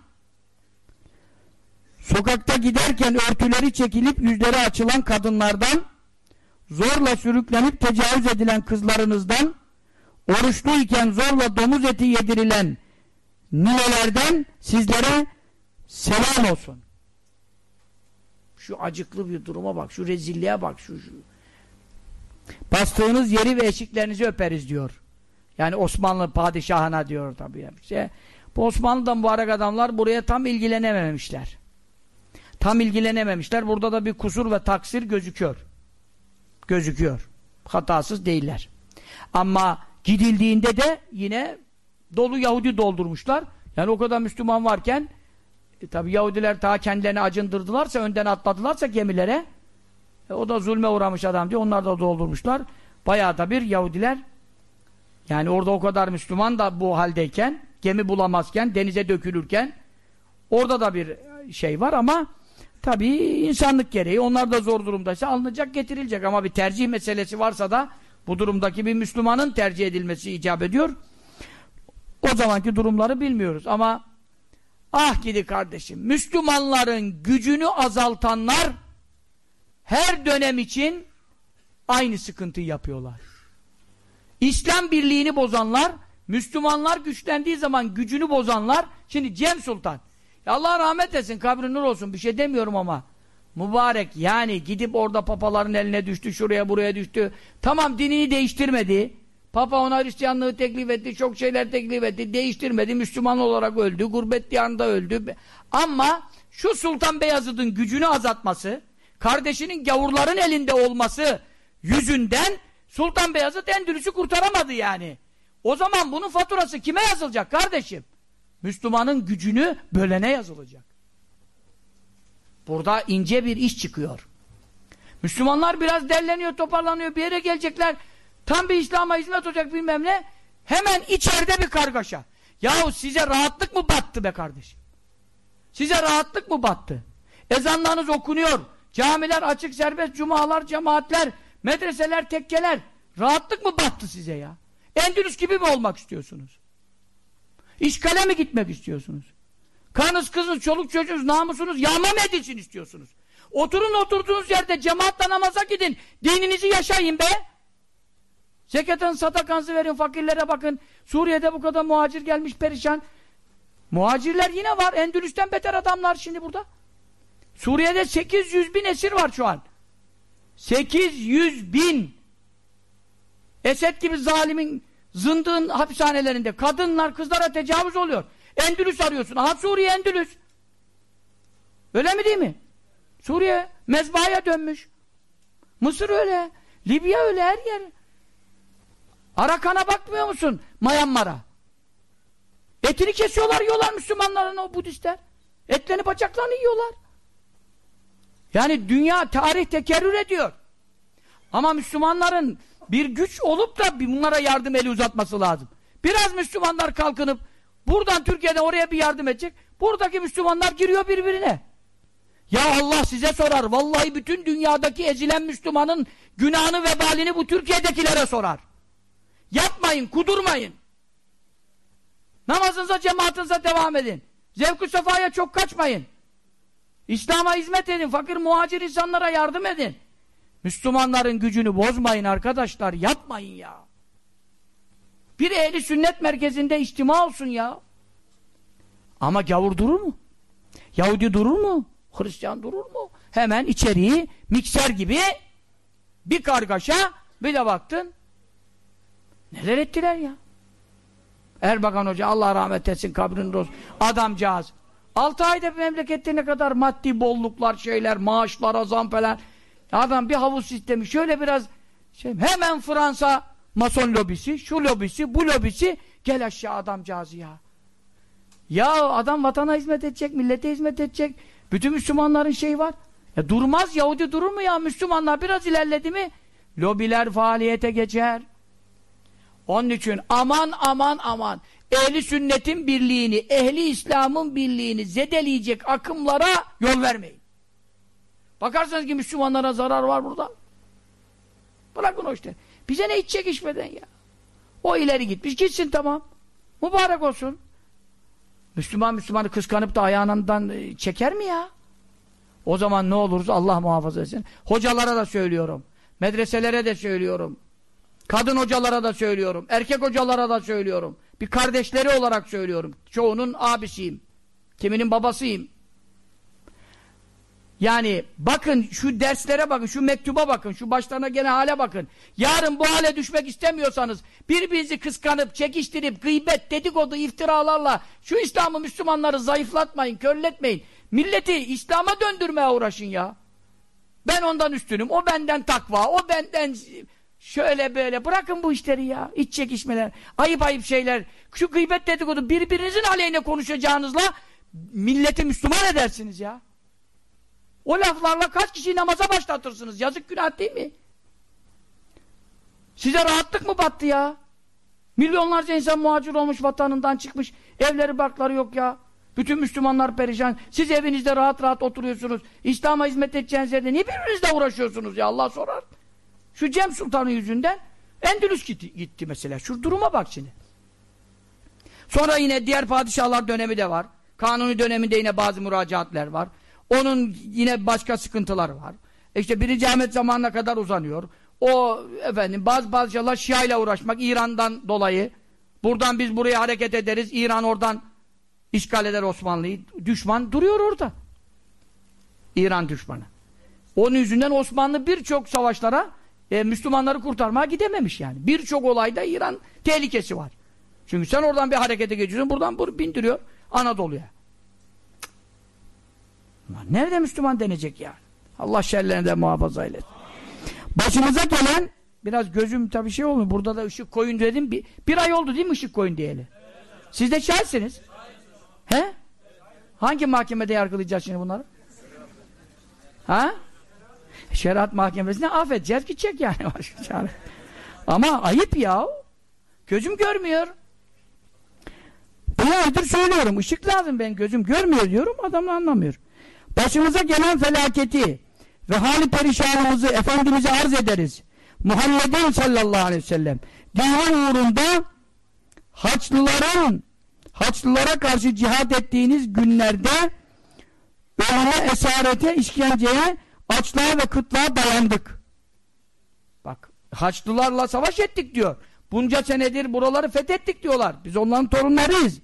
sokakta giderken örtüleri çekilip yüzleri açılan kadınlardan zorla sürüklenip tecavüz edilen kızlarınızdan oruçluyken zorla domuz eti yedirilen ninelerden sizlere selam olsun. Şu acıklı bir duruma bak, şu rezilliğe bak, şu, şu. Bastığınız yeri ve eşiklerinizi öperiz diyor. Yani Osmanlı padişahına diyor tabii. İşte, bu Osmanlı'dan mübarek adamlar buraya tam ilgilenememişler. Tam ilgilenememişler. Burada da bir kusur ve taksir gözüküyor. Gözüküyor. Hatasız değiller. Ama gidildiğinde de yine dolu Yahudi doldurmuşlar. Yani o kadar Müslüman varken e, tabi Yahudiler daha kendilerini acındırdılarsa, önden atladılarsa gemilere e, o da zulme uğramış adam diye onlar da doldurmuşlar. Bayağı da bir Yahudiler yani orada o kadar Müslüman da bu haldeyken, gemi bulamazken, denize dökülürken orada da bir şey var ama tabi insanlık gereği onlar da zor durumdaysa alınacak getirilecek ama bir tercih meselesi varsa da bu durumdaki bir Müslümanın tercih edilmesi icap ediyor. O zamanki durumları bilmiyoruz ama ah gidi kardeşim Müslümanların gücünü azaltanlar her dönem için aynı sıkıntıyı yapıyorlar. İslam birliğini bozanlar, Müslümanlar güçlendiği zaman gücünü bozanlar, şimdi Cem Sultan, Allah rahmet etsin, kabri nur olsun, bir şey demiyorum ama, mübarek yani gidip orada papaların eline düştü, şuraya buraya düştü, tamam dinini değiştirmedi, Papa ona Hristiyanlığı teklif etti, çok şeyler teklif etti, değiştirmedi, Müslüman olarak öldü, gurbet diyarında öldü. Ama şu Sultan Beyazıt'ın gücünü azaltması, kardeşinin gavurların elinde olması yüzünden Sultan Beyazıt Endülüs'ü kurtaramadı yani. O zaman bunun faturası kime yazılacak kardeşim? Müslümanın gücünü bölene yazılacak. Burada ince bir iş çıkıyor. Müslümanlar biraz derleniyor, toparlanıyor, bir yere gelecekler. Tam bir İslam'a hizmet olacak bilmem ne. Hemen içeride bir kargaşa. Yahu size rahatlık mı battı be kardeşim? Size rahatlık mı battı? Ezanlarınız okunuyor. Camiler açık serbest, cumalar, cemaatler, medreseler, tekkeler. Rahatlık mı battı size ya? Endülüs gibi mi olmak istiyorsunuz? İşgale mi gitmek istiyorsunuz? Karınız, kızınız, çoluk çocuğunuz, namusunuz yağma mı edilsin istiyorsunuz? Oturun oturduğunuz yerde cemaatle namaza gidin. Dininizi yaşayın be. Zekatın sadakanızı verin, fakirlere bakın. Suriye'de bu kadar muhacir gelmiş perişan. Muhacirler yine var. Endülüs'ten beter adamlar şimdi burada. Suriye'de 800 bin esir var şu an. 800 bin. Esed gibi zalimin zındığın hapishanelerinde kadınlar, kızlara tecavüz oluyor. Endülüs arıyorsun. Aha Suriye Endülüs. Öyle mi değil mi? Suriye mezbahaya dönmüş. Mısır öyle. Libya öyle her yer. Arakan'a bakmıyor musun? Myanmar'a. Etini kesiyorlar yiyorlar Müslümanların o Budistler. Etlerini bacaklarını yiyorlar. Yani dünya tarih tekerrür ediyor. Ama Müslümanların bir güç olup da bunlara yardım eli uzatması lazım. Biraz Müslümanlar kalkınıp buradan Türkiye'de oraya bir yardım edecek. Buradaki Müslümanlar giriyor birbirine. Ya Allah size sorar. Vallahi bütün dünyadaki ezilen Müslümanın günahını vebalini bu Türkiye'dekilere sorar. Yapmayın, kudurmayın. Namazınıza, cemaatinize devam edin. Zevk-ı sefaya çok kaçmayın. İslam'a hizmet edin. Fakir muhacir insanlara yardım edin. Müslümanların gücünü bozmayın arkadaşlar. Yapmayın ya. Bir ehli sünnet merkezinde içtima olsun ya. Ama gavur durur mu? Yahudi durur mu? Hristiyan durur mu? Hemen içeriği mikser gibi bir kargaşa bir de baktın neler ettiler ya. Erbakan Hoca Allah rahmet etsin kabrini olsun. Adamcağız. 6 ayda memlekette ne kadar maddi bolluklar şeyler, maaşlar, zam falan. Adam bir havuz sistemi şöyle biraz şey, hemen Fransa mason lobisi, şu lobisi, bu lobisi gel aşağı adamcağızı ya. Ya adam vatana hizmet edecek, millete hizmet edecek. Bütün Müslümanların şeyi var. Ya durmaz Yahudi durur mu ya? Müslümanlar biraz ilerledi mi lobiler faaliyete geçer. Onun için aman aman aman ehli sünnetin birliğini, ehli İslam'ın birliğini zedeleyecek akımlara yol vermeyin. Bakarsanız ki Müslümanlara zarar var burada. Bırakın o işte. Bize ne hiç çekişmeden ya. O ileri gitmiş gitsin tamam. Mübarek olsun. Müslüman Müslümanı kıskanıp da ayağından e, çeker mi ya? O zaman ne oluruz Allah muhafaza etsin. Hocalara da söylüyorum. Medreselere de söylüyorum. Kadın hocalara da söylüyorum. Erkek hocalara da söylüyorum. Bir kardeşleri olarak söylüyorum. Çoğunun abisiyim. Kiminin babasıyım. Yani bakın şu derslere bakın, şu mektuba bakın, şu başlarına gene hale bakın. Yarın bu hale düşmek istemiyorsanız birbirinizi kıskanıp, çekiştirip, gıybet, dedikodu, iftiralarla şu İslam'ı Müslümanları zayıflatmayın, körletmeyin. Milleti İslam'a döndürmeye uğraşın ya. Ben ondan üstünüm, o benden takva, o benden şöyle böyle. Bırakın bu işleri ya. İç çekişmeler, ayıp ayıp şeyler. Şu gıybet dedikodu birbirinizin aleyhine konuşacağınızla milleti Müslüman edersiniz ya. O laflarla kaç kişiyi namaza başlatırsınız? Yazık günah değil mi? Size rahatlık mı battı ya? Milyonlarca insan muhacir olmuş, vatanından çıkmış. Evleri barkları yok ya. Bütün Müslümanlar perişan. Siz evinizde rahat rahat oturuyorsunuz. İslam'a hizmet edeceğiniz yerde niye birbirinizle uğraşıyorsunuz ya? Allah sorar. Şu Cem Sultan'ın yüzünden Endülüs gitti, gitti mesela. Şu duruma bak şimdi. Sonra yine diğer padişahlar dönemi de var. Kanuni döneminde yine bazı müracaatler var. Onun yine başka sıkıntıları var. İşte birinci Ahmet zamanına kadar uzanıyor. O efendim bazı padişahlar Şia ile uğraşmak İran'dan dolayı. Buradan biz buraya hareket ederiz. İran oradan işgal eder Osmanlı'yı. Düşman duruyor orada. İran düşmanı. Onun yüzünden Osmanlı birçok savaşlara e, Müslümanları kurtarmaya gidememiş yani. Birçok olayda İran tehlikesi var. Çünkü sen oradan bir harekete geçiyorsun, buradan bindiriyor Anadolu'ya. Nerede Müslüman denecek yani? Allah şerlerinden muhafaza eylesin. Başımıza gelen biraz gözüm tabii şey olmuyor. Burada da ışık koyun dedim. Bir, bir ay oldu değil mi ışık koyun diyeli? Siz de şahitsiniz. Hangi mahkemede yargılayacağız şimdi bunları? Ha? Şeriat mahkemesine affedeceğiz gidecek yani. Ama ayıp ya. Gözüm görmüyor. Bir aydır söylüyorum. Işık lazım ben gözüm görmüyor diyorum. Adam anlamıyor. Başımıza gelen felaketi ve hali perişanımızı Efendimiz'e arz ederiz. Muhammed'in sallallahu aleyhi ve sellem dini uğrunda Haçlıların Haçlılara karşı cihad ettiğiniz günlerde ölüme, esarete, işkenceye, açlığa ve kıtlığa dayandık. Bak, Haçlılarla savaş ettik diyor. Bunca senedir buraları fethettik diyorlar. Biz onların torunlarıyız.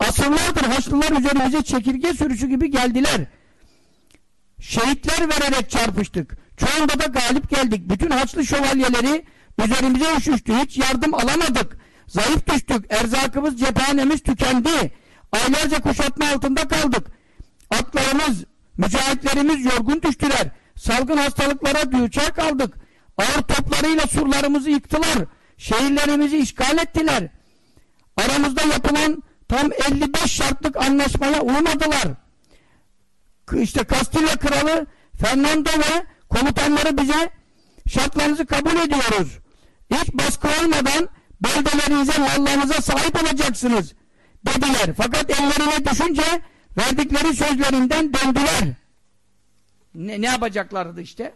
Asırlardır Haçlılar üzerimize çekirge sürüsü gibi geldiler. Şehitler vererek çarpıştık. Çoğunda da galip geldik. Bütün Haçlı şövalyeleri üzerimize üşüştü. Hiç yardım alamadık. Zayıf düştük. Erzakımız, cephanemiz tükendi. Aylarca kuşatma altında kaldık. Atlarımız, mücahitlerimiz yorgun düştüler. Salgın hastalıklara düçar kaldık. Ağır toplarıyla surlarımızı yıktılar. Şehirlerimizi işgal ettiler. Aramızda yapılan tam 55 şartlık anlaşmaya uymadılar. İşte Kastilya kralı Fernando ve komutanları bize şartlarınızı kabul ediyoruz. Hiç baskı olmadan beldelerinize, mallarınıza sahip olacaksınız dediler. Fakat ellerine düşünce verdikleri sözlerinden döndüler. Ne, ne yapacaklardı işte?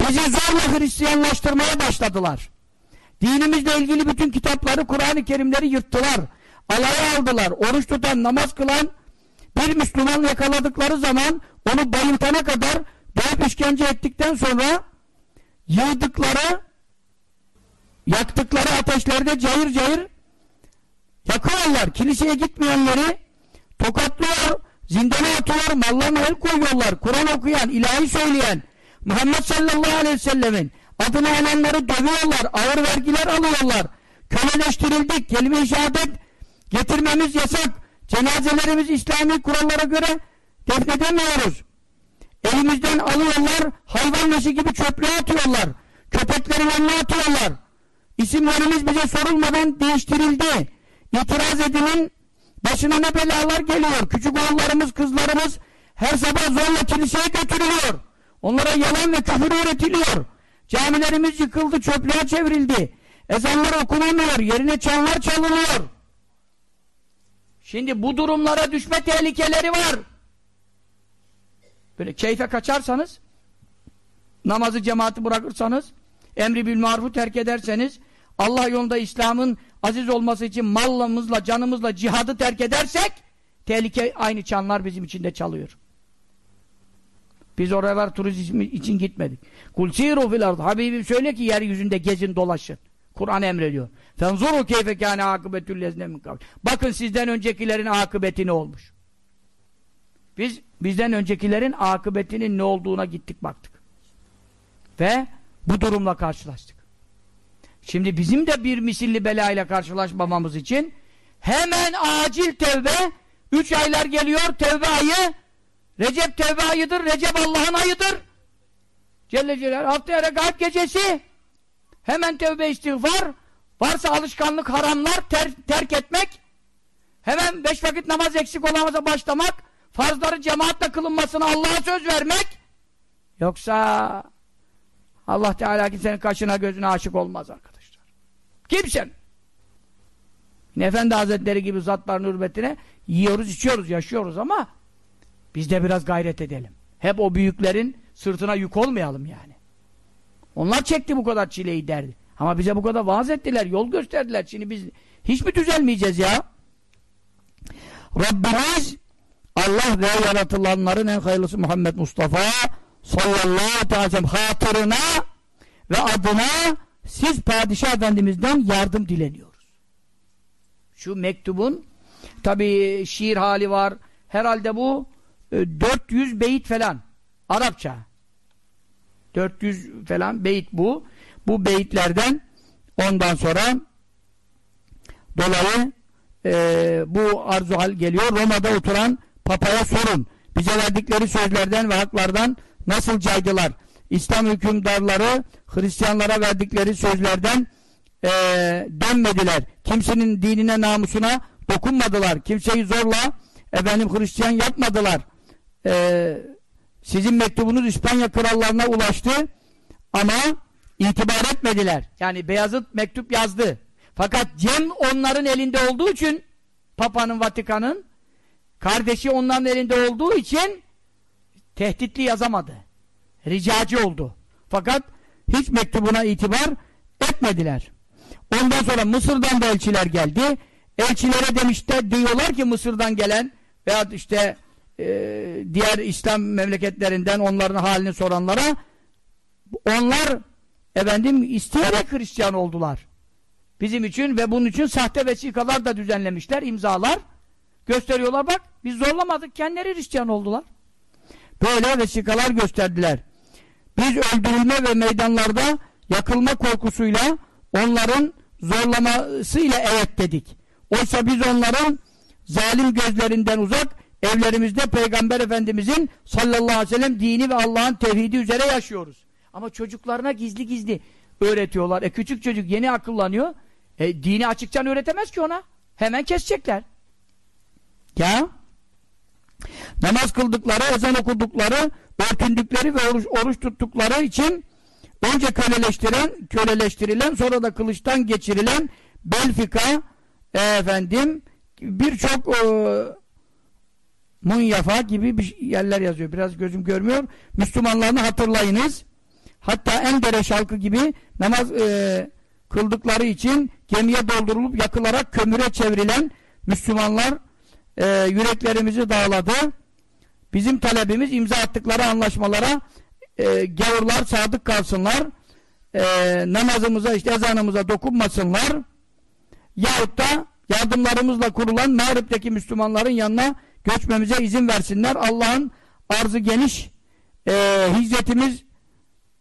Bizi zorla Hristiyanlaştırmaya başladılar. Dinimizle ilgili bütün kitapları, Kur'an-ı Kerimleri yırttılar. Alaya aldılar. Oruç tutan, namaz kılan bir Müslüman yakaladıkları zaman onu bayıltana kadar dövüp işkence ettikten sonra yığdıkları yaktıkları ateşlerde cayır cayır yakıyorlar. Kiliseye gitmeyenleri tokatlıyor, zindana atıyorlar, mallarına el koyuyorlar. Kur'an okuyan, ilahi söyleyen, Muhammed sallallahu aleyhi ve sellemin adını alanları dövüyorlar, ağır vergiler alıyorlar. Köleleştirildik, kelime-i şehadet getirmemiz yasak. Cenazelerimiz İslami kurallara göre defnedemiyoruz. Elimizden alıyorlar, hayvan leşi gibi çöplüğe atıyorlar. Köpeklerin önüne atıyorlar. İsimlerimiz bize sorulmadan değiştirildi. İtiraz edinin başına ne belalar geliyor. Küçük oğullarımız, kızlarımız her sabah zorla kiliseye götürülüyor. Onlara yalan ve küfür öğretiliyor. Camilerimiz yıkıldı, çöplüğe çevrildi. Ezanlar okunamıyor, yerine çanlar çalınıyor. Şimdi bu durumlara düşme tehlikeleri var. Böyle keyfe kaçarsanız, namazı cemaati bırakırsanız, emri bil marufu terk ederseniz, Allah yolunda İslam'ın aziz olması için mallımızla, canımızla cihadı terk edersek, tehlike aynı çanlar bizim için de çalıyor. Biz oraya var turizm için gitmedik. Kul siru fil ard. Habibim söyle ki yeryüzünde gezin dolaşın. Kur'an emrediyor. Fenzuru keyfe kâne akıbetül lezne min Bakın sizden öncekilerin akıbeti ne olmuş. Biz bizden öncekilerin akıbetinin ne olduğuna gittik baktık. Ve bu durumla karşılaştık. Şimdi bizim de bir misilli belayla karşılaşmamamız için hemen acil tevbe üç aylar geliyor tevbe ayı Recep tevbe ayıdır. Recep Allah'ın ayıdır. Celle Celal haftaya regaib gecesi hemen tevbe istiğfar varsa alışkanlık haramlar ter, terk etmek hemen beş vakit namaz eksik olamazsa başlamak farzları cemaatle kılınmasına Allah'a söz vermek yoksa Allah Teala kimsenin kaşına gözüne aşık olmaz arkadaşlar. Kimsen. Efendi Hazretleri gibi zatların hürmetine yiyoruz, içiyoruz, yaşıyoruz ama biz de biraz gayret edelim. Hep o büyüklerin sırtına yük olmayalım yani. Onlar çekti bu kadar çileyi derdi. Ama bize bu kadar vaaz ettiler, yol gösterdiler. Şimdi biz hiç mi düzelmeyeceğiz ya? Rabbimiz Allah ve yaratılanların en hayırlısı Muhammed Mustafa sallallahu aleyhi ve sellem hatırına ve adına siz Padişah Efendimiz'den yardım dileniyoruz. Şu mektubun tabi şiir hali var. Herhalde bu 400 e, beyit falan. Arapça. 400 falan beyit bu. Bu beyitlerden ondan sonra dolayı e, bu arzu hal geliyor. Roma'da oturan papaya sorun. Bize verdikleri sözlerden ve haklardan nasıl caydılar? İslam hükümdarları Hristiyanlara verdikleri sözlerden e, dönmediler. Kimsenin dinine namusuna dokunmadılar. Kimseyi zorla efendim Hristiyan yapmadılar. Ee, sizin mektubunuz İspanya krallarına ulaştı ama itibar etmediler. Yani Beyazıt mektup yazdı. Fakat Cem onların elinde olduğu için Papa'nın, Vatikan'ın kardeşi onların elinde olduğu için tehditli yazamadı. Ricacı oldu. Fakat hiç mektubuna itibar etmediler. Ondan sonra Mısır'dan da elçiler geldi. Elçilere demişler, diyorlar ki Mısır'dan gelen veya işte e, diğer İslam memleketlerinden onların halini soranlara onlar efendim isteyerek Hristiyan oldular. Bizim için ve bunun için sahte vesikalar da düzenlemişler, imzalar. Gösteriyorlar bak, biz zorlamadık, kendileri Hristiyan oldular. Böyle vesikalar gösterdiler. Biz öldürülme ve meydanlarda yakılma korkusuyla onların zorlamasıyla evet dedik. Oysa biz onların zalim gözlerinden uzak evlerimizde Peygamber Efendimizin sallallahu aleyhi ve sellem dini ve Allah'ın tevhidi üzere yaşıyoruz. Ama çocuklarına gizli gizli öğretiyorlar. E küçük çocuk yeni akıllanıyor. E, dini açıktan öğretemez ki ona. Hemen kesecekler. Ya namaz kıldıkları, ezan okudukları, örtündükleri ve oruç, oruç tuttukları için önce köleleştiren, köleleştirilen, sonra da kılıçtan geçirilen Belfika e, efendim birçok e, Munyafa gibi bir yerler yazıyor. Biraz gözüm görmüyor. Müslümanlarını hatırlayınız. Hatta Endere şalkı gibi namaz e, kıldıkları için gemiye doldurulup yakılarak kömüre çevrilen Müslümanlar e, yüreklerimizi dağladı. Bizim talebimiz imza attıkları anlaşmalara e, gavurlar sadık kalsınlar. E, namazımıza işte ezanımıza dokunmasınlar. Yahut da yardımlarımızla kurulan Mağrip'teki Müslümanların yanına göçmemize izin versinler. Allah'ın arzı geniş. E, hicretimiz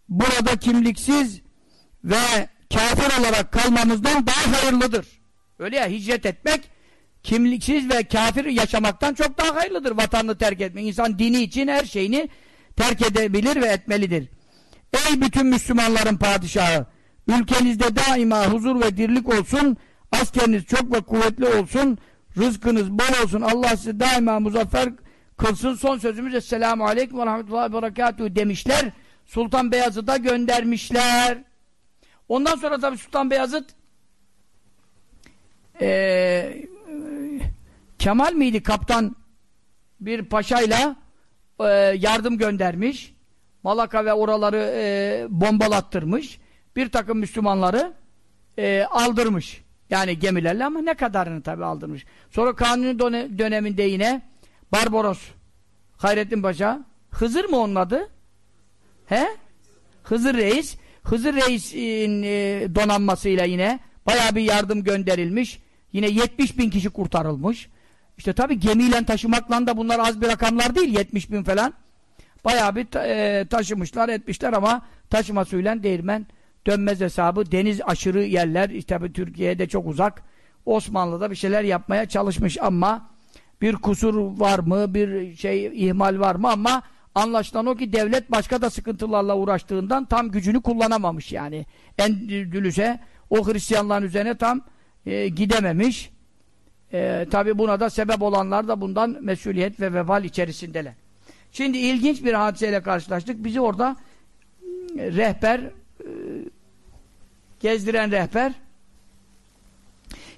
burada kimliksiz ve kafir olarak kalmamızdan daha hayırlıdır. Öyle ya hicret etmek kimliksiz ve kafir yaşamaktan çok daha hayırlıdır vatanını terk etmek. İnsan dini için her şeyini terk edebilir ve etmelidir. Ey bütün Müslümanların padişahı! Ülkenizde daima huzur ve dirlik olsun, askeriniz çok ve kuvvetli olsun, rızkınız bol olsun, Allah sizi daima muzaffer kılsın. Son sözümüz Esselamu Aleyküm ve Rahmetullahi ve Berekatuhu demişler. Sultan Beyazıt'a göndermişler. Ondan sonra tabi Sultan Beyazıt ee, Kemal miydi kaptan bir paşayla e, yardım göndermiş. Malaka ve oraları e, bombalattırmış. Bir takım Müslümanları e, aldırmış. Yani gemilerle ama ne kadarını tabi aldırmış. Sonra Kanuni döneminde yine Barbaros Hayrettin Paşa Hızır mı onun adı? He? Hızır Reis Hızır Reis'in e, donanmasıyla yine baya bir yardım gönderilmiş. Yine 70 bin kişi kurtarılmış. İşte tabi gemiyle taşımakla da bunlar az bir rakamlar değil 70 bin falan. Bayağı bir e, taşımışlar etmişler ama taşıma suyla değirmen dönmez hesabı. Deniz aşırı yerler işte Türkiye'de çok uzak. Osmanlı'da bir şeyler yapmaya çalışmış ama bir kusur var mı bir şey ihmal var mı ama anlaşılan o ki devlet başka da sıkıntılarla uğraştığından tam gücünü kullanamamış yani. Endülüs'e o Hristiyanların üzerine tam e, gidememiş. E, Tabi buna da sebep olanlar da bundan mesuliyet ve vebal içerisindeler. Şimdi ilginç bir hadiseyle karşılaştık. Bizi orada e, rehber gezdiren rehber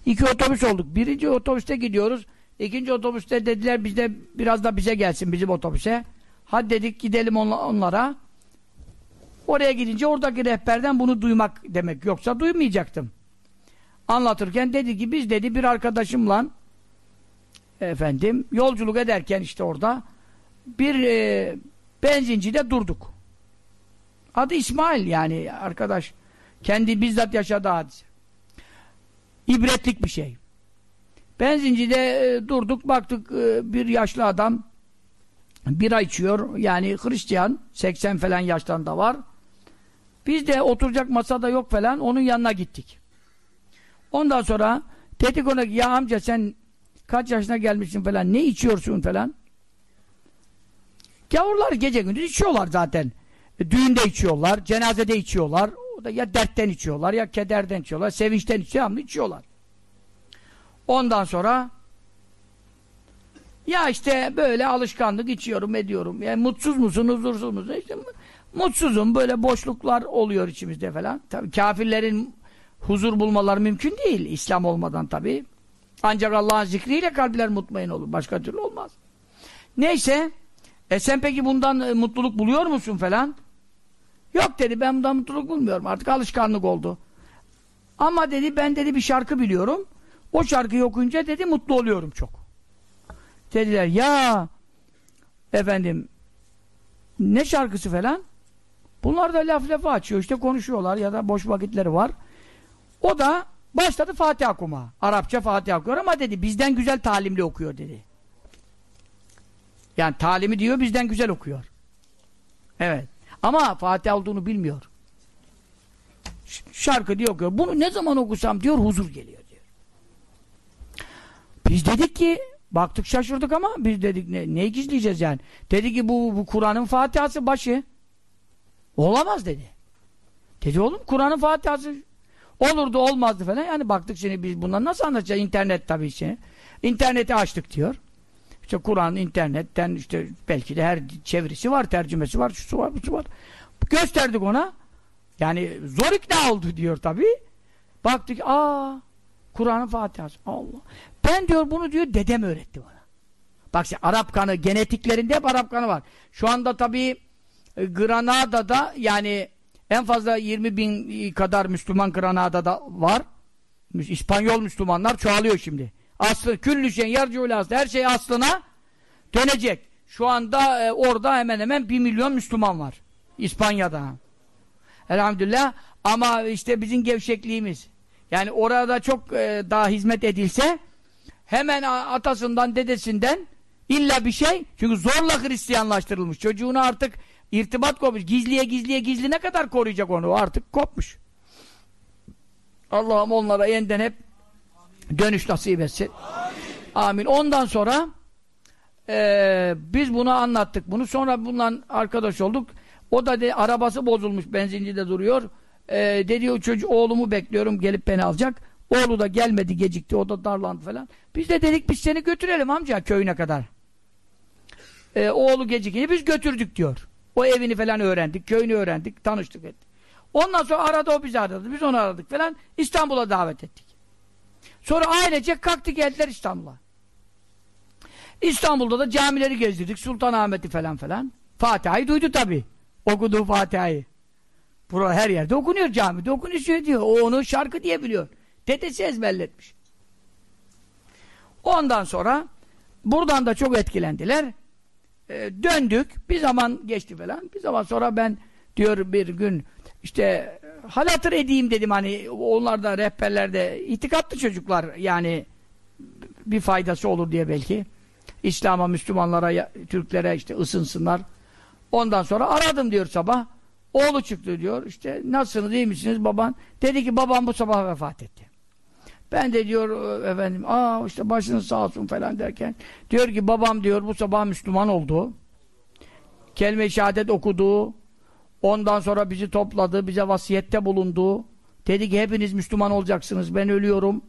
iki otobüs olduk. Birinci otobüste gidiyoruz. İkinci otobüste dediler bizde biraz da bize gelsin bizim otobüse. Hadi dedik gidelim onlara. Oraya gidince oradaki rehberden bunu duymak demek. Yoksa duymayacaktım anlatırken dedi ki biz dedi bir arkadaşımla efendim yolculuk ederken işte orada bir e, benzincide durduk. Adı İsmail yani arkadaş. Kendi bizzat yaşadığı hadise. İbretlik bir şey. Benzincide e, durduk baktık e, bir yaşlı adam bira içiyor. Yani Hristiyan 80 falan yaşlarında var. Biz de oturacak masada yok falan onun yanına gittik. Ondan sonra dedik ona ya amca sen kaç yaşına gelmişsin falan ne içiyorsun falan. Gavurlar gece gündüz içiyorlar zaten. E, düğünde içiyorlar, cenazede içiyorlar. Da ya dertten içiyorlar ya kederden içiyorlar, sevinçten içiyorlar, içiyorlar. Ondan sonra Ya işte böyle alışkanlık içiyorum ediyorum. Yani mutsuz musun, huzursuz musun? İşte mutsuzum, böyle boşluklar oluyor içimizde falan. Tabii kafirlerin huzur bulmaları mümkün değil. İslam olmadan tabii. Ancak Allah'ın zikriyle kalpler mutmain olur. Başka türlü olmaz. Neyse. E sen peki bundan e, mutluluk buluyor musun falan? Yok dedi ben bundan mutluluk bulmuyorum. Artık alışkanlık oldu. Ama dedi ben dedi bir şarkı biliyorum. O şarkıyı okuyunca dedi mutlu oluyorum çok. Dediler ya efendim ne şarkısı falan? Bunlar da laf lafı açıyor işte konuşuyorlar ya da boş vakitleri var. O da başladı Fatiha okuma. Arapça Fatiha okuyor ama dedi bizden güzel talimli okuyor dedi. Yani talimi diyor bizden güzel okuyor. Evet. Ama Fatiha olduğunu bilmiyor. Şarkı diyor okuyor. Bunu ne zaman okusam diyor huzur geliyor diyor. Biz dedik ki baktık şaşırdık ama biz dedik ne, neyi gizleyeceğiz yani. Dedi ki bu, bu Kur'an'ın Fatiha'sı başı. Olamaz dedi. Dedi oğlum Kur'an'ın Fatiha'sı olurdu olmazdı falan. Yani baktık şimdi biz bundan nasıl anlatacağız? İnternet tabii şey. İnterneti açtık diyor. İşte Kur'an internetten işte belki de her çevirisi var, tercümesi var, şusu var, busu var. Gösterdik ona. Yani zor ikna oldu diyor tabii. Baktık aa Kur'an'ın Fatiha'sı. Allah. Ben diyor bunu diyor dedem öğretti bana. Bak işte Arap kanı genetiklerinde hep Arap kanı var. Şu anda tabii e, Granada'da yani en fazla 20 bin kadar Müslüman Granada'da var. İspanyol Müslümanlar çoğalıyor şimdi. Aslı küllü şey yarcı her şey aslına dönecek. Şu anda e, orada hemen hemen bir milyon Müslüman var. İspanya'da. Elhamdülillah. Ama işte bizim gevşekliğimiz. Yani orada çok e, daha hizmet edilse hemen atasından dedesinden illa bir şey çünkü zorla Hristiyanlaştırılmış. Çocuğunu artık irtibat kopmuş. Gizliye gizliye gizli ne kadar koruyacak onu? Artık kopmuş. Allah'ım onlara yeniden hep dönüş nasip etsin. Amin. Amin. Ondan sonra e, biz bunu anlattık. Bunu sonra bundan arkadaş olduk. O da de, arabası bozulmuş benzincide duruyor. E, dedi o çocuk oğlumu bekliyorum gelip beni alacak. Oğlu da gelmedi gecikti o da darlandı falan. Biz de dedik biz seni götürelim amca köyüne kadar. E, oğlu gecikince biz götürdük diyor. O evini falan öğrendik, köyünü öğrendik, tanıştık ettik. Ondan sonra aradı o bizi aradı, biz onu aradık falan. İstanbul'a davet ettik. Sonra ailece kalktı geldiler İstanbul'a. İstanbul'da da camileri gezdirdik. Sultanahmet'i falan falan. Fatiha'yı duydu tabi. Okuduğu Fatiha'yı. Burada her yerde okunuyor camide okunuyor diyor. O onu şarkı diye biliyor. Dedesi ezberletmiş. Ondan sonra buradan da çok etkilendiler. Ee, döndük. Bir zaman geçti falan. Bir zaman sonra ben diyor bir gün işte halatır edeyim dedim hani onlar da rehberlerde itikatlı çocuklar yani bir faydası olur diye belki. İslam'a, Müslümanlara, Türklere işte ısınsınlar. Ondan sonra aradım diyor sabah. Oğlu çıktı diyor. İşte nasılsınız, iyi misiniz baban? Dedi ki babam bu sabah vefat etti. Ben de diyor efendim, aa işte başınız sağ olsun falan derken diyor ki babam diyor bu sabah Müslüman oldu. Kelime-i şehadet okudu. Ondan sonra bizi topladı, bize vasiyette bulundu. Dedi ki hepiniz Müslüman olacaksınız, ben ölüyorum.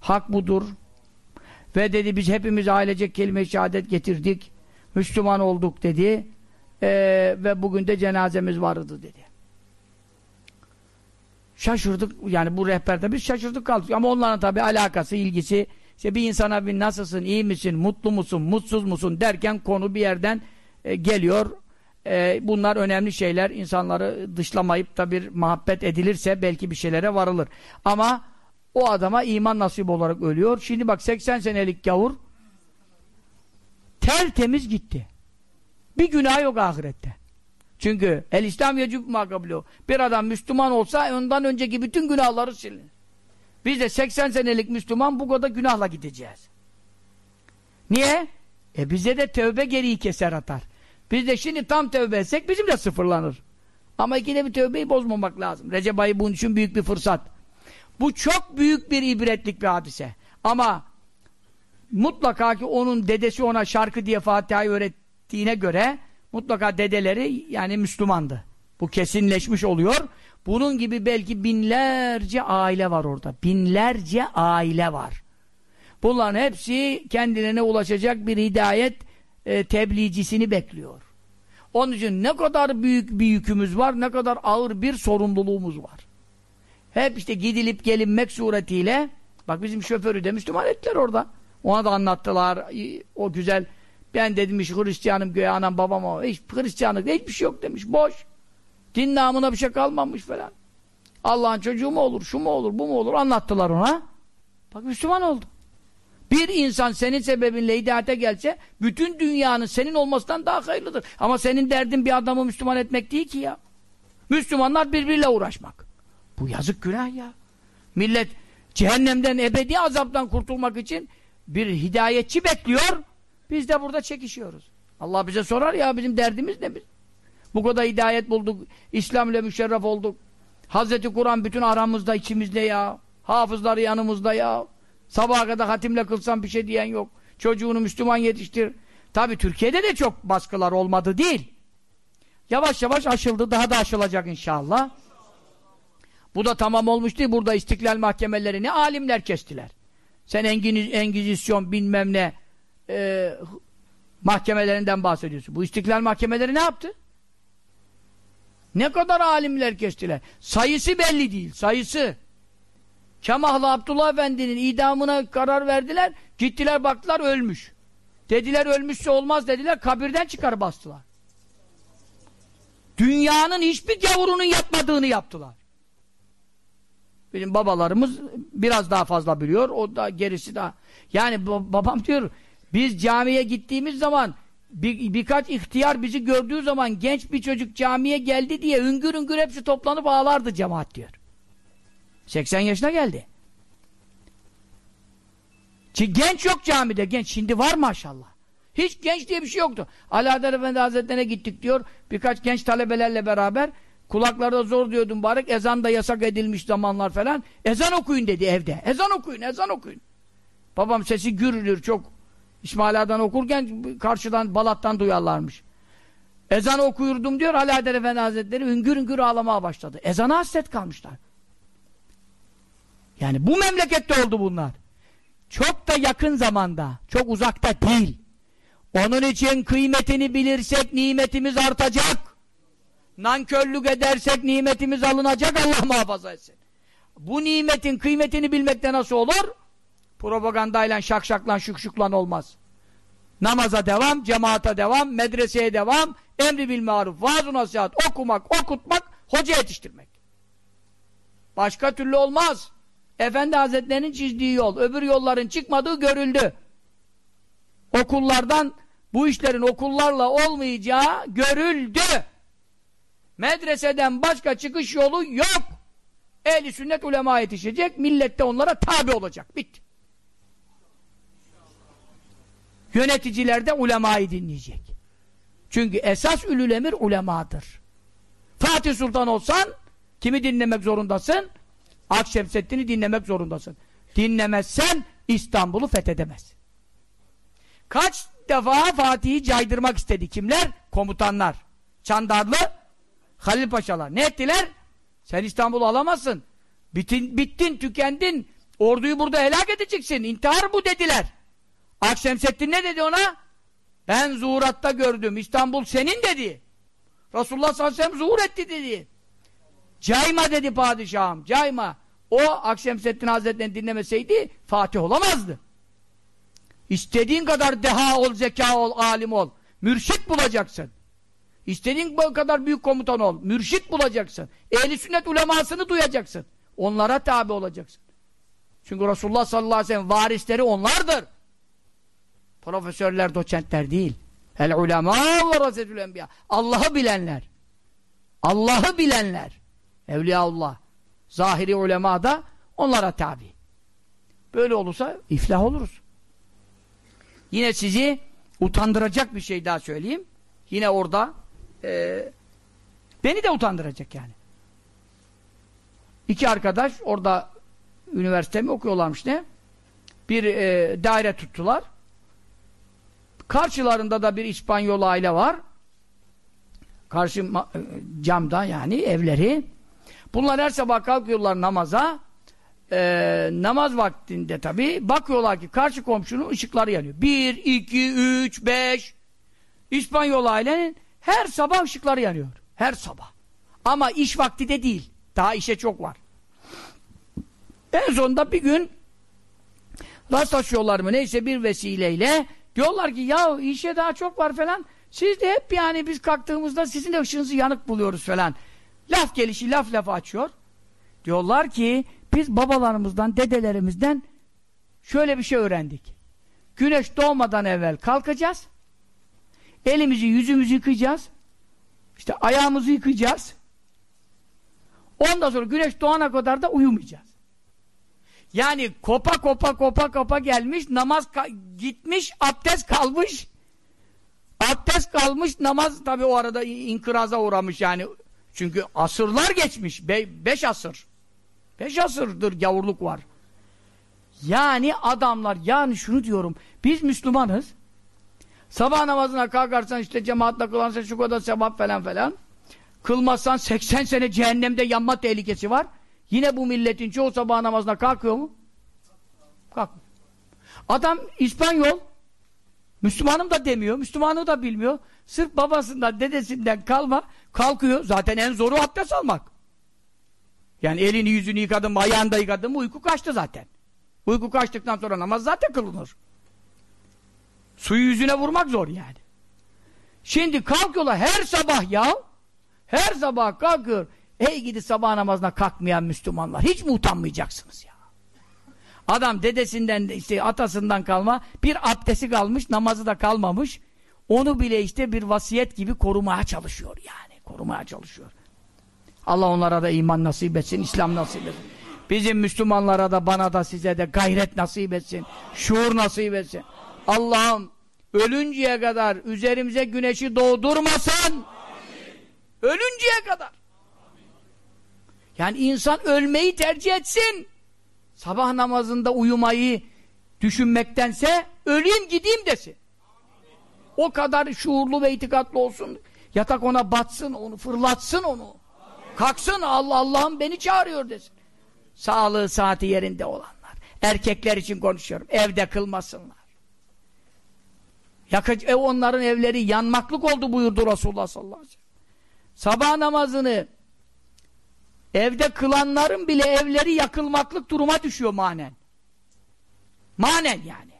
Hak budur. Ve dedi biz hepimiz ailecek kelime-i şehadet getirdik. Müslüman olduk dedi. Ee, ve bugün de cenazemiz vardı dedi. Şaşırdık yani bu rehberde biz şaşırdık kaldık. Ama onların tabi alakası, ilgisi işte bir insana bir nasılsın, iyi misin, mutlu musun, mutsuz musun derken konu bir yerden e, geliyor e, bunlar önemli şeyler. İnsanları dışlamayıp da bir muhabbet edilirse belki bir şeylere varılır. Ama o adama iman nasip olarak ölüyor. Şimdi bak 80 senelik gavur tertemiz gitti. Bir günah yok ahirette. Çünkü el İslam yecub makablu. Bir adam Müslüman olsa ondan önceki bütün günahları silinir. Biz de 80 senelik Müslüman bu kadar günahla gideceğiz. Niye? E bize de tövbe geriyi keser atar. Biz de şimdi tam tövbe etsek bizim de sıfırlanır. Ama ikide bir tövbeyi bozmamak lazım. Recep ayı bunun için büyük bir fırsat. Bu çok büyük bir ibretlik bir hadise. Ama mutlaka ki onun dedesi ona şarkı diye Fatiha'yı öğrettiğine göre mutlaka dedeleri yani Müslümandı. Bu kesinleşmiş oluyor. Bunun gibi belki binlerce aile var orada. Binlerce aile var. Bunların hepsi kendilerine ulaşacak bir hidayet e, tebliğcisini bekliyor. Onun için ne kadar büyük bir yükümüz var, ne kadar ağır bir sorumluluğumuz var. Hep işte gidilip gelinmek suretiyle, bak bizim şoförü de Müslüman orada. Ona da anlattılar, o güzel, ben dedim hiç Hristiyanım göğe anam babam hiç Hristiyanlık hiçbir şey yok demiş, boş. Din namına bir şey kalmamış falan. Allah'ın çocuğu mu olur, şu mu olur, bu mu olur anlattılar ona. Bak Müslüman oldu. Bir insan senin sebebinle hidayete gelse bütün dünyanın senin olmasından daha hayırlıdır. Ama senin derdin bir adamı Müslüman etmek değil ki ya. Müslümanlar birbiriyle uğraşmak. Bu yazık günah ya. Millet cehennemden ebedi azaptan kurtulmak için bir hidayetçi bekliyor. Biz de burada çekişiyoruz. Allah bize sorar ya bizim derdimiz ne biz? Bu kadar hidayet bulduk. İslam ile müşerref olduk. Hazreti Kur'an bütün aramızda içimizde ya. Hafızları yanımızda ya. Sabaha kadar hatimle kılsam bir şey diyen yok. Çocuğunu Müslüman yetiştir. Tabi Türkiye'de de çok baskılar olmadı değil. Yavaş yavaş aşıldı. Daha da aşılacak inşallah. Bu da tamam olmuş değil. Burada istiklal mahkemelerini alimler kestiler. Sen Engizisyon bilmem ne e, mahkemelerinden bahsediyorsun. Bu istiklal mahkemeleri ne yaptı? Ne kadar alimler kestiler. Sayısı belli değil. Sayısı. Kemahlı Abdullah Efendi'nin idamına karar verdiler. Gittiler baktılar ölmüş. Dediler ölmüşse olmaz dediler. Kabirden çıkar bastılar. Dünyanın hiçbir gavurunun yapmadığını yaptılar. Bizim babalarımız biraz daha fazla biliyor. O da gerisi daha. Yani babam diyor biz camiye gittiğimiz zaman bir, birkaç ihtiyar bizi gördüğü zaman genç bir çocuk camiye geldi diye üngür üngür hepsi toplanıp ağlardı cemaat diyor. 80 yaşına geldi. Genç yok camide genç. Şimdi var maşallah. Hiç genç diye bir şey yoktu. Alaeddin Efendi Hazretleri'ne gittik diyor. Birkaç genç talebelerle beraber kulaklarda zor diyordum mübarek. Ezan da yasak edilmiş zamanlar falan. Ezan okuyun dedi evde. Ezan okuyun, ezan okuyun. Babam sesi gürülür çok. İsmail Ağa'dan okurken karşıdan Balat'tan duyarlarmış. Ezan okuyurdum diyor Alaeddin Efendi Hazretleri üngür üngür ağlamaya başladı. Ezana hasret kalmışlar. Yani bu memlekette oldu bunlar. Çok da yakın zamanda, çok uzakta değil. Onun için kıymetini bilirsek nimetimiz artacak. Nankörlük edersek nimetimiz alınacak Allah muhafaza etsin. Bu nimetin kıymetini bilmekte nasıl olur? Propagandayla, şakşakla, şukşukla olmaz. Namaza devam, cemaata devam, medreseye devam, emri bil maruf, vaaz nasihat, okumak, okutmak, hoca yetiştirmek. Başka türlü olmaz. Efendi Hazretlerinin çizdiği yol, öbür yolların çıkmadığı görüldü. Okullardan, bu işlerin okullarla olmayacağı görüldü. Medreseden başka çıkış yolu yok. Ehli sünnet ulema yetişecek, millet de onlara tabi olacak. Bitti. Yöneticiler de ulemayı dinleyecek. Çünkü esas ülül emir ulemadır. Fatih Sultan olsan, kimi dinlemek zorundasın? Akşemseddin'i dinlemek zorundasın. Dinlemezsen İstanbul'u fethedemez. Kaç defa Fatih'i caydırmak istedi kimler? Komutanlar. Çandarlı Halil Paşalar. Ne ettiler? Sen İstanbul'u alamazsın. Bitin, bittin, tükendin. Orduyu burada helak edeceksin. İntihar bu dediler. Akşemseddin ne dedi ona? Ben zuhuratta gördüm. İstanbul senin dedi. Resulullah sallallahu aleyhi ve sellem zuhur etti dedi. Cayma dedi padişahım. Cayma. O Akşemseddin Hazretleri'ni dinlemeseydi Fatih olamazdı. İstediğin kadar deha ol, zeka ol, alim ol. Mürşit bulacaksın. İstediğin kadar büyük komutan ol. Mürşit bulacaksın. Ehli sünnet ulemasını duyacaksın. Onlara tabi olacaksın. Çünkü Resulullah sallallahu aleyhi ve sellem varisleri onlardır. Profesörler, doçentler değil. El ulema ve rasetül enbiya. Allah'ı bilenler. Allah'ı bilenler. Evliyaullah. Zahiri ulema da onlara tabi. Böyle olursa iflah oluruz. Yine sizi utandıracak bir şey daha söyleyeyim. Yine orada e, beni de utandıracak yani. İki arkadaş orada üniversite mi okuyorlarmış ne? Bir e, daire tuttular. Karşılarında da bir İspanyol aile var. Karşı e, camda yani evleri. Bunlar her sabah kalkıyorlar namaza. e, namaz vaktinde tabi bakıyorlar ki karşı komşunun ışıkları yanıyor. Bir, iki, üç, beş İspanyol ailenin her sabah ışıkları yanıyor. Her sabah. Ama iş vakti de değil. Daha işe çok var. En sonunda bir gün rastlaşıyorlar mı neyse bir vesileyle diyorlar ki ya işe daha çok var falan siz de hep yani biz kalktığımızda sizin de ışığınızı yanık buluyoruz falan. Laf gelişi laf laf açıyor. Diyorlar ki biz babalarımızdan, dedelerimizden şöyle bir şey öğrendik. Güneş doğmadan evvel kalkacağız. Elimizi, yüzümüzü yıkayacağız. İşte ayağımızı yıkayacağız. Ondan sonra güneş doğana kadar da uyumayacağız. Yani kopa kopa kopa kopa gelmiş, namaz gitmiş, abdest kalmış. Abdest kalmış, namaz tabi o arada inkıraza uğramış yani. Çünkü asırlar geçmiş, Be beş asır. Beş asırdır gavurluk var. Yani adamlar, yani şunu diyorum, biz Müslümanız. Sabah namazına kalkarsan işte cemaatle kılansan şu kadar sevap falan falan. Kılmazsan 80 sene cehennemde yanma tehlikesi var. Yine bu milletin çoğu sabah namazına kalkıyor mu? Kalkmıyor. Adam İspanyol. Müslümanım da demiyor. Müslümanı da bilmiyor. Sırf babasından, dedesinden kalma. Kalkıyor. Zaten en zoru abdest almak. Yani elini yüzünü yıkadın mı, ayağını da yıkadın uyku kaçtı zaten. Uyku kaçtıktan sonra namaz zaten kılınır. Suyu yüzüne vurmak zor yani. Şimdi kalkıyorlar her sabah ya. Her sabah kalkıyor. Ey gidi sabah namazına kalkmayan Müslümanlar. Hiç mi utanmayacaksınız ya? Adam dedesinden işte atasından kalma bir abdesti kalmış namazı da kalmamış. Onu bile işte bir vasiyet gibi korumaya çalışıyor yani. Korumaya çalışıyor. Allah onlara da iman nasip etsin, İslam nasip etsin. Bizim Müslümanlara da bana da size de gayret nasip etsin. Şuur nasip etsin. Allah'ım ölünceye kadar üzerimize güneşi doğdurmasın. Ölünceye kadar. Yani insan ölmeyi tercih etsin. Sabah namazında uyumayı düşünmektense öleyim gideyim desin. O kadar şuurlu ve itikatlı olsun. Yatak ona batsın, onu fırlatsın onu. Kalksın Allah Allah'ım beni çağırıyor desin. Sağlığı saati yerinde olanlar. Erkekler için konuşuyorum. Evde kılmasınlar. Yakıcı, ev onların evleri yanmaklık oldu buyurdu Resulullah sallallahu aleyhi ve sellem. Sabah namazını evde kılanların bile evleri yakılmaklık duruma düşüyor manen. Manen yani.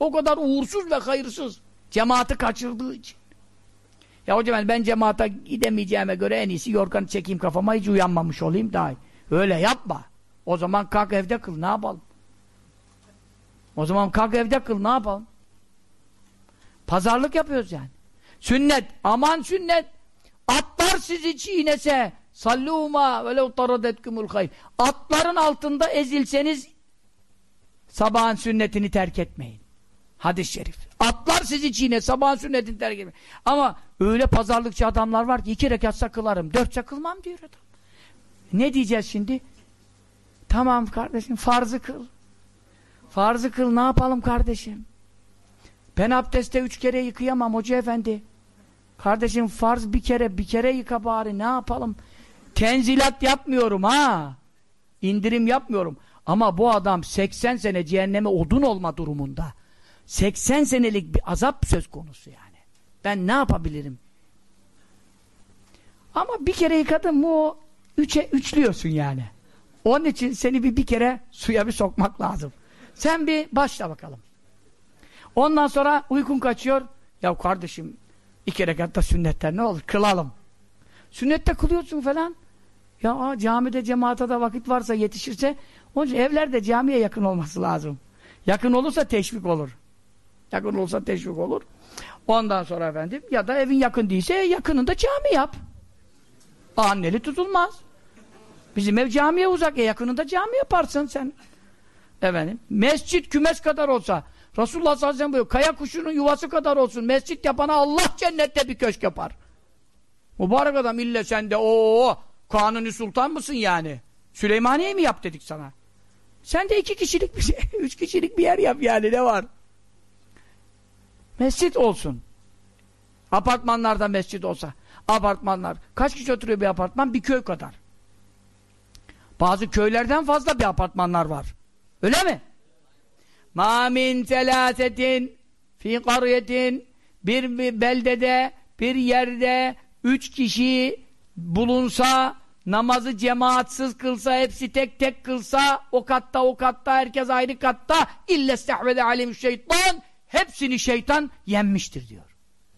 O kadar uğursuz ve hayırsız. Cemaati kaçırdığı için. Ya hocam ben cemaate gidemeyeceğime göre en iyisi yorganı çekeyim kafama hiç uyanmamış olayım daha iyi. Öyle yapma. O zaman kalk evde kıl ne yapalım? O zaman kalk evde kıl ne yapalım? Pazarlık yapıyoruz yani. Sünnet, aman sünnet. Atlar sizi çiğnese sallûmâ velev taradetkumul hayr. Atların altında ezilseniz sabahın sünnetini terk etmeyin. Hadis-i şerif. Atlar sizi çiğne, sabahın sünnetini terk etmeyin. Ama öyle pazarlıkçı adamlar var ki iki rekat sakılarım, dört sakılmam diyor adam. Ne diyeceğiz şimdi? Tamam kardeşim, farzı kıl. Farzı kıl, ne yapalım kardeşim? Ben abdestte üç kere yıkayamam hoca efendi. Kardeşim farz bir kere, bir kere yıka bari ne yapalım? Tenzilat yapmıyorum ha. İndirim yapmıyorum. Ama bu adam 80 sene cehenneme odun olma durumunda. 80 senelik bir azap söz konusu yani. Ben ne yapabilirim? Ama bir kere yıkadın mı o üçe üçlüyorsun yani. Onun için seni bir bir kere suya bir sokmak lazım. Sen bir başla bakalım. Ondan sonra uykun kaçıyor. Ya kardeşim iki rekatta sünnetten ne olur? Kılalım. Sünnette kılıyorsun falan. Ya camide cemaate de vakit varsa yetişirse onun için evlerde camiye yakın olması lazım. Yakın olursa teşvik olur. Yakın olursa teşvik olur. Ondan sonra efendim ya da evin yakın değilse yakınında cami yap. Anneli tutulmaz. Bizim ev camiye uzak. E yakınında cami yaparsın sen. Efendim. Mescit kümes kadar olsa Resulullah sallallahu aleyhi ve sellem buyuruyor. Kaya kuşunun yuvası kadar olsun. Mescit yapana Allah cennette bir köşk yapar. Mübarek adam ille sen de o Kanuni Sultan mısın yani? Süleymaniye mi yap dedik sana? Sen de iki kişilik bir şey, üç kişilik bir yer yap yani ne var? Mescit olsun. Apartmanlarda mescit olsa. Apartmanlar. Kaç kişi oturuyor bir apartman? Bir köy kadar. Bazı köylerden fazla bir apartmanlar var. Öyle mi? Ma min selâsetin fi karyetin bir, bir beldede, bir yerde üç kişi bulunsa, namazı cemaatsız kılsa, hepsi tek tek kılsa, o katta o katta, herkes ayrı katta, ille stehvede alim şeytan, hepsini şeytan yenmiştir diyor.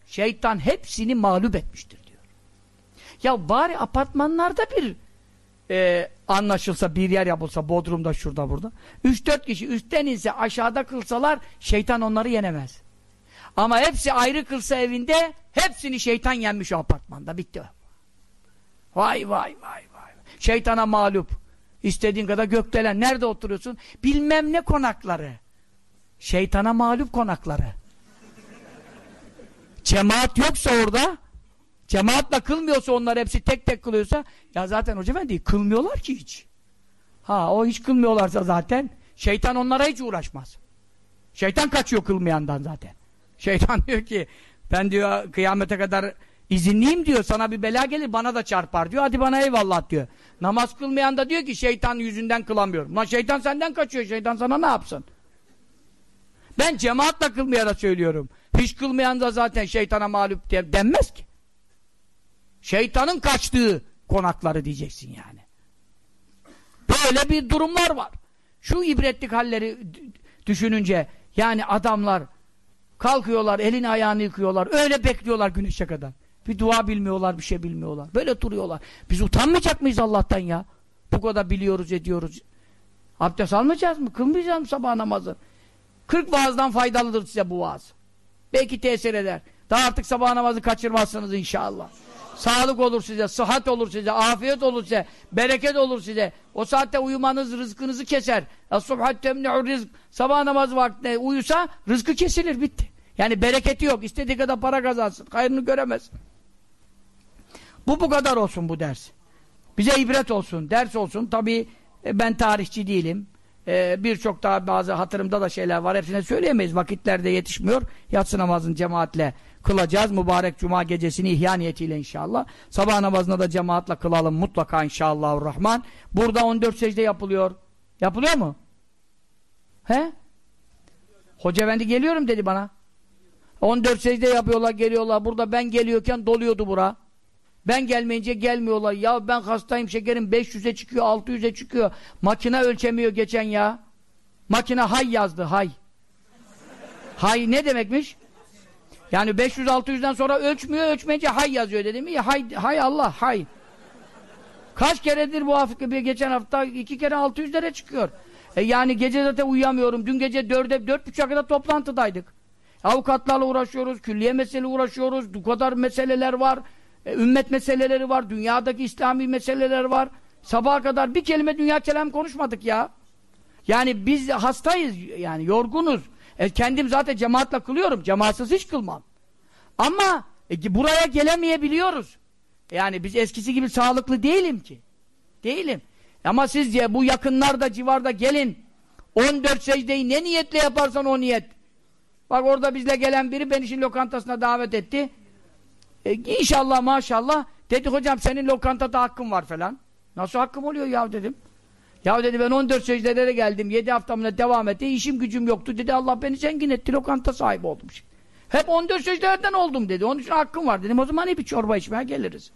Şeytan hepsini mağlup etmiştir diyor. Ya bari apartmanlarda bir e, anlaşılsa, bir yer yapılsa, Bodrum'da, şurada, burada. Üç dört kişi üstten inse, aşağıda kılsalar, şeytan onları yenemez. Ama hepsi ayrı kılsa evinde, hepsini şeytan yenmiş o apartmanda. Bitti. Vay vay vay vay. Şeytana mağlup. İstediğin kadar gökdelen. Nerede oturuyorsun? Bilmem ne konakları. Şeytana mağlup konakları. Cemaat yoksa orada, cemaatla kılmıyorsa onlar hepsi tek tek kılıyorsa, ya zaten hoca değil, kılmıyorlar ki hiç. Ha o hiç kılmıyorlarsa zaten, şeytan onlara hiç uğraşmaz. Şeytan kaçıyor kılmayandan zaten. Şeytan diyor ki, ben diyor kıyamete kadar izinliyim diyor, sana bir bela gelir bana da çarpar diyor, hadi bana eyvallah diyor. Namaz kılmayan da diyor ki şeytan yüzünden kılamıyorum. Lan şeytan senden kaçıyor, şeytan sana ne yapsın? Ben cemaatle kılmayana söylüyorum. Hiç kılmayan da zaten şeytana mağlup diye denmez ki. Şeytanın kaçtığı konakları diyeceksin yani. Böyle bir durumlar var. Şu ibretlik halleri düşününce yani adamlar kalkıyorlar, elini ayağını yıkıyorlar, öyle bekliyorlar güneşe kadar. Bir dua bilmiyorlar, bir şey bilmiyorlar. Böyle duruyorlar. Biz utanmayacak mıyız Allah'tan ya? Bu kadar biliyoruz, ediyoruz. Abdest almayacağız mı? Kılmayacağız mı sabah namazı? 40 vaazdan faydalıdır size bu vaaz. Belki tesir eder. Daha artık sabah namazı kaçırmazsınız inşallah. Sağlık olur size, sıhhat olur size, afiyet olur size, bereket olur size. O saatte uyumanız rızkınızı keser. Sabah namazı vaktinde uyusa rızkı kesilir, bitti. Yani bereketi yok. İstediği kadar para kazansın. Hayrını göremez. Bu bu kadar olsun bu ders. Bize ibret olsun, ders olsun. Tabii e, ben tarihçi değilim. Ee, Birçok daha bazı hatırımda da şeyler var. Hepsine söyleyemeyiz. Vakitlerde yetişmiyor. Yatsı namazını cemaatle kılacağız. Mübarek cuma gecesini ihya niyetiyle inşallah. Sabah namazına da cemaatle kılalım mutlaka inşallahurrahman. Burada 14 secde yapılıyor. Yapılıyor mu? He? Hoca efendi geliyorum dedi bana. 14 secde yapıyorlar geliyorlar. Burada ben geliyorken doluyordu bura. Ben gelmeyince gelmiyorlar. Ya ben hastayım şekerim 500'e çıkıyor 600'e çıkıyor. Makine ölçemiyor geçen ya. Makine hay yazdı hay. Hay ne demekmiş? Yani 500-600'den sonra ölçmüyor ölçmeyince hay yazıyor dedim. Ya hay, hay Allah hay. Kaç keredir bu hafta bir geçen hafta iki kere 600'lere çıkıyor. E yani gece zaten uyuyamıyorum. Dün gece dörde dört buçuğa kadar toplantıdaydık. Avukatlarla uğraşıyoruz, külliye mesele uğraşıyoruz. Bu kadar meseleler var. E, ümmet meseleleri var, dünyadaki İslami meseleler var. Sabaha kadar bir kelime dünya kelam konuşmadık ya. Yani biz hastayız, yani yorgunuz. E, kendim zaten cemaatle kılıyorum, cemaatsız hiç kılmam. Ama e, buraya gelemeyebiliyoruz. Yani biz eskisi gibi sağlıklı değilim ki. Değilim. Ama siz diye bu yakınlarda, civarda gelin. 14 secdeyi ne niyetle yaparsan o niyet. Bak orada bizle gelen biri beni şimdi lokantasına davet etti. E, inşallah maşallah dedi hocam senin lokantada hakkın var falan. Nasıl hakkım oluyor ya dedim. Ya dedi ben 14 secdelere geldim. 7 haftamla devam etti. İşim gücüm yoktu dedi. Allah beni zengin etti. Lokanta sahibi oldum. Hep 14 secdelerden oldum dedi. Onun için hakkım var dedim. O zaman iyi bir çorba içmeye geliriz.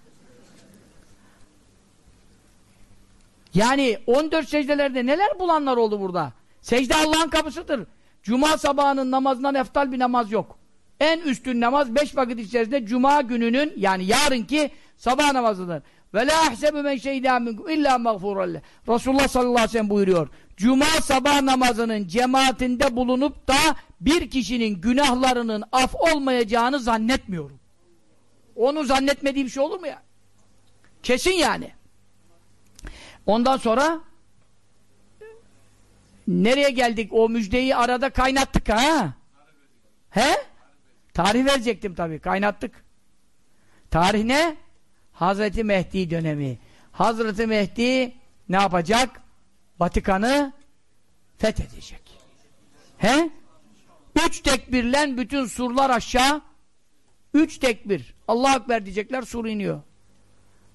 Yani 14 secdelerde neler bulanlar oldu burada? Secde Allah'ın kapısıdır. Cuma sabahının namazından eftal bir namaz yok. En üstün namaz beş vakit içerisinde cuma gününün yani yarınki sabah namazıdır. Ve la ahsebu men şeydâ minkum illa mağfurallah. Resulullah sallallahu aleyhi ve sellem buyuruyor. Cuma sabah namazının cemaatinde bulunup da bir kişinin günahlarının af olmayacağını zannetmiyorum. Onu zannetmediği bir şey olur mu ya? Kesin yani. Ondan sonra nereye geldik? O müjdeyi arada kaynattık ha? He? Tarih verecektim tabii. Kaynattık. Tarih ne? Hazreti Mehdi dönemi. Hazreti Mehdi ne yapacak? Vatikan'ı fethedecek. He? Üç tekbirlen bütün surlar aşağı. Üç tekbir. Allah Ekber diyecekler sur iniyor.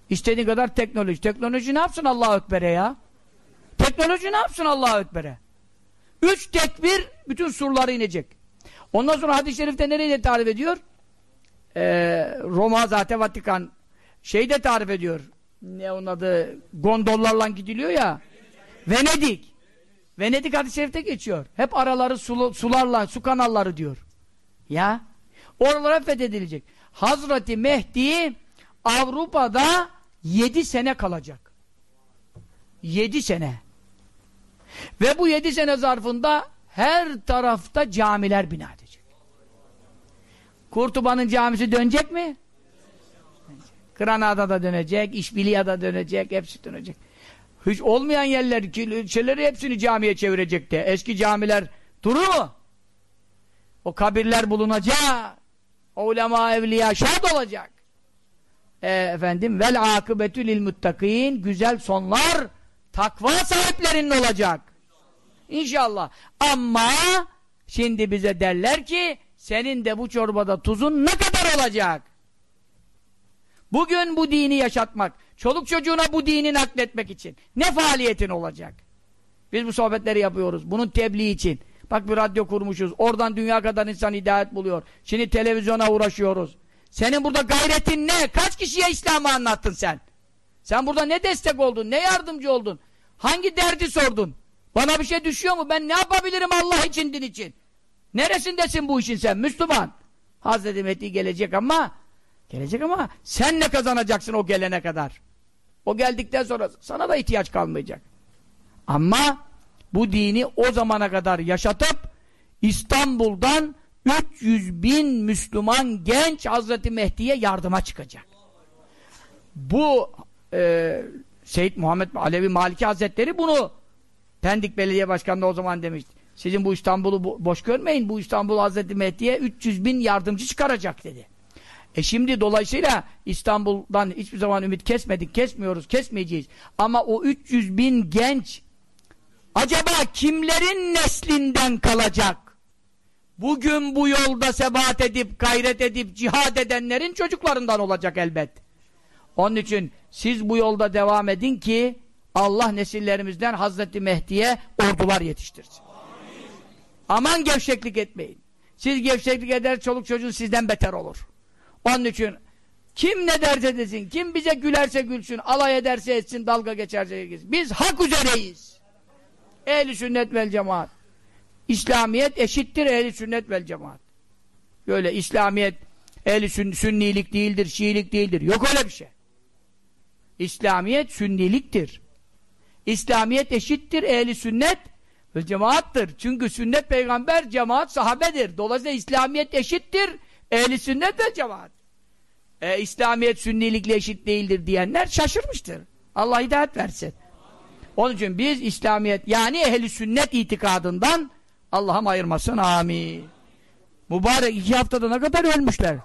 İstediğin kadar teknoloji. Teknoloji ne yapsın Allah Ekber'e ya? Teknoloji ne yapsın Allah'a Ekber'e? Üç tekbir bütün surları inecek. Ondan sonra hadis-i şerifte nereyle tarif ediyor? Ee, Roma zaten Vatikan şeyde tarif ediyor. Ne onun adı? Gondollarla gidiliyor ya. Venedik. Venedik hadis-i şerifte geçiyor. Hep araları sulu, sularla, su kanalları diyor. Ya. Oralara fethedilecek. Hazreti Mehdi Avrupa'da yedi sene kalacak. Yedi sene. Ve bu yedi sene zarfında her tarafta camiler bina edecek. Kurtuba'nın camisi dönecek mi? Granada'da dönecek, İşbiliye'de dönecek, hepsi dönecek. Hiç olmayan yerler, şeyleri hepsini camiye çevirecek de. Eski camiler durur mu? O kabirler bulunacak. O ulema evliya şad olacak. E, efendim vel akıbetü lil muttakin güzel sonlar takva sahiplerinin olacak. İnşallah. Ama şimdi bize derler ki senin de bu çorbada tuzun ne kadar olacak? Bugün bu dini yaşatmak, çoluk çocuğuna bu dini nakletmek için ne faaliyetin olacak? Biz bu sohbetleri yapıyoruz. Bunun tebliği için. Bak bir radyo kurmuşuz. Oradan dünya kadar insan hidayet buluyor. Şimdi televizyona uğraşıyoruz. Senin burada gayretin ne? Kaç kişiye İslam'ı anlattın sen? Sen burada ne destek oldun? Ne yardımcı oldun? Hangi derdi sordun? Bana bir şey düşüyor mu? Ben ne yapabilirim Allah için, din için? Neresindesin bu işin sen? Müslüman. Hazreti Mehdi gelecek ama gelecek ama sen ne kazanacaksın o gelene kadar? O geldikten sonra sana da ihtiyaç kalmayacak. Ama bu dini o zamana kadar yaşatıp İstanbul'dan 300 bin Müslüman genç Hazreti Mehdi'ye yardıma çıkacak. Bu e, Seyyid Muhammed Alevi Maliki Hazretleri bunu Pendik Belediye Başkanı o zaman demişti. Sizin bu İstanbul'u bo boş görmeyin. Bu İstanbul Hazreti Mehdi'ye 300 bin yardımcı çıkaracak dedi. E şimdi dolayısıyla İstanbul'dan hiçbir zaman ümit kesmedik, kesmiyoruz, kesmeyeceğiz. Ama o 300 bin genç acaba kimlerin neslinden kalacak? Bugün bu yolda sebat edip, gayret edip, cihad edenlerin çocuklarından olacak elbet. Onun için siz bu yolda devam edin ki Allah nesillerimizden Hazreti Mehdi'ye ordular yetiştirsin. Amin. Aman gevşeklik etmeyin. Siz gevşeklik eder çoluk çocuğun sizden beter olur. Onun için kim ne derse desin, kim bize gülerse gülsün, alay ederse etsin, dalga geçerse geçsin. Biz hak üzereyiz. Ehli sünnet vel cemaat. İslamiyet eşittir ehli sünnet vel cemaat. Böyle İslamiyet ehli sünn sünnilik değildir, şiilik değildir. Yok öyle bir şey. İslamiyet sünniliktir. İslamiyet eşittir ehli sünnet ve cemaattır. Çünkü sünnet peygamber, cemaat sahabedir. Dolayısıyla İslamiyet eşittir ehli sünnet ve cemaat. E, İslamiyet sünnilikle eşit değildir diyenler şaşırmıştır. Allah hidayet versin. Onun için biz İslamiyet yani ehli sünnet itikadından Allah'ım ayırmasın amin. Mübarek iki haftada ne kadar ölmüşler?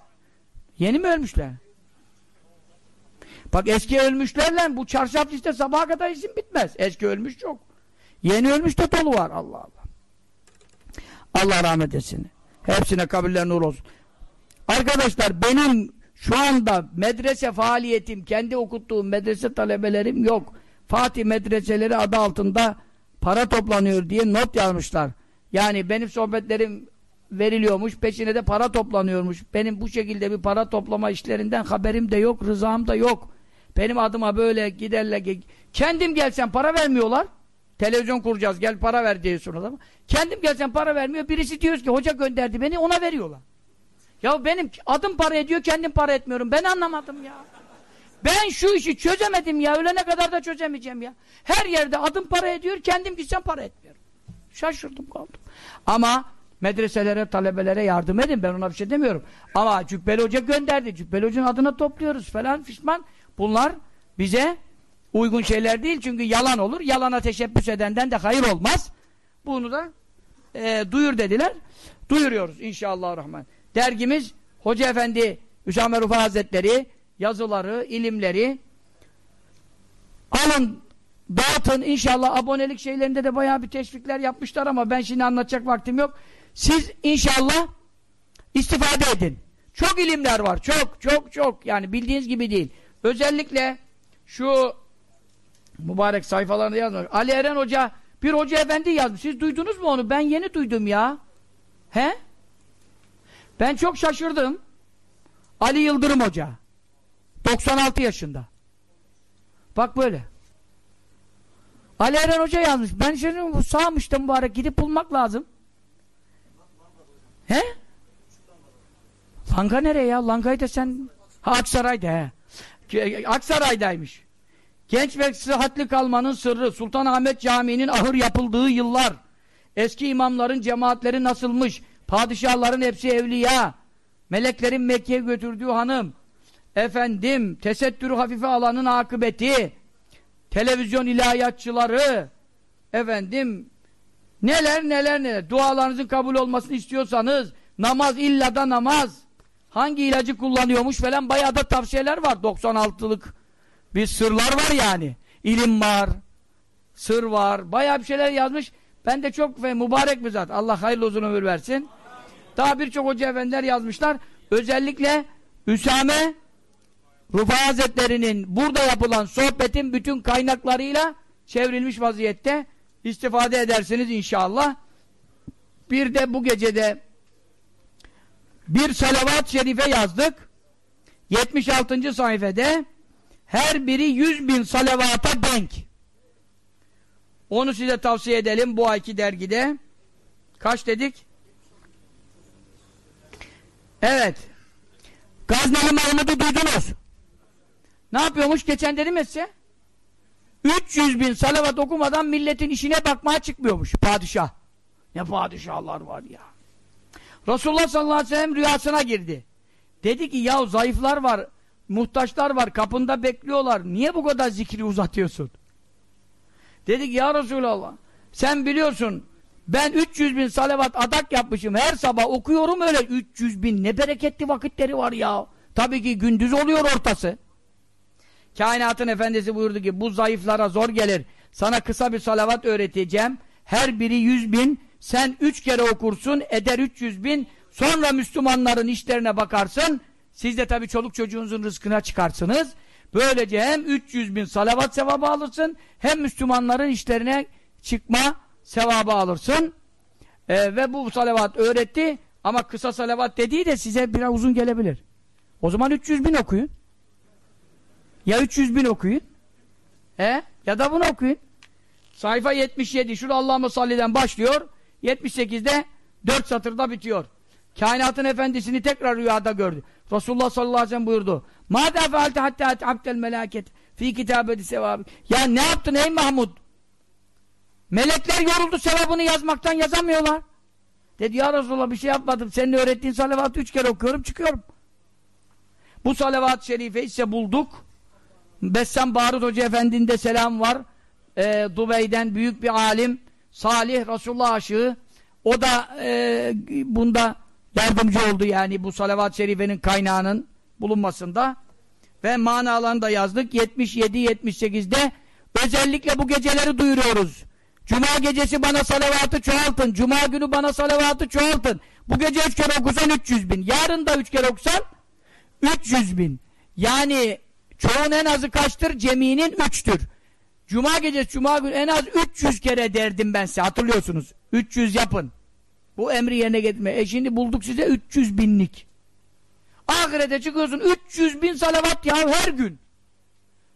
Yeni mi ölmüşler? Bak eski ölmüşlerle bu çarşaf işte sabaha kadar isim bitmez. Eski ölmüş çok. Yeni ölmüş de dolu var Allah Allah. Allah rahmet etsin. Hepsine kabirler nur olsun. Arkadaşlar benim şu anda medrese faaliyetim, kendi okuttuğum medrese talebelerim yok. Fatih medreseleri adı altında para toplanıyor diye not yazmışlar. Yani benim sohbetlerim veriliyormuş, peşine de para toplanıyormuş. Benim bu şekilde bir para toplama işlerinden haberim de yok, rızam da yok. Benim adıma böyle giderler. Kendim gelsem para vermiyorlar. Televizyon kuracağız, gel para ver diyorsun adama. Kendim gelsem para vermiyor. Birisi diyor ki hoca gönderdi beni, ona veriyorlar. Ya benim adım para ediyor, kendim para etmiyorum. Ben anlamadım ya. Ben şu işi çözemedim ya. Ölene kadar da çözemeyeceğim ya. Her yerde adım para ediyor, kendim gitsem para etmiyorum. Şaşırdım kaldım. Ama medreselere, talebelere yardım edin. Ben ona bir şey demiyorum. Ama Cübbeli Hoca gönderdi. Cübbeli Hoca'nın adına topluyoruz falan fişman. Bunlar bize uygun şeyler değil. Çünkü yalan olur. Yalana teşebbüs edenden de hayır olmaz. Bunu da e, duyur dediler. Duyuruyoruz inşallah rahman. Dergimiz Hoca Efendi Hüsame Rufa Hazretleri yazıları, ilimleri alın, dağıtın. İnşallah abonelik şeylerinde de bayağı bir teşvikler yapmışlar ama ben şimdi anlatacak vaktim yok. Siz inşallah istifade edin. Çok ilimler var. Çok, çok, çok. Yani bildiğiniz gibi değil. Özellikle şu Mübarek sayfalarında yazmış. Ali Eren Hoca bir hoca efendi yazmış. Siz duydunuz mu onu? Ben yeni duydum ya. He? Ben çok şaşırdım. Ali Yıldırım Hoca. 96 yaşında. Bak böyle. Ali Eren Hoca yazmış. Ben şimdi bu sağmış da mübarek gidip bulmak lazım. He? Langa nereye ya? Langa'yı da sen... Ha Aksaray'da he. Aksaray'daymış. Genç ve sıhhatli kalmanın sırrı Sultanahmet Camii'nin ahır yapıldığı yıllar. Eski imamların cemaatleri nasılmış? Padişahların hepsi evliya. Meleklerin Mekke'ye götürdüğü hanım. Efendim, tesettürü hafife alanın akıbeti. Televizyon ilahiyatçıları. Efendim, neler neler neler. Dualarınızın kabul olmasını istiyorsanız, namaz illa da namaz. Hangi ilacı kullanıyormuş falan bayağı da tavsiyeler var. 96'lık bir sırlar var yani. İlim var, sır var, bayağı bir şeyler yazmış. Ben de çok ve mübarek bir zat. Allah hayırlı uzun ömür versin. Daha birçok hoca efendiler yazmışlar. Özellikle Üsame Rufa Hazretleri'nin burada yapılan sohbetin bütün kaynaklarıyla çevrilmiş vaziyette istifade edersiniz inşallah. Bir de bu gecede bir salavat-ı şerife yazdık. 76. sayfede her biri 100 bin salavata denk. Onu size tavsiye edelim bu ayki dergide. Kaç dedik? Evet. Gazneli Mahmud'u duydunuz. Ne yapıyormuş? Geçen dedim size. 300 bin salavat okumadan milletin işine bakmaya çıkmıyormuş padişah. Ne padişahlar var ya. Resulullah sallallahu aleyhi ve sellem rüyasına girdi. Dedi ki ya zayıflar var, muhtaçlar var, kapında bekliyorlar. Niye bu kadar zikri uzatıyorsun? Dedi ki ya Resulallah sen biliyorsun ben 300 bin salavat adak yapmışım. Her sabah okuyorum öyle 300 bin. Ne bereketli vakitleri var ya. Tabii ki gündüz oluyor ortası. Kainatın efendisi buyurdu ki bu zayıflara zor gelir. Sana kısa bir salavat öğreteceğim. Her biri 100 bin. Sen 3 kere okursun eder 300 bin. Sonra Müslümanların işlerine bakarsın. Siz de tabii çoluk çocuğunuzun rızkına çıkarsınız. Böylece hem 300 bin salavat sevabı alırsın hem Müslümanların işlerine çıkma sevabı alırsın. Ee, ve bu salavat öğretti ama kısa salavat dediği de size biraz uzun gelebilir. O zaman 300 bin okuyun. Ya 300 bin okuyun. He? Ya da bunu okuyun. Sayfa 77. Şurada Allah'ıma salliden başlıyor. 78'de 4 satırda bitiyor. Kainatın efendisini tekrar rüyada gördü. Resulullah sallallahu aleyhi ve sellem buyurdu. Mâdâ fealte hattâ abdel melâket fî kitâbeti sevâbı. Ya ne yaptın ey Mahmud? Melekler yoruldu sevabını yazmaktan yazamıyorlar. Dedi ya Resulallah bir şey yapmadım. Senin öğrettiğin salavatı üç kere okuyorum çıkıyorum. Bu salavat-ı şerife ise bulduk. Bessem Barut Hoca Efendi'nde selam var. Ee, Dubey'den büyük bir alim. Salih Resulullah aşığı. O da e, bunda yardımcı oldu yani bu salavat-ı şerifenin kaynağının bulunmasında. Ve manalarını da yazdık. 77-78'de özellikle bu geceleri duyuruyoruz. Cuma gecesi bana salavatı çoğaltın. Cuma günü bana salavatı çoğaltın. Bu gece üç kere okusan 300 bin. Yarın da üç kere okusan 300 bin. Yani çoğun en azı kaçtır? Ceminin üçtür. Cuma gecesi, cuma günü en az 300 kere derdim ben size. Hatırlıyorsunuz. 300 yapın. Bu emri yerine getirme. E şimdi bulduk size 300 binlik. Ahirete çıkıyorsun 300 bin salavat ya her gün.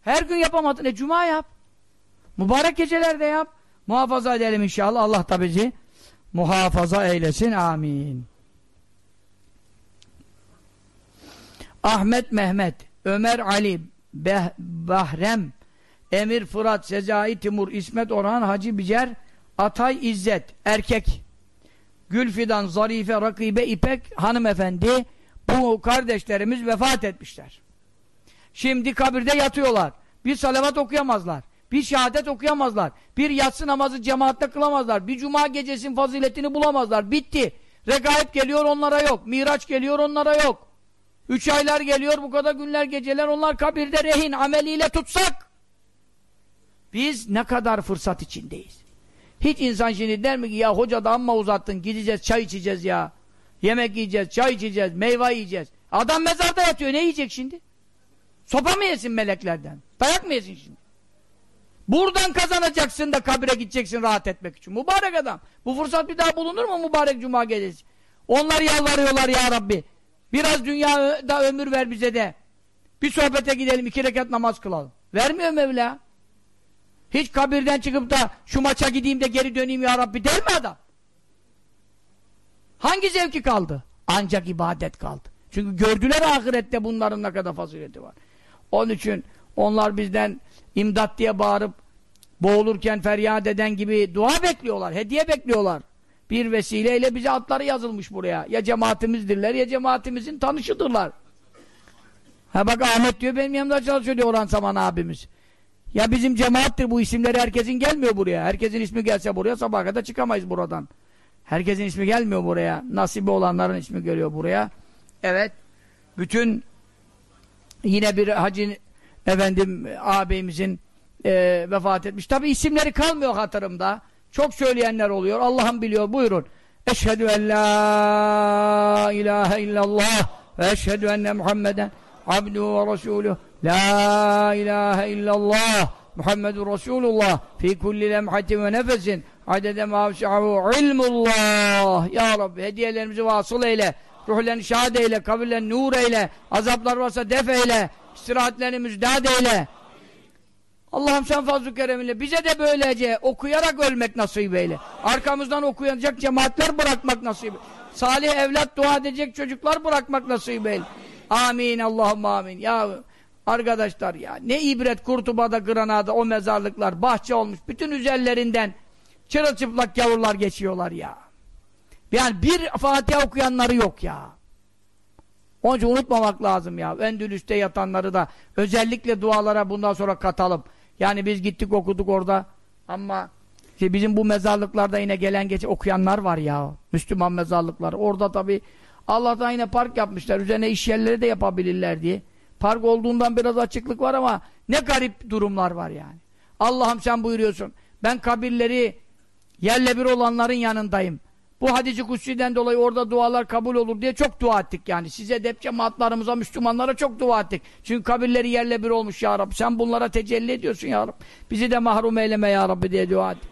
Her gün yapamadın. E cuma yap. Mübarek gecelerde yap. Muhafaza edelim inşallah. Allah da bizi muhafaza eylesin. Amin. Ahmet Mehmet, Ömer Ali, Beh Bahrem, Emir Fırat, Sezai Timur, İsmet Orhan, Hacı Bicer, Atay İzzet, erkek. Gülfidan, Zarife, Rakibe, İpek hanımefendi bu kardeşlerimiz vefat etmişler. Şimdi kabirde yatıyorlar. Bir salavat okuyamazlar. Bir şehadet okuyamazlar. Bir yatsı namazı cemaatle kılamazlar. Bir cuma gecesinin faziletini bulamazlar. Bitti. Regaib geliyor onlara yok. Miraç geliyor onlara yok. Üç aylar geliyor bu kadar günler geceler onlar kabirde rehin ameliyle tutsak. Biz ne kadar fırsat içindeyiz. Hiç insan şimdi der mi ki ya hoca da amma uzattın gideceğiz çay içeceğiz ya. Yemek yiyeceğiz, çay içeceğiz, meyve yiyeceğiz. Adam mezarda yatıyor ne yiyecek şimdi? Sopa mı yesin meleklerden? Dayak mı yesin şimdi? Buradan kazanacaksın da kabire gideceksin rahat etmek için. Mübarek adam. Bu fırsat bir daha bulunur mu mübarek cuma gecesi? Onlar yalvarıyorlar ya Rabbi. Biraz dünyada ömür ver bize de. Bir sohbete gidelim, iki rekat namaz kılalım. Vermiyor Mevla. Hiç kabirden çıkıp da şu maça gideyim de geri döneyim ya Rabbi der mi adam? Hangi zevki kaldı? Ancak ibadet kaldı. Çünkü gördüler ahirette bunların ne kadar fazileti var. Onun için onlar bizden imdat diye bağırıp boğulurken feryat eden gibi dua bekliyorlar, hediye bekliyorlar. Bir vesileyle bize atları yazılmış buraya. Ya cemaatimizdirler ya cemaatimizin tanışıdırlar. Ha bak Ahmet diyor benim yanımda çalışıyor diyor Orhan Saman abimiz. Ya bizim cemaattir bu isimleri herkesin gelmiyor buraya. Herkesin ismi gelse buraya sabaha kadar çıkamayız buradan. Herkesin ismi gelmiyor buraya. Nasibi olanların ismi geliyor buraya. Evet. Bütün yine bir hacı efendim ağabeyimizin e, vefat etmiş. Tabi isimleri kalmıyor hatırımda. Çok söyleyenler oluyor. Allah'ım biliyor. Buyurun. Eşhedü en la ilahe illallah ve eşhedü enne Muhammeden abduhu ve resuluh. La ilahe illallah Muhammedun Resulullah fi kulli lemhatin ve nefesin adede mavsi'ahu ilmullah Ya Rabbi hediyelerimizi vasıl eyle ruhlerini şahit eyle kabirlerini nur eyle azaplar varsa def eyle istirahatlerini müjdat eyle Allah'ım sen fazl-ı kereminle bize de böylece okuyarak ölmek nasip eyle. Arkamızdan okuyacak cemaatler bırakmak nasip eyle. Salih evlat dua edecek çocuklar bırakmak nasip eyle. Amin Allah'ım amin. Ya arkadaşlar ya ne ibret Kurtuba'da, Granada o mezarlıklar bahçe olmuş. Bütün üzerlerinden çırılçıplak yavrular geçiyorlar ya. Yani bir Fatiha okuyanları yok ya. Onun için unutmamak lazım ya. Endülüs'te yatanları da özellikle dualara bundan sonra katalım. Yani biz gittik okuduk orada ama işte bizim bu mezarlıklarda yine gelen geçe okuyanlar var ya. Müslüman mezarlıkları. Orada tabi Allah'tan yine park yapmışlar. Üzerine iş yerleri de yapabilirler diye. Park olduğundan biraz açıklık var ama ne garip durumlar var yani. Allah'ım sen buyuruyorsun. Ben kabirleri yerle bir olanların yanındayım. Bu hadisi kutsi'den dolayı orada dualar kabul olur diye çok dua ettik yani. Size de cemaatlarımıza, Müslümanlara çok dua ettik. Çünkü kabirleri yerle bir olmuş ya Rabbi. Sen bunlara tecelli ediyorsun ya Rabbi. Bizi de mahrum eyleme ya Rabbi diye dua ettik.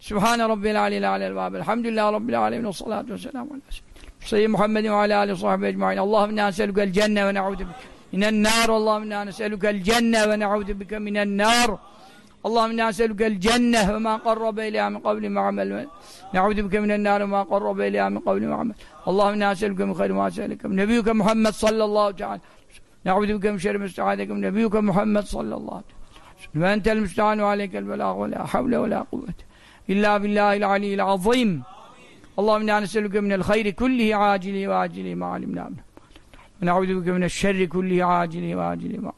Sübhane Rabbil aleyhi aleyhi ve Elhamdülillah Rabbil alemin ve salatu ve selamu aleyhi Seyyid Muhammedin ve aleyhi aleyhi sahibi ecmain. Allahümme inna neselükel cenne ve ne'udu nar. Allahümme inna neselükel cenne ve ne'udu bike minen nar. اللهم إنا نسألك الجنة وما قرب إليها من قول وعمل. نعوذ بك من النار وما قرب إليها من قول وعمل. اللهم إنا نسألك من خير ما سألك. من نبيك محمد صلى الله تعالى نعوذ بك من شر مستعاذك من نبيك محمد صلى الله عليه وسلم. وانت المستعان وعليك البلاغ ولا حول ولا قوة إلا بالله العلي العظيم. اللهم إنا نسألك من الخير كله عاجله وآجله ما علمنا منه. Ve ne'udu bike mine şerri kulli acili ve acili ve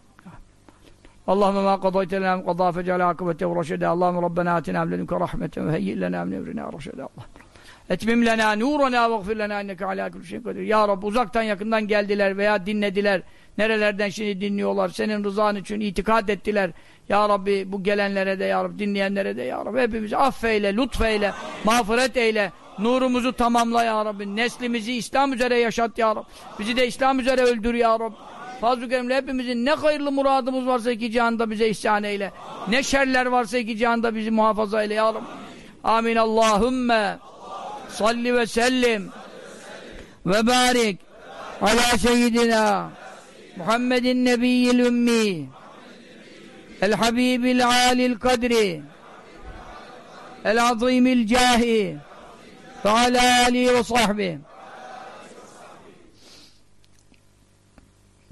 Allahümme ma kadayte lena kadâ fecale akıbetehu reşedâ. Allahümme Rabbena atina emlenüke rahmeten ve heyyi lena emnevrina reşedâ. Allahümme. Etmim lena nurana veğfir lena inneke alâ kulli şeyin kadir. Ya Rab uzaktan yakından geldiler veya dinlediler. Nerelerden şimdi dinliyorlar. Senin rızan için itikad ettiler. Ya Rabbi bu gelenlere de ya Rabbi dinleyenlere de ya Rabbi hepimizi affeyle, lütfeyle, mağfiret eyle. Nurumuzu tamamla ya Rabbi. Neslimizi İslam üzere yaşat ya Rabbi. Bizi de İslam üzere öldür ya Rabbi. Fazl-ı Kerim'le hepimizin ne hayırlı muradımız varsa iki cihanda bize ihsan eyle. Ne şerler varsa iki cihanda bizi muhafaza eyle ya Rabbi. Amin. Allahümme salli ve sellim ve barik ala seyyidina Muhammedin nebiyyil ümmi el habibil alil kadri el azimil cahi ve ala alihi ve sahbihi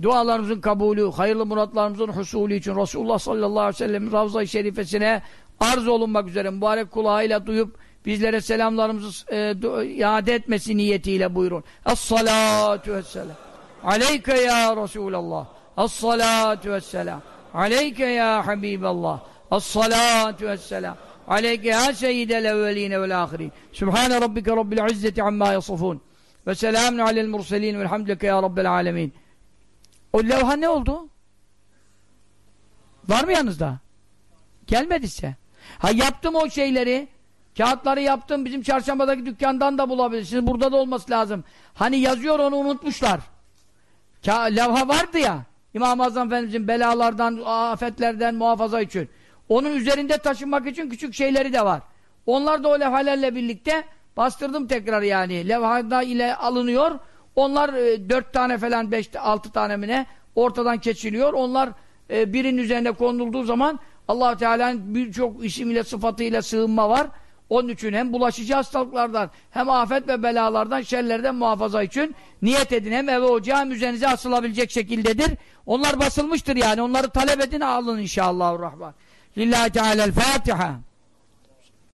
dualarımızın kabulü, hayırlı muratlarımızın husulü için Resulullah sallallahu aleyhi ve sellem Ravza-i Şerifesine arz olunmak üzere mübarek kulağıyla duyup bizlere selamlarımızı e, iade etmesi niyetiyle buyurun. Es-salatu vesselam. Aleyke ya Resulallah. Es-salatu vesselam. Aleyke ya Habiballah. Es-salatu vesselam. Seyyidel evveline vel ahirin. Sübhane rabbike rabbil izzeti amma yasifun. Ve selamun alel murselin velhamdülike ya rabbel alemin. O levha ne oldu? Var mı yanınızda? Gelmediyse. Ha yaptım o şeyleri. Kağıtları yaptım. Bizim çarşambadaki dükkandan da bulabilirsiniz. Burada da olması lazım. Hani yazıyor onu unutmuşlar. Ka levha vardı ya. İmam-ı Azam Efendimizin belalardan, afetlerden muhafaza için. Onun üzerinde taşınmak için küçük şeyleri de var. Onlar da o levhalerle birlikte bastırdım tekrar yani. Levhada ile alınıyor. Onlar e, dört tane falan beş, altı tane mi ne ortadan keçiliyor. Onlar e, birinin üzerine konulduğu zaman allah Teala'nın birçok isimle sıfatıyla sığınma var. Onun için hem bulaşıcı hastalıklardan hem afet ve belalardan şerlerden muhafaza için niyet edin. Hem eve ocağı üzerinize asılabilecek şekildedir. Onlar basılmıştır yani. Onları talep edin alın لله تعالى الفاتحة.